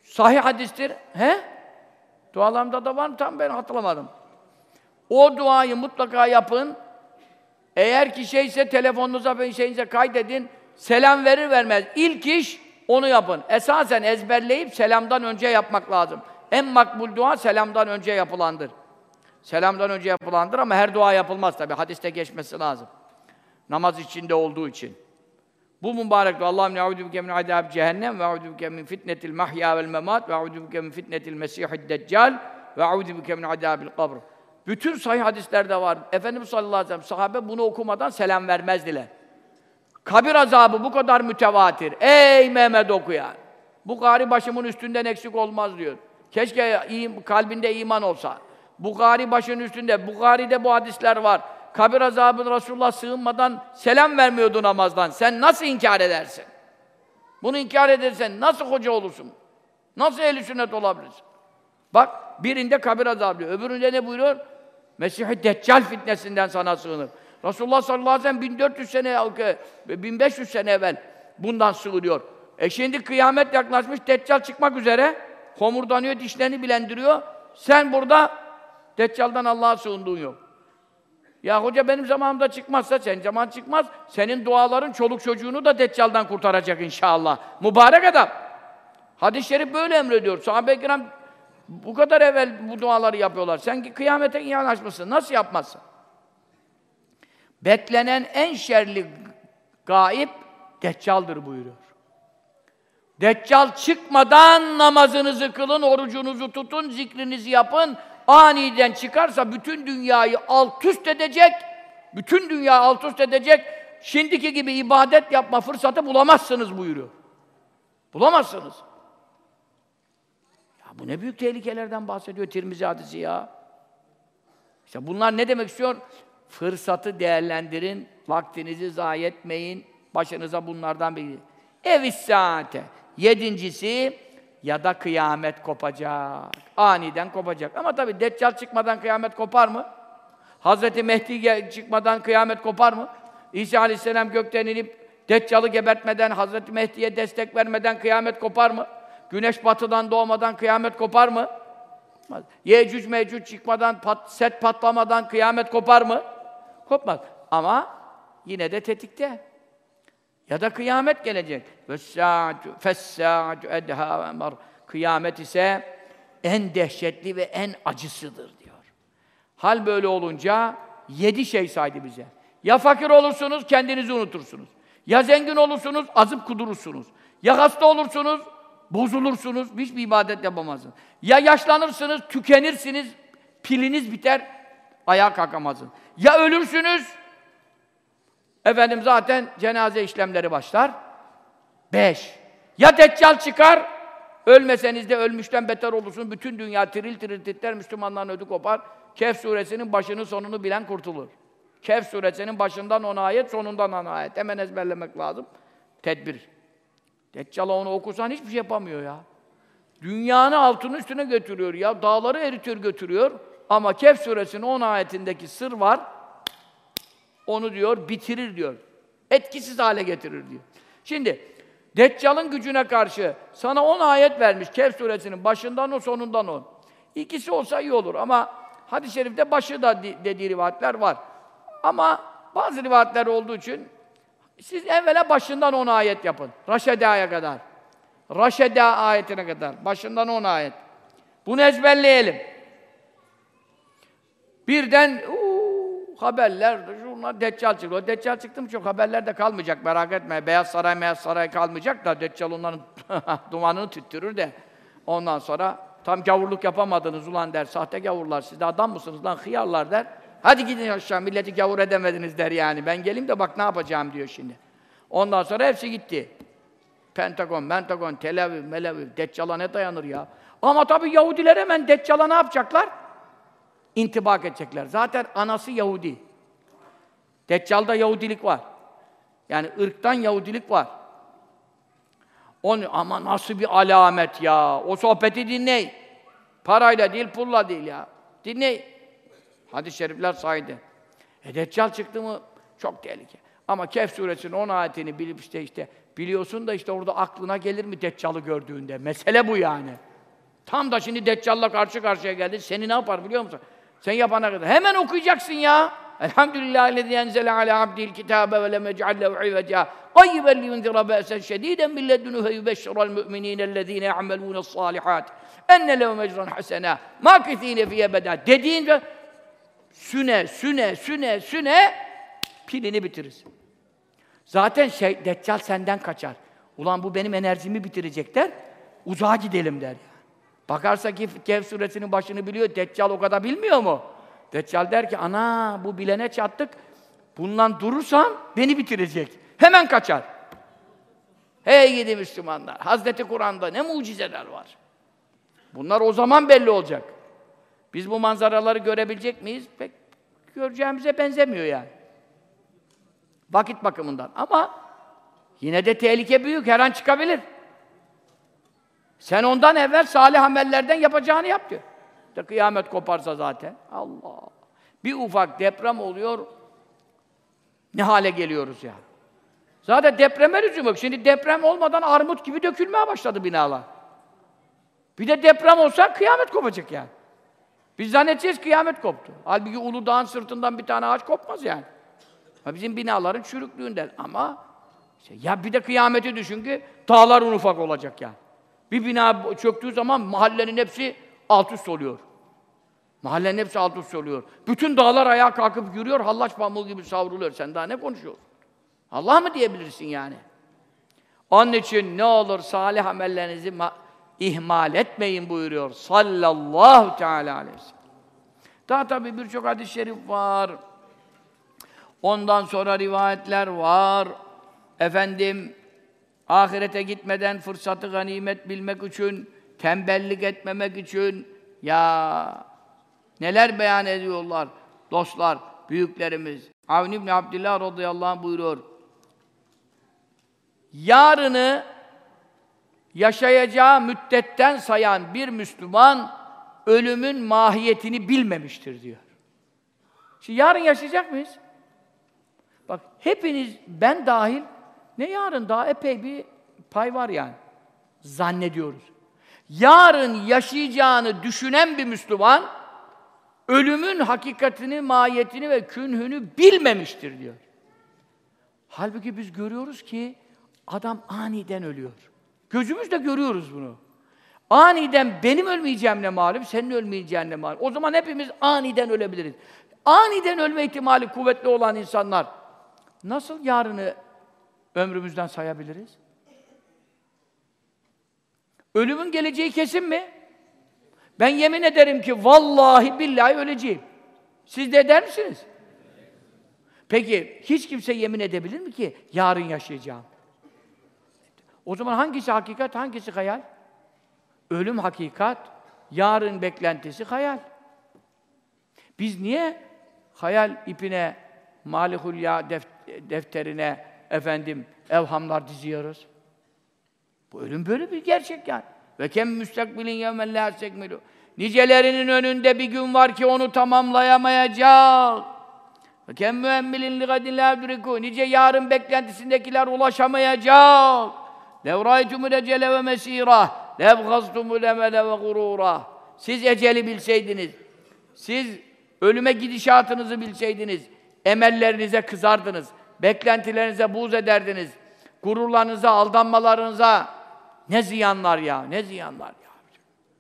Sahih hadistir. He? Dualarımda da var mı? Tam ben hatırlamadım. O duayı mutlaka yapın. Eğer ki şeyse telefonunuza şeyinize kaydedin. Selam verir vermez. İlk iş onu yapın. Esasen ezberleyip selamdan önce yapmak lazım. En makbul dua selamdan önce yapılandır. Selamdan önce yapılandır ama her dua yapılmaz tabi. Hadiste geçmesi lazım. Namaz içinde olduğu için. Bu mübarek dua Allah'ım ne'ûdü bike min adâb cehennem ve eûdü bike min fitnetil mahya vel memat ve eûdü bike min fitnetil mesihid deccal ve eûdü bike min adâbil kabr. Bütün sahih hadislerde var. Efendimiz sallallahu aleyhi ve sellem sahabe bunu okumadan selam vermezdiler. Kabir azabı bu kadar mütevatir. Ey Mehmet okuyan! Bukhari başımın üstünden eksik olmaz diyor. Keşke kalbinde iman olsa. Bukhari başının üstünde. Bukhari'de bu hadisler var. Kabir azabı Resulullah sığınmadan selam vermiyordu namazdan. Sen nasıl inkar edersin? Bunu inkar edersen nasıl hoca olursun? Nasıl ehli sünnet olabilirsin? Bak birinde kabir azabı diyor. Öbüründe ne buyuruyor? Mesih-i Deccal fitnesinden sana sığınır. Resulullah sallallahu aleyhi ve sellem 1400 sene, 1500 sene evvel bundan sığınıyor. E şimdi kıyamet yaklaşmış, Deccal çıkmak üzere. Homurdanıyor, dişlerini bilendiriyor. Sen burada Deccal'dan Allah'a sığındığın yok. Ya hoca benim zamanımda çıkmazsa sen zaman çıkmaz. Senin duaların çoluk çocuğunu da Deccal'dan kurtaracak inşallah. Mübarek adam. Hadis-i şerif böyle emrediyor. Sahabe-i kiram bu kadar evvel bu duaları yapıyorlar. Sen ki kıyamete yanaşmışsın. Nasıl yapmazsın? Beklenen en şerli gaip Deccal'dır buyuruyor. Deccal çıkmadan namazınızı kılın, orucunuzu tutun, zikrinizi yapın. Aniden çıkarsa bütün dünyayı alt üst edecek, bütün dünya alt üst edecek, şimdiki gibi ibadet yapma fırsatı bulamazsınız buyuruyor. Bulamazsınız. Bu ne büyük tehlikelerden bahsediyor Tirmizi hadisi ya. İşte bunlar ne demek istiyor? Fırsatı değerlendirin, vaktinizi zayi etmeyin, başınıza bunlardan biri. Evis saate. Yedincisi, ya da kıyamet kopacak. Aniden kopacak. Ama tabii Deccal çıkmadan kıyamet kopar mı? Hazreti Mehdi çıkmadan kıyamet kopar mı? İsa Aleyhisselam gökten inip Deccal'ı gebertmeden, Hazreti Mehdi'ye destek vermeden kıyamet kopar mı? Güneş batıdan doğmadan kıyamet kopar mı? Yecüc mecüc çıkmadan, pat, set patlamadan kıyamet kopar mı? Kopmaz. Ama yine de tetikte. Ya da kıyamet gelecek. Fessâtu edhâ emar. Kıyamet ise en dehşetli ve en acısıdır diyor. Hal böyle olunca yedi şey saydı bize. Ya fakir olursunuz, kendinizi unutursunuz. Ya zengin olursunuz, azıp kudurursunuz. Ya hasta olursunuz, bozulursunuz, hiçbir ibadet yapamazsınız. Ya yaşlanırsınız, tükenirsiniz, piliniz biter, ayağa kalkamazsınız. Ya ölürsünüz, efendim zaten cenaze işlemleri başlar. Beş. Ya deccal çıkar, ölmeseniz de ölmüşten beter olursun, bütün dünya tiril tiril titrer, Müslümanların ödü kopar. Kehf suresinin başını sonunu bilen kurtulur. Kehf suresinin başından on ayet, sonundan on ayet. Hemen ezberlemek lazım. Tedbir. Deccal'a onu okusan hiçbir şey yapamıyor ya. Dünyanı altının üstüne götürüyor ya. Dağları eritiyor götürüyor. Ama Kehf suresinin 10 ayetindeki sır var. Onu diyor bitirir diyor. Etkisiz hale getirir diyor. Şimdi Deccal'ın gücüne karşı sana 10 ayet vermiş Kehf suresinin başından o sonundan o. İkisi olsa iyi olur ama hadis-i şerifte başı da dediği rivayetler var. Ama bazı rivayetler olduğu için siz evvela başından 10 ayet yapın. Raşeda'ya kadar. Raşeda ayetine kadar. Başından 10 ayet. Bunu ezberleyelim. Birden uu, haberler, şunlar Deccal çıkıyor. Deccal çıktı mı çok haberler de kalmayacak merak etme. Beyaz Saray, Beyaz Saray kalmayacak da Deccal onların [LAUGHS] dumanını tüttürür de ondan sonra tam gavurluk yapamadınız ulan der. Sahte gavurlar siz de adam mısınız lan hıyarlar der. Hadi gidin aşağı milleti gavur edemediniz der yani. Ben geleyim de bak ne yapacağım diyor şimdi. Ondan sonra hepsi gitti. Pentagon, Pentagon, Tel Aviv, Mel Aviv, Deccal'a ne dayanır ya? Ama tabii Yahudiler hemen Deccal'a ne yapacaklar? İntibak edecekler. Zaten anası Yahudi. Deccal'da Yahudilik var. Yani ırktan Yahudilik var. Onu ama nasıl bir alamet ya? O sohbeti dinley. Parayla değil, pulla değil ya. Dinley. Hadis-i şerifler saydı. E Deccal çıktı mı çok tehlike. Ama Kehf suresinin 10 ayetini bilip işte işte biliyorsun da işte orada aklına gelir mi Deccal'ı gördüğünde? Mesele bu yani. Tam da şimdi Deccal'la karşı karşıya geldi. Seni ne yapar biliyor musun? Sen yapana kadar. Hemen okuyacaksın ya. Elhamdülillahillezî enzele alâ abdil kitâbe ve lem ec'allehu ivecâ. Qayyiben liyunzira ba'sen şedîden min ledunhu ve yubeşşiral mü'minînellezîne ya'melûne's-sâlihât. Enne lehum ecran hasenâ. Mâkithîne fî ebedâ. Dediğince süne, süne, süne, süne pilini bitirirsin. Zaten şey, Deccal senden kaçar. Ulan bu benim enerjimi bitirecek der, uzağa gidelim der. Bakarsa ki Kehf suresinin başını biliyor, Deccal o kadar bilmiyor mu? Deccal der ki, ana bu bilene çattık, bundan durursam beni bitirecek. Hemen kaçar. Hey gidi Müslümanlar, Hazreti Kur'an'da ne mucizeler var. Bunlar o zaman belli olacak. Biz bu manzaraları görebilecek miyiz? Pek göreceğimize benzemiyor yani. Vakit bakımından. Ama yine de tehlike büyük, her an çıkabilir. Sen ondan evvel salih amellerden yapacağını yap diyor. İşte kıyamet koparsa zaten. Allah! Bir ufak deprem oluyor, ne hale geliyoruz ya. Zaten depreme lüzum yok. Şimdi deprem olmadan armut gibi dökülmeye başladı binalar. Bir de deprem olsa kıyamet kopacak yani. Biz zannedeceğiz kıyamet koptu. Halbuki Uludağ'ın sırtından bir tane ağaç kopmaz yani. Ha bizim binaların çürüklüğünden ama işte ya bir de kıyameti düşün ki dağlar un ufak olacak yani. Bir bina çöktüğü zaman mahallenin hepsi alt üst oluyor. Mahallenin hepsi alt üst oluyor. Bütün dağlar ayağa kalkıp yürüyor, hallaç pamuğu gibi savruluyor. Sen daha ne konuşuyorsun? Allah mı diyebilirsin yani? Onun için ne olur salih amellerinizi ihmal etmeyin buyuruyor sallallahu teala aleyhi ve. Daha tabi birçok hadis-i şerif var. Ondan sonra rivayetler var. Efendim ahirete gitmeden fırsatı ganimet bilmek için, tembellik etmemek için ya neler beyan ediyorlar dostlar, büyüklerimiz. Avni İbni Abdillah radıyallahu anh buyuruyor. Yarını yaşayacağı müddetten sayan bir Müslüman ölümün mahiyetini bilmemiştir diyor. Şimdi yarın yaşayacak mıyız? Bak hepiniz, ben dahil, ne yarın daha epey bir pay var yani. Zannediyoruz. Yarın yaşayacağını düşünen bir Müslüman, ölümün hakikatini, mahiyetini ve künhünü bilmemiştir diyor. Halbuki biz görüyoruz ki adam aniden ölüyor. Gözümüzle görüyoruz bunu. Aniden benim ölmeyeceğim ne malum, senin ölmeyeceğin ne malum. O zaman hepimiz aniden ölebiliriz. Aniden ölme ihtimali kuvvetli olan insanlar nasıl yarını ömrümüzden sayabiliriz? Ölümün geleceği kesin mi? Ben yemin ederim ki vallahi billahi öleceğim. Siz de eder misiniz? Peki hiç kimse yemin edebilir mi ki yarın yaşayacağım? O zaman hangisi hakikat, hangisi hayal? Ölüm hakikat, yarın beklentisi hayal. Biz niye hayal ipine, malihulya def defterine efendim evhamlar diziyoruz? Bu ölüm böyle bir gerçek yani. Ve kem müstakbilin yevmen la sekmilu. Nicelerinin önünde bir gün var ki onu tamamlayamayacak. Ve kem müemmilin li gadin la Nice yarın beklentisindekiler ulaşamayacak. Ve mesîrah, lev gaztumul emele ve gurûrah. Siz eceli bilseydiniz, siz ölüme gidişatınızı bilseydiniz, emellerinize kızardınız, beklentilerinize buğz ederdiniz, gururlarınıza, aldanmalarınıza ne ziyanlar ya, ne ziyanlar ya.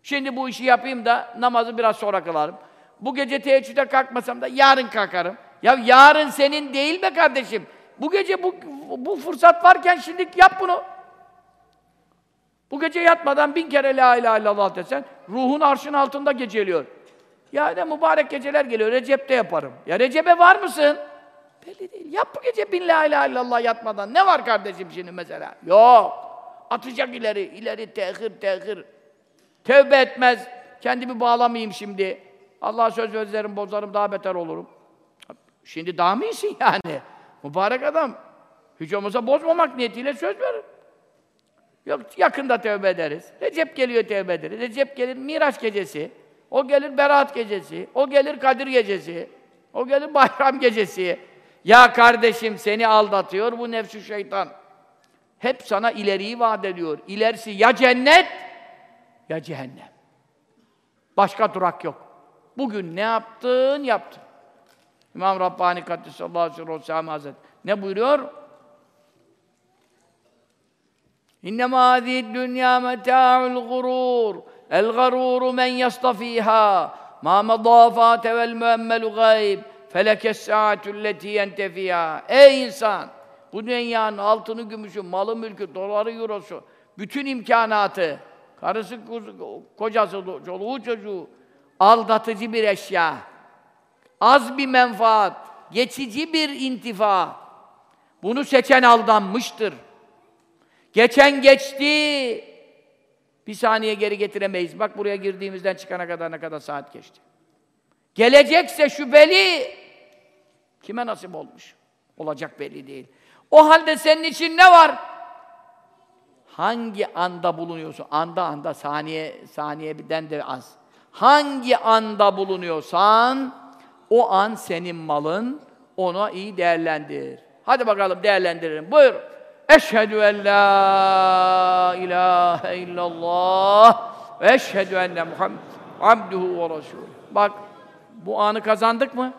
Şimdi bu işi yapayım da namazı biraz sonra kılarım. Bu gece teheccüde kalkmasam da yarın kalkarım. Ya yarın senin değil be kardeşim. Bu gece bu, bu fırsat varken şimdi yap bunu. Bu gece yatmadan bin kere la ilahe illallah desen, ruhun arşın altında geceliyor. Ya ne mübarek geceler geliyor, Recep'te yaparım. Ya Recep'e var mısın? Belli değil. Yap bu gece bin la ilahe illallah yatmadan. Ne var kardeşim şimdi mesela? Yok. Atacak ileri, ileri tehir tehir. Tevbe etmez. Kendimi bağlamayayım şimdi. Allah'a söz veririm, bozarım, daha beter olurum. Şimdi daha mı iyisin yani? Mübarek adam. Olmazsa bozmamak niyetiyle söz verir. Yok yakında tövbe ederiz. Recep geliyor tövbe ederiz. Recep gelir Miraç gecesi. O gelir Berat gecesi. O gelir Kadir gecesi. O gelir bayram gecesi. Ya kardeşim seni aldatıyor bu nefsü şeytan. Hep sana ileriyi vaat ediyor. İlerisi ya cennet ya cehennem. Başka durak yok. Bugün ne yaptın? Yaptın. İmam Rabbani Kaddesallahu aleyhi ve sellem Hazretleri ne buyuruyor? İnnemâ hâzî dünyâ metâ'ul gurûr. El garûru men yastafiha. Mâ medâfâte vel müemmelu gayb. Felekes sa'atülleti yentefiyâ. Ey insan! Bu dünyanın altını, gümüşü, malı, mülkü, doları, eurosu, bütün imkanatı, karısı, kocası, çoluğu, çocuğu, aldatıcı bir eşya, az bir menfaat, geçici bir intifa. Bunu seçen aldanmıştır. Geçen geçti. Bir saniye geri getiremeyiz. Bak buraya girdiğimizden çıkana kadar ne kadar saat geçti. Gelecekse şüpheli. Kime nasip olmuş? Olacak belli değil. O halde senin için ne var? Hangi anda bulunuyorsun? Anda anda saniye saniyeden de az. Hangi anda bulunuyorsan o an senin malın. Ona iyi değerlendir. Hadi bakalım değerlendirelim. Buyur. Eşhedü en la ilahe illallah ve eşhedü enne Muhammed abduhu ve resulü. Bak bu anı kazandık mı?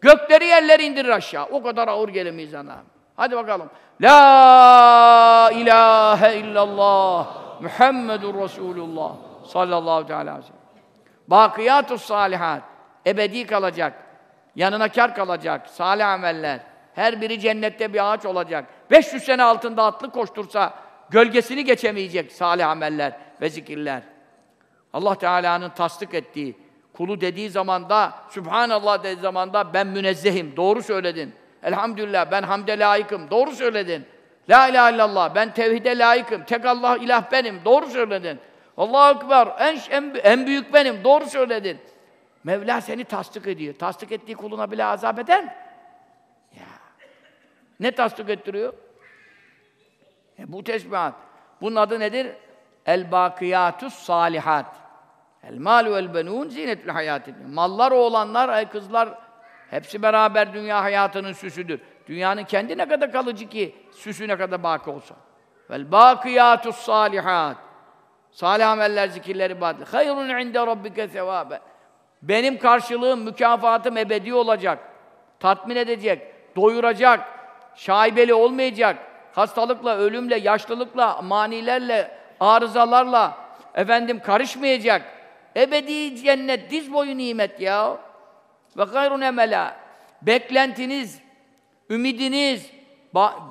Gökleri yerleri indirir aşağı. O kadar ağır gelir mizana. Hadi bakalım. La ilahe illallah Muhammedur Resulullah sallallahu teala aleyhi ve sellem. Bakiyatus salihat ebedi kalacak. Yanına kar kalacak. Salih ameller. Her biri cennette bir ağaç olacak. 500 sene altında atlı koştursa gölgesini geçemeyecek salih ameller ve zikirler. Allah Teala'nın tasdik ettiği, kulu dediği zamanda, Sübhanallah dediği zamanda ben münezzehim, doğru söyledin. Elhamdülillah ben hamde layıkım, doğru söyledin. La ilahe illallah, ben tevhide layıkım, tek Allah ilah benim, doğru söyledin. Allahu Ekber, en, en, en büyük benim, doğru söyledin. Mevla seni tasdik ediyor. Tasdik ettiği kuluna bile azap eder mi? Ne tasdik ettiriyor? E, bu tesbihat. Bunun adı nedir? El-Bakiyatus Salihat. El-Malu vel-Benun zinetül hayatid. Mallar, oğlanlar, kızlar hepsi beraber dünya hayatının süsüdür. Dünyanın kendi ne kadar kalıcı ki süsü ne kadar baki olsa. Vel-Bakiyatus Salihat. Salih ameller, zikirleri ibadetler. Hayrun inde rabbike sevabe. Benim karşılığım, mükafatım ebedi olacak. Tatmin edecek, doyuracak, şaibeli olmayacak. Hastalıkla, ölümle, yaşlılıkla, manilerle, arızalarla efendim karışmayacak. Ebedi cennet, diz boyu nimet ya. Ve gayrun emela. Beklentiniz, ümidiniz,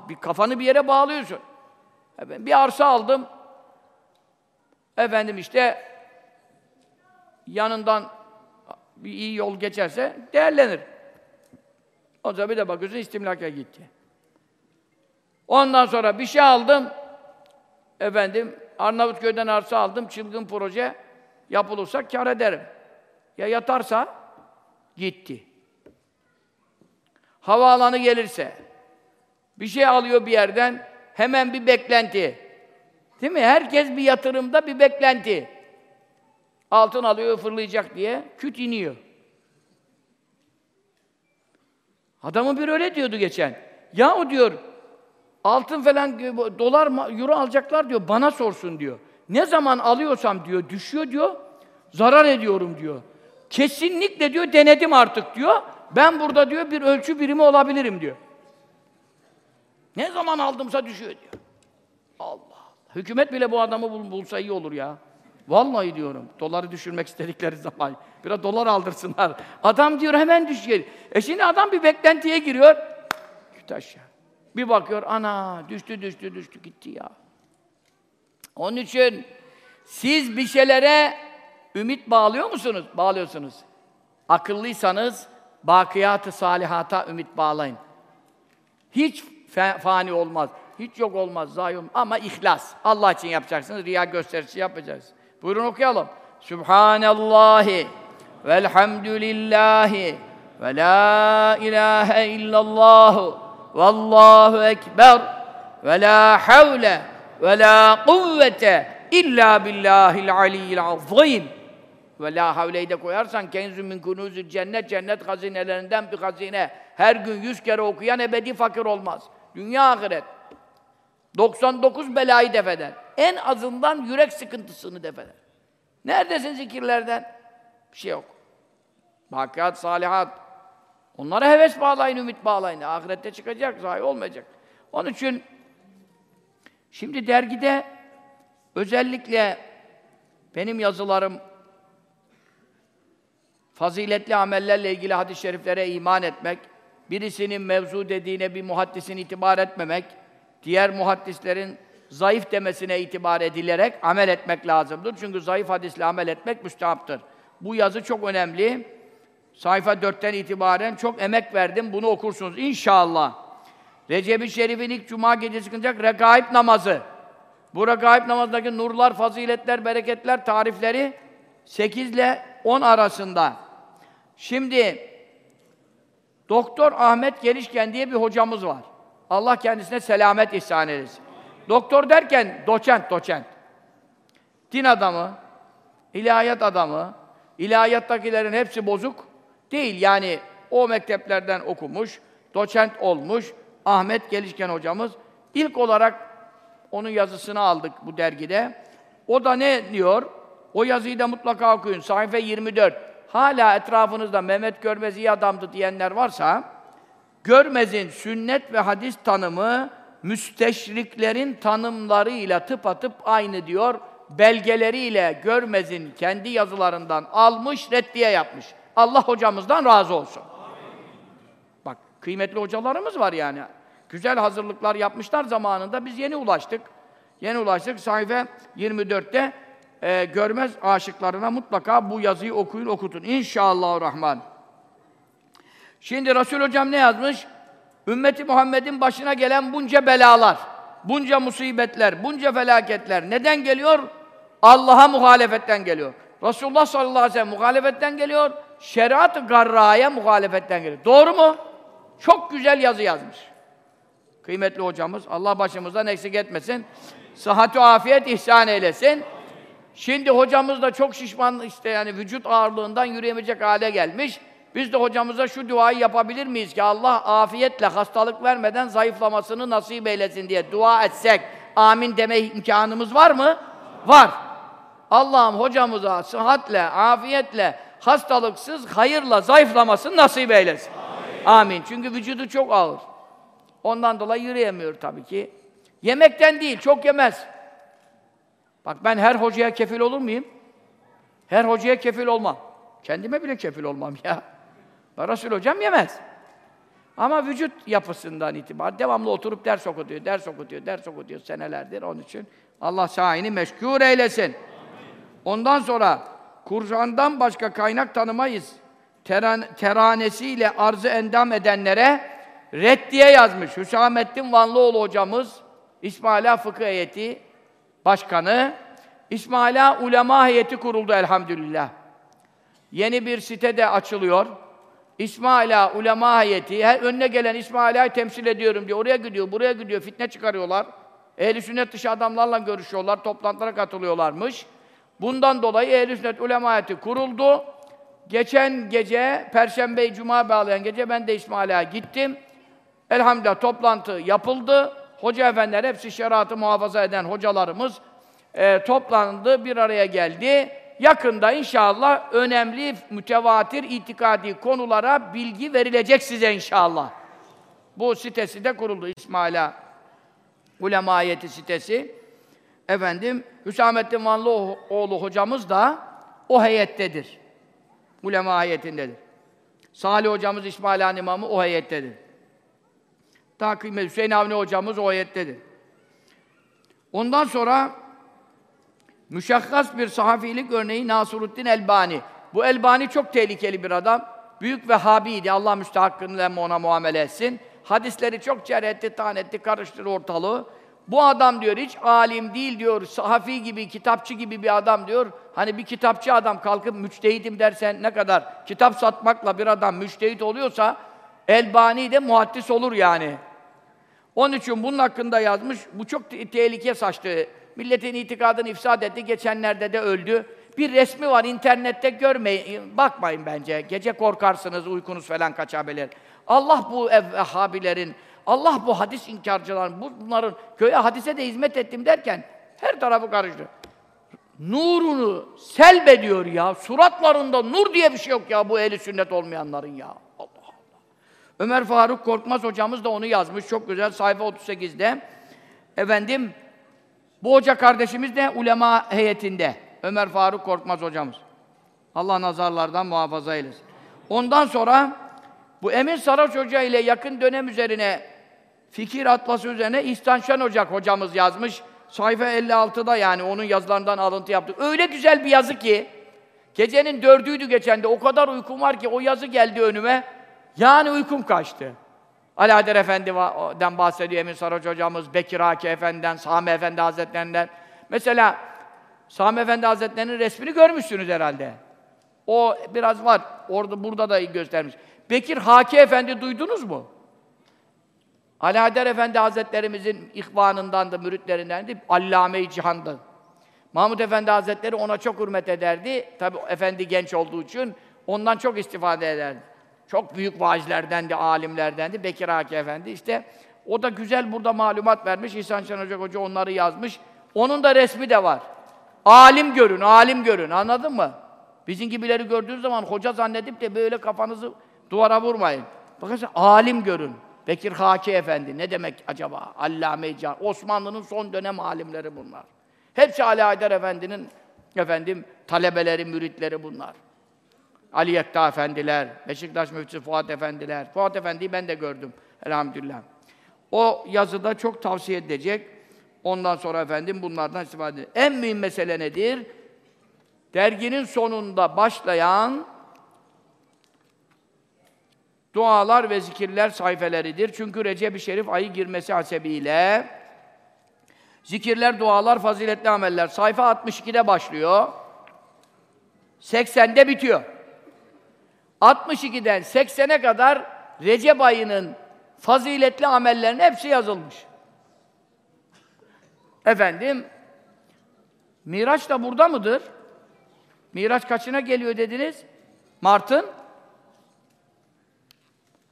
bir kafanı bir yere bağlıyorsun. Efendim, bir arsa aldım. Efendim işte yanından bir iyi yol geçerse değerlenir. O zaman bir de bakıyorsun istimlaka gitti. Ondan sonra bir şey aldım. Efendim Arnavutköy'den arsa aldım. Çılgın proje yapılırsa kar ederim. Ya yatarsa gitti. Havaalanı gelirse bir şey alıyor bir yerden hemen bir beklenti. Değil mi? Herkes bir yatırımda bir beklenti. Altın alıyor, fırlayacak diye küt iniyor. Adamın bir öyle diyordu geçen. Ya o diyor, altın falan, dolar, euro alacaklar diyor, bana sorsun diyor. Ne zaman alıyorsam diyor, düşüyor diyor, zarar ediyorum diyor. Kesinlikle diyor, denedim artık diyor. Ben burada diyor, bir ölçü birimi olabilirim diyor. Ne zaman aldımsa düşüyor diyor. Allah Allah. Hükümet bile bu adamı bul bulsa iyi olur ya. Vallahi diyorum. Doları düşürmek istedikleri [LAUGHS] zaman. Biraz dolar aldırsınlar. Adam diyor hemen düşüyor. E şimdi adam bir beklentiye giriyor. Küt aşağı. Bir bakıyor, ana düştü düştü düştü gitti ya. Onun için siz bir şeylere ümit bağlıyor musunuz? Bağlıyorsunuz. Akıllıysanız bakiyat-ı salihata ümit bağlayın. Hiç fani olmaz. Hiç yok olmaz, olmaz. Ama ihlas. Allah için yapacaksınız, riya gösterisi yapacaksınız. Buyurun okuyalım. Subhanallahi velhamdülillahi ve la ilahe illallah vallahu ekber ve la havle ve la kuvvete illa billahil aliyyil azim. Ve la havleyi de koyarsan kenzü min kunuzül cennet, cennet hazinelerinden bir hazine. Her gün yüz kere okuyan ebedi fakir olmaz. Dünya ahiret. 99 belayı defeder. En azından yürek sıkıntısını defeder. Neredesin zikirlerden? Bir şey yok. Bakiat, salihat. Onlara heves bağlayın, ümit bağlayın. Ahirette çıkacak, zayi olmayacak. Onun için şimdi dergide özellikle benim yazılarım faziletli amellerle ilgili hadis-i şeriflere iman etmek, birisinin mevzu dediğine bir muhaddisin itibar etmemek, diğer muhaddislerin zayıf demesine itibar edilerek amel etmek lazımdır. Çünkü zayıf hadisle amel etmek müstahaptır. Bu yazı çok önemli. Sayfa 4'ten itibaren çok emek verdim. Bunu okursunuz inşallah. Recep-i Şerif'in ilk cuma gecesi kılacak regaib namazı. Bu regaib namazındaki nurlar, faziletler, bereketler, tarifleri 8 ile 10 arasında. Şimdi Doktor Ahmet Gelişken diye bir hocamız var. Allah kendisine selamet ihsan eylesin. Doktor derken doçent, doçent. Din adamı, ilahiyat adamı, ilahiyattakilerin hepsi bozuk değil. Yani o mekteplerden okumuş, doçent olmuş, Ahmet Gelişken hocamız. İlk olarak onun yazısını aldık bu dergide. O da ne diyor? O yazıyı da mutlaka okuyun. Sayfa 24. Hala etrafınızda Mehmet Görmez iyi adamdı diyenler varsa, Görmez'in sünnet ve hadis tanımı müsteşriklerin tanımlarıyla tıpatıp aynı diyor. Belgeleriyle Görmez'in kendi yazılarından almış, reddiye yapmış. Allah hocamızdan razı olsun. Amin. Bak, Kıymetli hocalarımız var yani. Güzel hazırlıklar yapmışlar zamanında. Biz yeni ulaştık. Yeni ulaştık. Sayfa 24'te e, görmez aşıklarına mutlaka bu yazıyı okuyun, okutun. İnşallah Rahman. Şimdi Resul Hocam ne yazmış? Ümmeti Muhammed'in başına gelen bunca belalar, bunca musibetler, bunca felaketler neden geliyor? Allah'a muhalefetten geliyor. Resulullah sallallahu aleyhi ve sellem muhalefetten geliyor. Şeriat-ı garraya muhalefetten geliyor. Doğru mu? Çok güzel yazı yazmış. Kıymetli hocamız, Allah başımızdan eksik etmesin. Sıhhat-ı afiyet ihsan eylesin. Şimdi hocamız da çok şişman işte yani vücut ağırlığından yürüyemeyecek hale gelmiş. Biz de hocamıza şu duayı yapabilir miyiz ki Allah afiyetle hastalık vermeden zayıflamasını nasip eylesin diye dua etsek amin deme imkanımız var mı? Var. Allah'ım hocamıza sıhhatle, afiyetle, hastalıksız, hayırla zayıflamasını nasip eylesin. Amin. amin. Çünkü vücudu çok ağır. Ondan dolayı yürüyemiyor tabii ki. Yemekten değil, çok yemez. Bak ben her hocaya kefil olur muyum? Her hocaya kefil olmam. Kendime bile kefil olmam ya. Resul hocam yemez. Ama vücut yapısından itibar devamlı oturup ders okutuyor, ders okutuyor, ders okutuyor senelerdir onun için. Allah şahini meşgul eylesin. Ondan sonra Kur'an'dan başka kaynak tanımayız. Teran, teranesiyle arzı endam edenlere reddiye yazmış. Hüsamettin Vanlıoğlu hocamız, İsmaila Fıkıh Heyeti Başkanı, İsmaila Ulema Heyeti kuruldu elhamdülillah. Yeni bir site de açılıyor. İsmaila Ulema Heyeti, her önüne gelen İsmaila'yı temsil ediyorum diyor. Oraya gidiyor, buraya gidiyor, fitne çıkarıyorlar. Ehli sünnet dışı adamlarla görüşüyorlar, toplantılara katılıyorlarmış. Bundan dolayı Ehl-i Sünnet Ulema Heyeti kuruldu. Geçen gece, Perşembe Cuma bağlayan gece ben de İsmaila'ya gittim. Elhamdülillah toplantı yapıldı. Hoca efendiler, hepsi şeriatı muhafaza eden hocalarımız e, toplandı, bir araya geldi. Yakında inşallah önemli, mütevatir, itikadi konulara bilgi verilecek size inşallah. Bu sitesi de kuruldu İsmaila Ulemayeti sitesi. Efendim, Hüsamettin Vanlıoğlu hocamız da o heyettedir. Ulema heyetindedir. Salih hocamız İsmail Han İmamı o heyettedir. Daha kıymetli Hüseyin Avni hocamız o heyettedir. Ondan sonra müşakkas bir sahafilik örneği Nasuruddin Elbani. Bu Elbani çok tehlikeli bir adam. Büyük Vehhabiydi. Allah müstahakkını ona muamele etsin. Hadisleri çok cerh etti, tan etti, karıştırdı ortalığı. Bu adam diyor hiç alim değil diyor, sahafi gibi, kitapçı gibi bir adam diyor. Hani bir kitapçı adam kalkıp müçtehidim dersen ne kadar kitap satmakla bir adam müçtehit oluyorsa Elbani de muhaddis olur yani. Onun için bunun hakkında yazmış, bu çok te tehlike saçtı. Milletin itikadını ifsad etti, geçenlerde de öldü. Bir resmi var, internette görmeyin, bakmayın bence. Gece korkarsınız, uykunuz falan kaçabilir. Allah bu evhabilerin, Allah bu hadis inkarcıların, bunların köye hadise de hizmet ettim derken her tarafı karıştı. Nurunu selbediyor ya. Suratlarında nur diye bir şey yok ya bu ehli sünnet olmayanların ya. Allah Allah. Ömer Faruk Korkmaz hocamız da onu yazmış. Çok güzel sayfa 38'de. Efendim bu hoca kardeşimiz de ulema heyetinde. Ömer Faruk Korkmaz hocamız. Allah nazarlardan muhafaza eylesin. Ondan sonra bu Emin Saraç Hoca ile yakın dönem üzerine fikir atlası üzerine İhsan Şen Ocak hocamız yazmış. Sayfa 56'da yani onun yazılarından alıntı yaptık. Öyle güzel bir yazı ki gecenin dördüydü geçen de o kadar uykum var ki o yazı geldi önüme. Yani uykum kaçtı. Alaeddin Efendi'den bahsediyor Emin Saraç hocamız, Bekir Haki Efendi'den, Sami Efendi Hazretlerinden. Mesela Sami Efendi Hazretleri'nin resmini görmüşsünüz herhalde. O biraz var. Orada burada da göstermiş. Bekir Haki Efendi duydunuz mu? Ali Haydar Efendi Hazretlerimizin ihvanındandı, müritlerindendi, Allame-i Cihan'dı. Mahmud Efendi Hazretleri ona çok hürmet ederdi. Tabi efendi genç olduğu için ondan çok istifade ederdi. Çok büyük vaizlerdendi, alimlerdendi. Bekir Haki Efendi işte o da güzel burada malumat vermiş. İhsan Şen Hoca Hoca onları yazmış. Onun da resmi de var. Alim görün, alim görün. Anladın mı? Bizim gibileri gördüğünüz zaman hoca zannedip de böyle kafanızı duvara vurmayın. Bakın alim görün. Bekir Haki Efendi ne demek acaba? Allame Can. Osmanlı'nın son dönem alimleri bunlar. Hepsi Ali Haydar Efendi'nin efendim talebeleri, müritleri bunlar. Ali Yekta Efendiler, Beşiktaş Müftüsü Fuat Efendiler. Fuat Efendi'yi ben de gördüm elhamdülillah. O yazıda çok tavsiye edecek. Ondan sonra efendim bunlardan istifade edin. En mühim mesele nedir? Derginin sonunda başlayan dualar ve zikirler sayfeleridir. Çünkü Recep-i Şerif ayı girmesi hasebiyle zikirler, dualar, faziletli ameller sayfa 62'de başlıyor. 80'de bitiyor. 62'den 80'e kadar Recep ayının faziletli amellerin hepsi yazılmış. Efendim, Miraç da burada mıdır? Miraç kaçına geliyor dediniz? Mart'ın?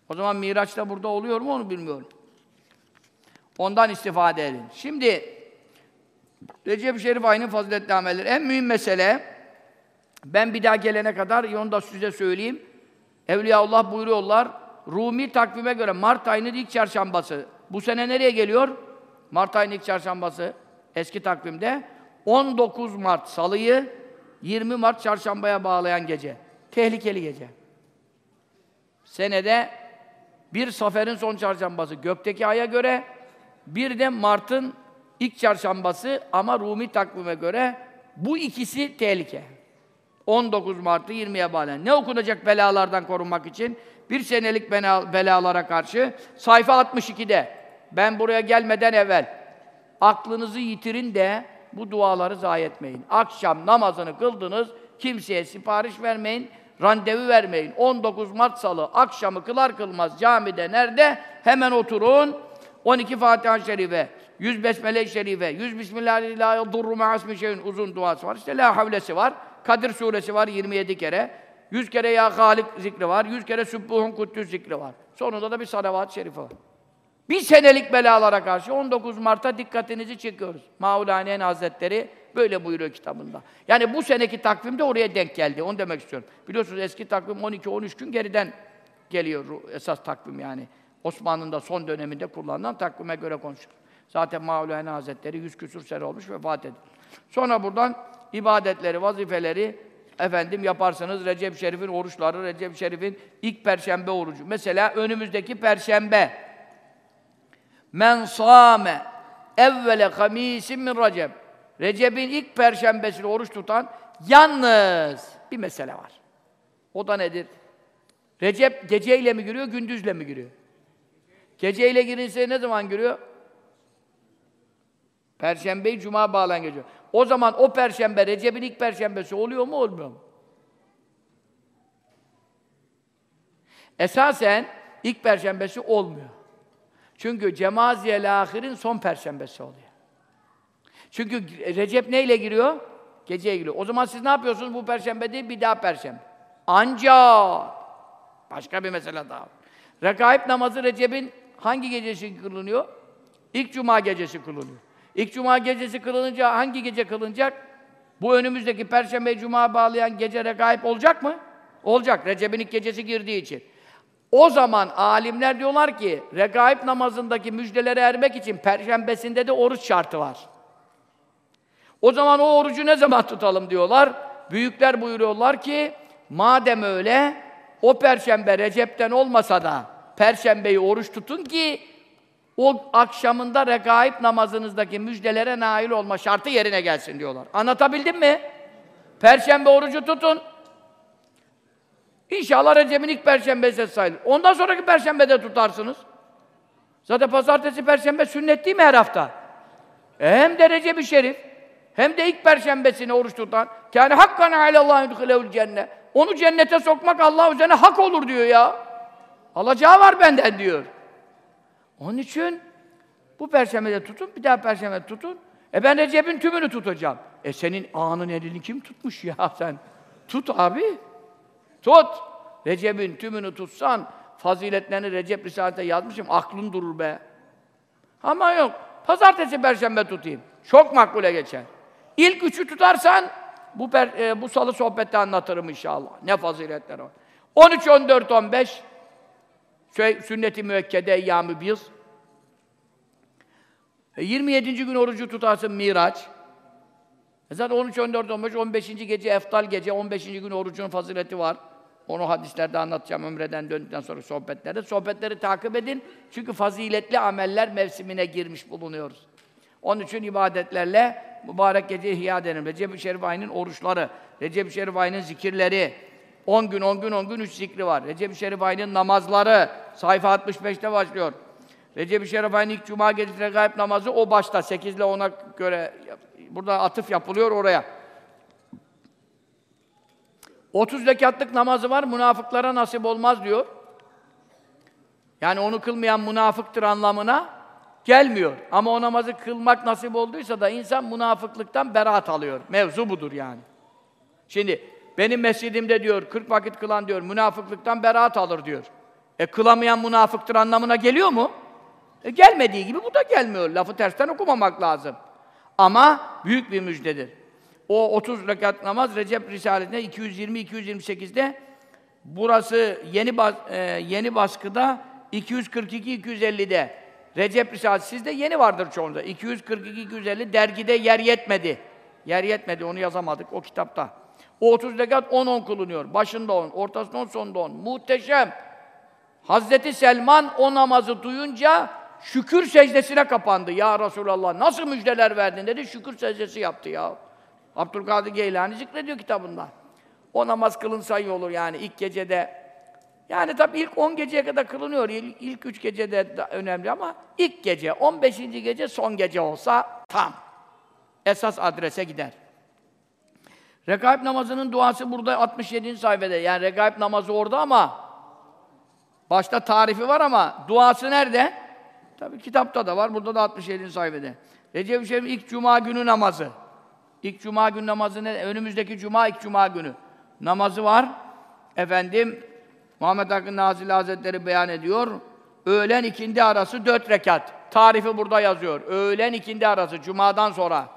O zaman Miraç da burada oluyor mu onu bilmiyorum. Ondan istifade edin. Şimdi Recep-i Şerif ayının faziletli amelleri. En mühim mesele ben bir daha gelene kadar onu da size söyleyeyim. Evliyaullah buyuruyorlar. Rumi takvime göre Mart ayının ilk çarşambası. Bu sene nereye geliyor? Mart ayının ilk çarşambası eski takvimde 19 Mart salıyı 20 Mart çarşambaya bağlayan gece. Tehlikeli gece. Senede bir Safer'in son çarşambası gökteki aya göre bir de Mart'ın ilk çarşambası ama Rumi takvime göre bu ikisi tehlike. 19 Mart'ı 20'ye bağlayan. Ne okunacak belalardan korunmak için? Bir senelik belalara karşı sayfa 62'de ben buraya gelmeden evvel aklınızı yitirin de bu duaları zayi etmeyin. Akşam namazını kıldınız, kimseye sipariş vermeyin, randevu vermeyin. 19 Mart Salı akşamı kılar kılmaz camide nerede? Hemen oturun. 12 Fatiha-i Şerife, 100 Besmele-i Şerife, 100 Bismillahirrahmanirrahim uzun duası var. İşte La Havlesi var. Kadir suresi var 27 kere. 100 kere Ya Halik zikri var. 100 kere Sübbuhun Kuddüs zikri var. Sonunda da bir salavat-ı şerife var. Bir senelik belalara karşı 19 Mart'a dikkatinizi çekiyoruz. Maulane'nin Hazretleri böyle buyuruyor kitabında. Yani bu seneki takvimde oraya denk geldi. Onu demek istiyorum. Biliyorsunuz eski takvim 12-13 gün geriden geliyor esas takvim yani. Osmanlı'nın da son döneminde kullanılan takvime göre konuşuyor. Zaten Maulana Hazretleri yüz küsur sene olmuş vefat edildi. Sonra buradan ibadetleri, vazifeleri efendim yaparsınız. Recep Şerif'in oruçları, Recep Şerif'in ilk perşembe orucu. Mesela önümüzdeki perşembe Men sâme evvele hamisin min Recep. Recep'in ilk perşembesini oruç tutan yalnız bir mesele var. O da nedir? Recep geceyle mi giriyor, gündüzle mi giriyor? Geceyle girinse ne zaman giriyor? Perşembeyi cuma bağlan gece. O zaman o perşembe Recep'in ilk perşembesi oluyor mu olmuyor mu? Esasen ilk perşembesi olmuyor. Çünkü Cemaziyel Ahir'in son perşembesi oluyor. Çünkü Recep neyle giriyor? Geceye giriyor. O zaman siz ne yapıyorsunuz bu perşembe değil, bir daha perşembe. Ancak başka bir mesele daha. Rekaip namazı Recep'in hangi gecesi kılınıyor? İlk cuma gecesi kılınıyor. İlk cuma gecesi kılınınca hangi gece kılınacak? Bu önümüzdeki perşembe cuma bağlayan gece rekaip olacak mı? Olacak. Recep'in ilk gecesi girdiği için. O zaman alimler diyorlar ki, regaib namazındaki müjdelere ermek için perşembesinde de oruç şartı var. O zaman o orucu ne zaman tutalım diyorlar. Büyükler buyuruyorlar ki, madem öyle, o perşembe Recep'ten olmasa da perşembeyi oruç tutun ki o akşamında regaib namazınızdaki müjdelere nail olma şartı yerine gelsin diyorlar. Anlatabildim mi? Perşembe orucu tutun. İnşallah Recep'in ilk perşembesi sayılır. Ondan sonraki perşembede tutarsınız. Zaten pazartesi, perşembe sünnet değil mi her hafta? E hem de Recep-i Şerif, hem de ilk perşembesini oruç tutan, yani hakkan alallah yudhilevül cennet. Onu cennete sokmak Allah üzerine hak olur diyor ya. Alacağı var benden diyor. Onun için bu perşembede tutun, bir daha perşembede tutun. E ben Recep'in tümünü tutacağım. E senin ağanın elini kim tutmuş ya sen? Tut abi. Tut! Recep'in tümünü tutsan, faziletlerini Recep Risale'de yazmışım, aklın durur be. Ama yok, pazartesi, perşembe tutayım. Çok makbule geçer. İlk üçü tutarsan, bu, per, e, bu salı sohbette anlatırım inşallah. Ne faziletler var. 13, 14, 15 şey, sünnet-i müekkede eyyam-ı biz. E, 27. gün orucu tutarsın Miraç. E zaten 13, 14, 15, 15. gece eftal gece, 15. gün orucun fazileti var. Onu hadislerde anlatacağım ömreden döndükten sonra sohbetlerde. Sohbetleri takip edin. Çünkü faziletli ameller mevsimine girmiş bulunuyoruz. Onun için ibadetlerle mübarek gece ihya denir. Recep-i Şerif ayının oruçları, Recep-i Şerif ayının zikirleri, 10 gün, 10 gün, 10 gün 3 zikri var. Recep-i Şerif ayının namazları, sayfa 65'te başlıyor. Recep-i Şerif ayının ilk cuma gecesi regaib namazı o başta, 8 ile 10'a göre, burada atıf yapılıyor oraya. 30 rekatlık namazı var, münafıklara nasip olmaz diyor. Yani onu kılmayan münafıktır anlamına gelmiyor. Ama o namazı kılmak nasip olduysa da insan münafıklıktan beraat alıyor. Mevzu budur yani. Şimdi benim mescidimde diyor 40 vakit kılan diyor münafıklıktan beraat alır diyor. E kılamayan münafıktır anlamına geliyor mu? E gelmediği gibi bu da gelmiyor. Lafı tersten okumamak lazım. Ama büyük bir müjdedir. O 30 rekat namaz Recep Risalesi'nde 220-228'de burası yeni bas, e, yeni baskıda 242-250'de Recep Risalesi sizde yeni vardır çoğunda. 242-250 dergide yer yetmedi. Yer yetmedi onu yazamadık o kitapta. O 30 rekat 10-10 kılınuyor. Başında 10, ortasında 10, sonunda 10. Muhteşem. Hazreti Selman o namazı duyunca şükür secdesine kapandı. Ya Resulallah nasıl müjdeler verdin dedi. Şükür secdesi yaptı ya. Abdülkadir Geylani zikrediyor kitabında. O namaz kılınsa iyi olur yani ilk gecede. Yani tabii ilk 10 geceye kadar kılınıyor. İlk, ilk 3 gecede de önemli ama ilk gece, 15. gece son gece olsa tam. Esas adrese gider. Rekaib namazının duası burada 67. sayfada. Yani rekaib namazı orada ama başta tarifi var ama duası nerede? Tabii kitapta da var. Burada da 67. sayfada. Recep-i ilk cuma günü namazı. İlk cuma günü namazı ne? Önümüzdeki cuma ilk cuma günü. Namazı var. Efendim Muhammed Hakkı Nazil Hazretleri beyan ediyor. Öğlen ikindi arası dört rekat. Tarifi burada yazıyor. Öğlen ikindi arası cumadan sonra.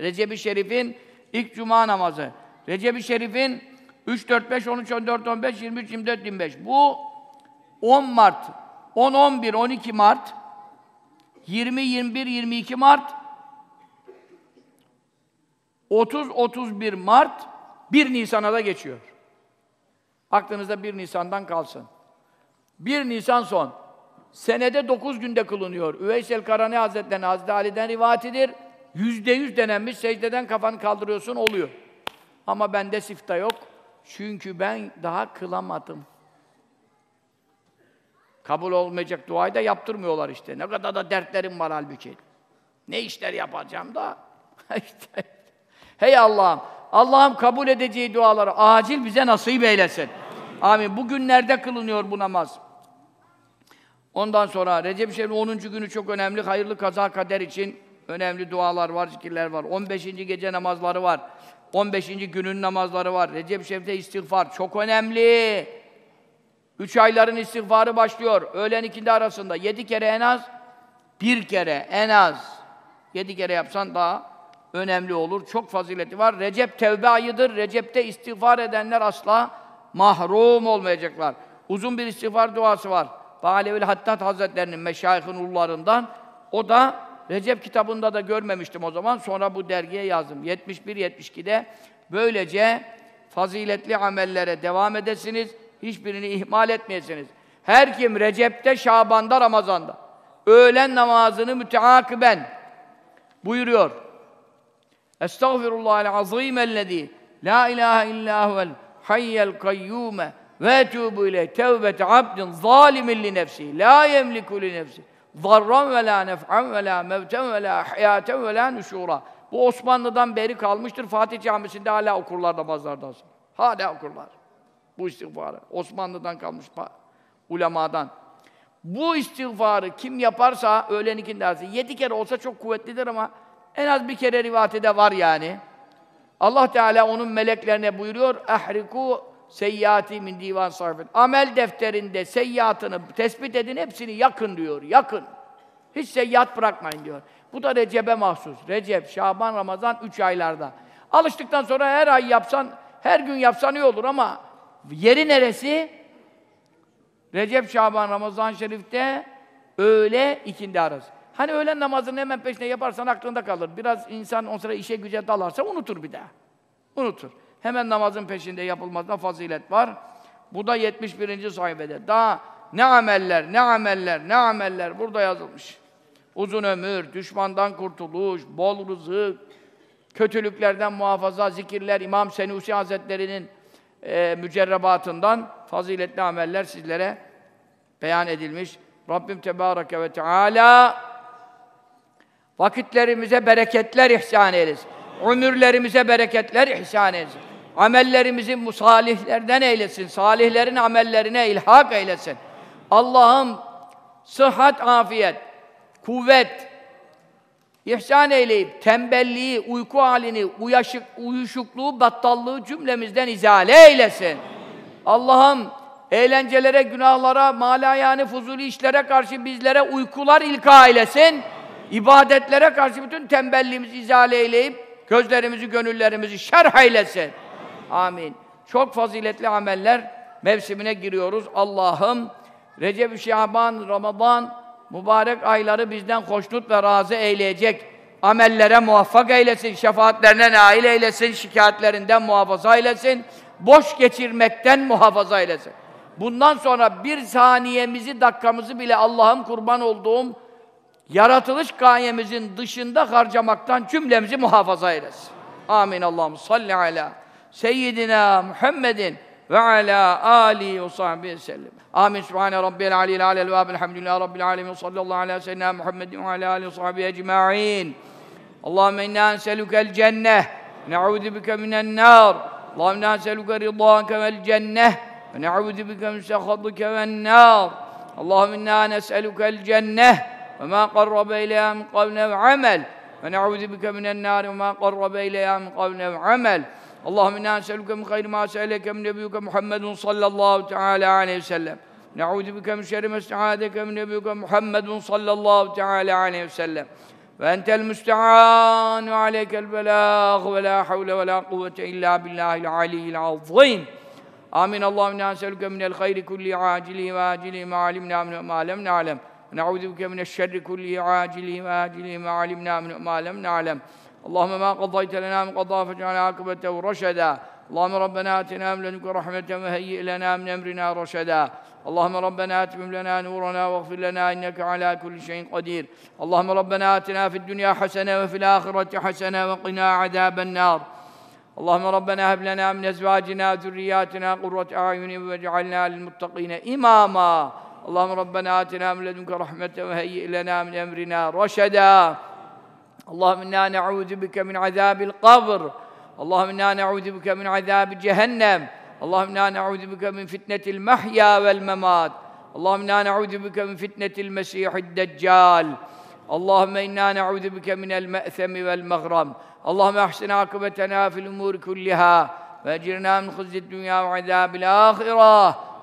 Recep-i Şerif'in ilk cuma namazı. Recep-i Şerif'in 3 4 5 13 14 15 23 24 25. Bu 10 Mart, 10 11 12 Mart 20 21 22 Mart 30-31 Mart 1 Nisan'a da geçiyor. Aklınızda 1 Nisan'dan kalsın. 1 Nisan son. Senede 9 günde kılınıyor. Üveysel Karani Hazretleri'nin Hazreti Ali'den rivatidir. Yüzde yüz denenmiş, secdeden kafanı kaldırıyorsun, oluyor. Ama bende sifta yok. Çünkü ben daha kılamadım. Kabul olmayacak duayı da yaptırmıyorlar işte. Ne kadar da dertlerim var halbuki. Ne işler yapacağım da. [LAUGHS] işte. Hey Allah'ım! Allah'ım kabul edeceği duaları acil bize nasip eylesin. Amin. Bugünlerde kılınıyor bu namaz. Ondan sonra Recep-i Şerif'in 10. günü çok önemli. Hayırlı kaza kader için önemli dualar var, zikirler var. 15. gece namazları var. 15. günün namazları var. Recep-i Şerif'te istiğfar çok önemli. Üç ayların istiğfarı başlıyor. Öğlen ikindi arasında. Yedi kere en az, bir kere en az. Yedi kere yapsan daha önemli olur. Çok fazileti var. Recep tevbe ayıdır. Recep'te istiğfar edenler asla mahrum olmayacaklar. Uzun bir istiğfar duası var. Bâlevil Hattat Hazretlerinin meşayihin ullarından. O da Recep kitabında da görmemiştim o zaman. Sonra bu dergiye yazdım. 71-72'de böylece faziletli amellere devam edesiniz. Hiçbirini ihmal etmeyesiniz. Her kim Recep'te, Şaban'da, Ramazan'da öğlen namazını müteakiben buyuruyor. Estağfirullahal azim ellezî la ilahe illa huvel hayyel kayyume ve etûbü ile tevbete abdin zalimin li nefsi la yemliku li nefsi zarran ve la nef'an ve la mevten ve la hayaten ve la nüşûra. Bu Osmanlı'dan beri kalmıştır. Fatih Camisi'nde hala okurlar namazlardan sonra. Hala okurlar. Bu istiğfarı. Osmanlı'dan kalmış ulemadan. Bu istiğfarı kim yaparsa öğlen ikindi arası yedi kere olsa çok kuvvetlidir ama en az bir kere rivayette var yani. Allah Teala onun meleklerine buyuruyor. Ehriku seyyati min divan sahibin. Amel defterinde seyyatını tespit edin, hepsini yakın diyor. Yakın. Hiç seyyat bırakmayın diyor. Bu da Recep'e mahsus. Recep, Şaban, Ramazan üç aylarda. Alıştıktan sonra her ay yapsan, her gün yapsan iyi olur ama yeri neresi? Recep, Şaban, Ramazan Şerif'te öğle ikindi arası. Hani öğlen namazını hemen peşine yaparsan aklında kalır. Biraz insan o sıra işe güce dalarsa unutur bir daha. Unutur. Hemen namazın peşinde yapılmasına fazilet var. Bu da 71. sayfede. Daha ne ameller, ne ameller, ne ameller burada yazılmış. Uzun ömür, düşmandan kurtuluş, bol rızık, kötülüklerden muhafaza, zikirler, İmam Senusi Hazretleri'nin e, mücerrebatından faziletli ameller sizlere beyan edilmiş. Rabbim Tebareke ve Teala vakitlerimize bereketler ihsan eylesin. Ömürlerimize bereketler ihsan eylesin. Amellerimizi musalihlerden eylesin. Salihlerin amellerine ilhak eylesin. Allah'ım sıhhat, afiyet, kuvvet, ihsan eyleyip tembelliği, uyku halini, uyaşık, uyuşukluğu, battallığı cümlemizden izale eylesin. Allah'ım eğlencelere, günahlara, malayani, fuzuli işlere karşı bizlere uykular ilka eylesin. İbadetlere karşı bütün tembelliğimizi izale eyleyip gözlerimizi, gönüllerimizi şerh eylesin. Amin. Çok faziletli ameller mevsimine giriyoruz. Allah'ım Recep-i Şaban, Ramazan mübarek ayları bizden hoşnut ve razı eyleyecek amellere muvaffak eylesin, şefaatlerine nail eylesin, şikayetlerinden muhafaza eylesin, boş geçirmekten muhafaza eylesin. Bundan sonra bir saniyemizi, dakikamızı bile Allah'ım kurban olduğum yaratılış gayemizin dışında harcamaktan cümlemizi muhafaza eylesin. Amin. Allah'ım salli ala seyyidina Muhammedin ve ala alihi ve sahbihi sellem. Amin. Sübhane rabbiyel aliyyil alel ve elhamdülillahi rabbil alemin. Sallallahu ala seyyidina Muhammedin ve ala alihi ve sahbihi ecma'in. Allahümme inna enselükel cenneh. Ne'udhu bike minen nar. Allahümme inna enselüke rıdâke vel cenneh. Ve ne'udhu bike min sehatike ven nar. Allahümme inna nes'elükel cenneh. وما قرب إليها من قول أو عمل. ونعوذ بك من النار وما قرب إليها من قول أو عمل. اللهم إنا نسألك من خير ما سألك من نبيك محمد صلى الله تعالى عليه وسلم. نعوذ بك من شر ما استعاذك من نبيك محمد صلى الله تعالى عليه وسلم. فأنت المستعان وعليك البلاغ. ولا حول ولا قوة إلا بالله العلي العظيم. آمين. اللهم إنا نسألك من الخير كل عاجله وآجله ما علمنا منه وما لم نعلم. ونعوذ بك من الشر كل عاجله واجله ما علمنا منه ما لم نعلم. اللهم ما قضيت لنا من قضاء فاجعل عاقبته رشدا. اللهم ربنا آتنا من لدنك رحمة وهيئ لنا من أمرنا رشدا. اللهم ربنا آتمم لنا نورنا واغفر لنا إنك على كل شيء قدير. اللهم ربنا آتنا في الدنيا حسنة وفي الآخرة حسنة وقنا عذاب النار. اللهم ربنا هب لنا من أزواجنا وذرياتنا قرة أعين واجعلنا للمتقين إماما. اللهم ربنا آتنا من لدنك رحمة وهيئ لنا من أمرنا رشدا. اللهم إنا نعوذ بك من عذاب القبر. اللهم إنا نعوذ بك من عذاب جهنم. اللهم إنا نعوذ بك من فتنة المحيا والممات. اللهم إنا نعوذ بك من فتنة المسيح الدجال. اللهم إنا نعوذ بك من المأثم والمغرم. اللهم أحسن عاقبتنا في الأمور كلها. وأجرنا من خزي الدنيا وعذاب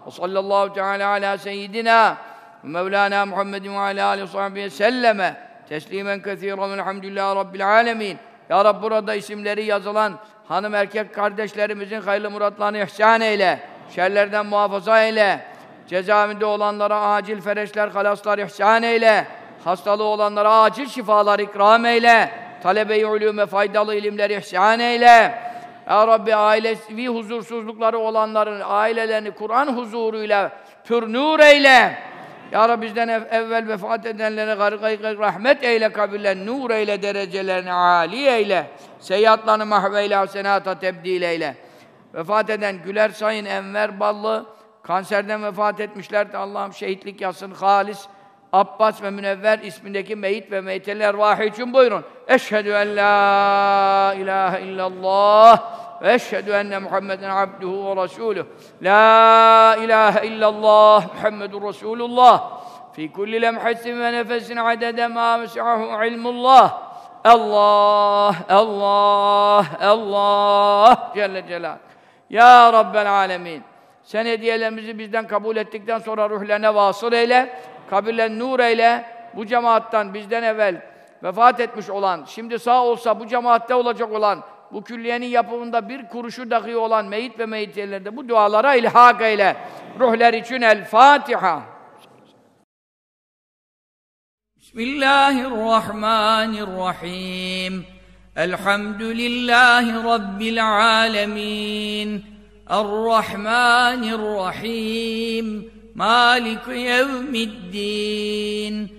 Ve sallallahu teala ala seyyidina ve Mevlana Muhammedin ve ala aleyhi sahbihi selleme teslimen kethiren velhamdülillahi rabbil alemin. Ya Rab burada isimleri yazılan hanım erkek kardeşlerimizin hayırlı muratlarını ihsan eyle. Şerlerden muhafaza eyle. Cezaevinde olanlara acil fereşler, halaslar ihsan eyle. Hastalığı olanlara acil şifalar ikram eyle. Talebe-i ulûme faydalı ilimler ihsan eyle. Ya Rabbi ailevi huzursuzlukları olanların ailelerini Kur'an huzuruyla pür nur eyle. Ya Rabbi bizden ev, evvel vefat edenlere gargay rahmet eyle kabirlen, nur eyle derecelerini âli eyle. Seyyiatlarını mahveyle, hasenata tebdil eyle. Vefat eden Güler Sayın Enver Ballı, kanserden vefat etmişlerdi. Allah'ım şehitlik yazsın, halis. Abbas ve Münevver ismindeki meyit ve meyteler ervahı için buyurun. Eşhedü en la ilahe illallah ve eşhedü enne Muhammeden abduhu ve resuluh. La ilahe illallah Muhammedun Resulullah. Fi kulli lemhasin ve nefesin adede ma mes'ahu ilmullah. Allah, Allah, Allah Celle Celal. Ya Rabbel Alemin. Sen hediyelerimizi bizden kabul ettikten sonra ruhlerine vasıl eyle, kabirlerine nur eyle. Bu cemaattan bizden evvel vefat etmiş olan, şimdi sağ olsa bu cemaatte olacak olan, bu külliyenin yapımında bir kuruşu dahi olan meyit ve meyit bu dualara ilhak eyle. Ruhlar için El Fatiha. Bismillahirrahmanirrahim. Elhamdülillahi Rabbil alemin. Errahmanirrahim. Malik yevmiddin.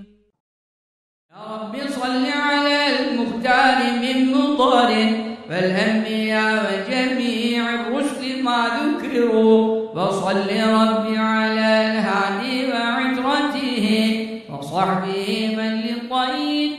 على المختار من مطر فالأنبياء وجميع الرسل ما ذكروا. وصل ربي على الهادي وعترته وصحبه من للطيب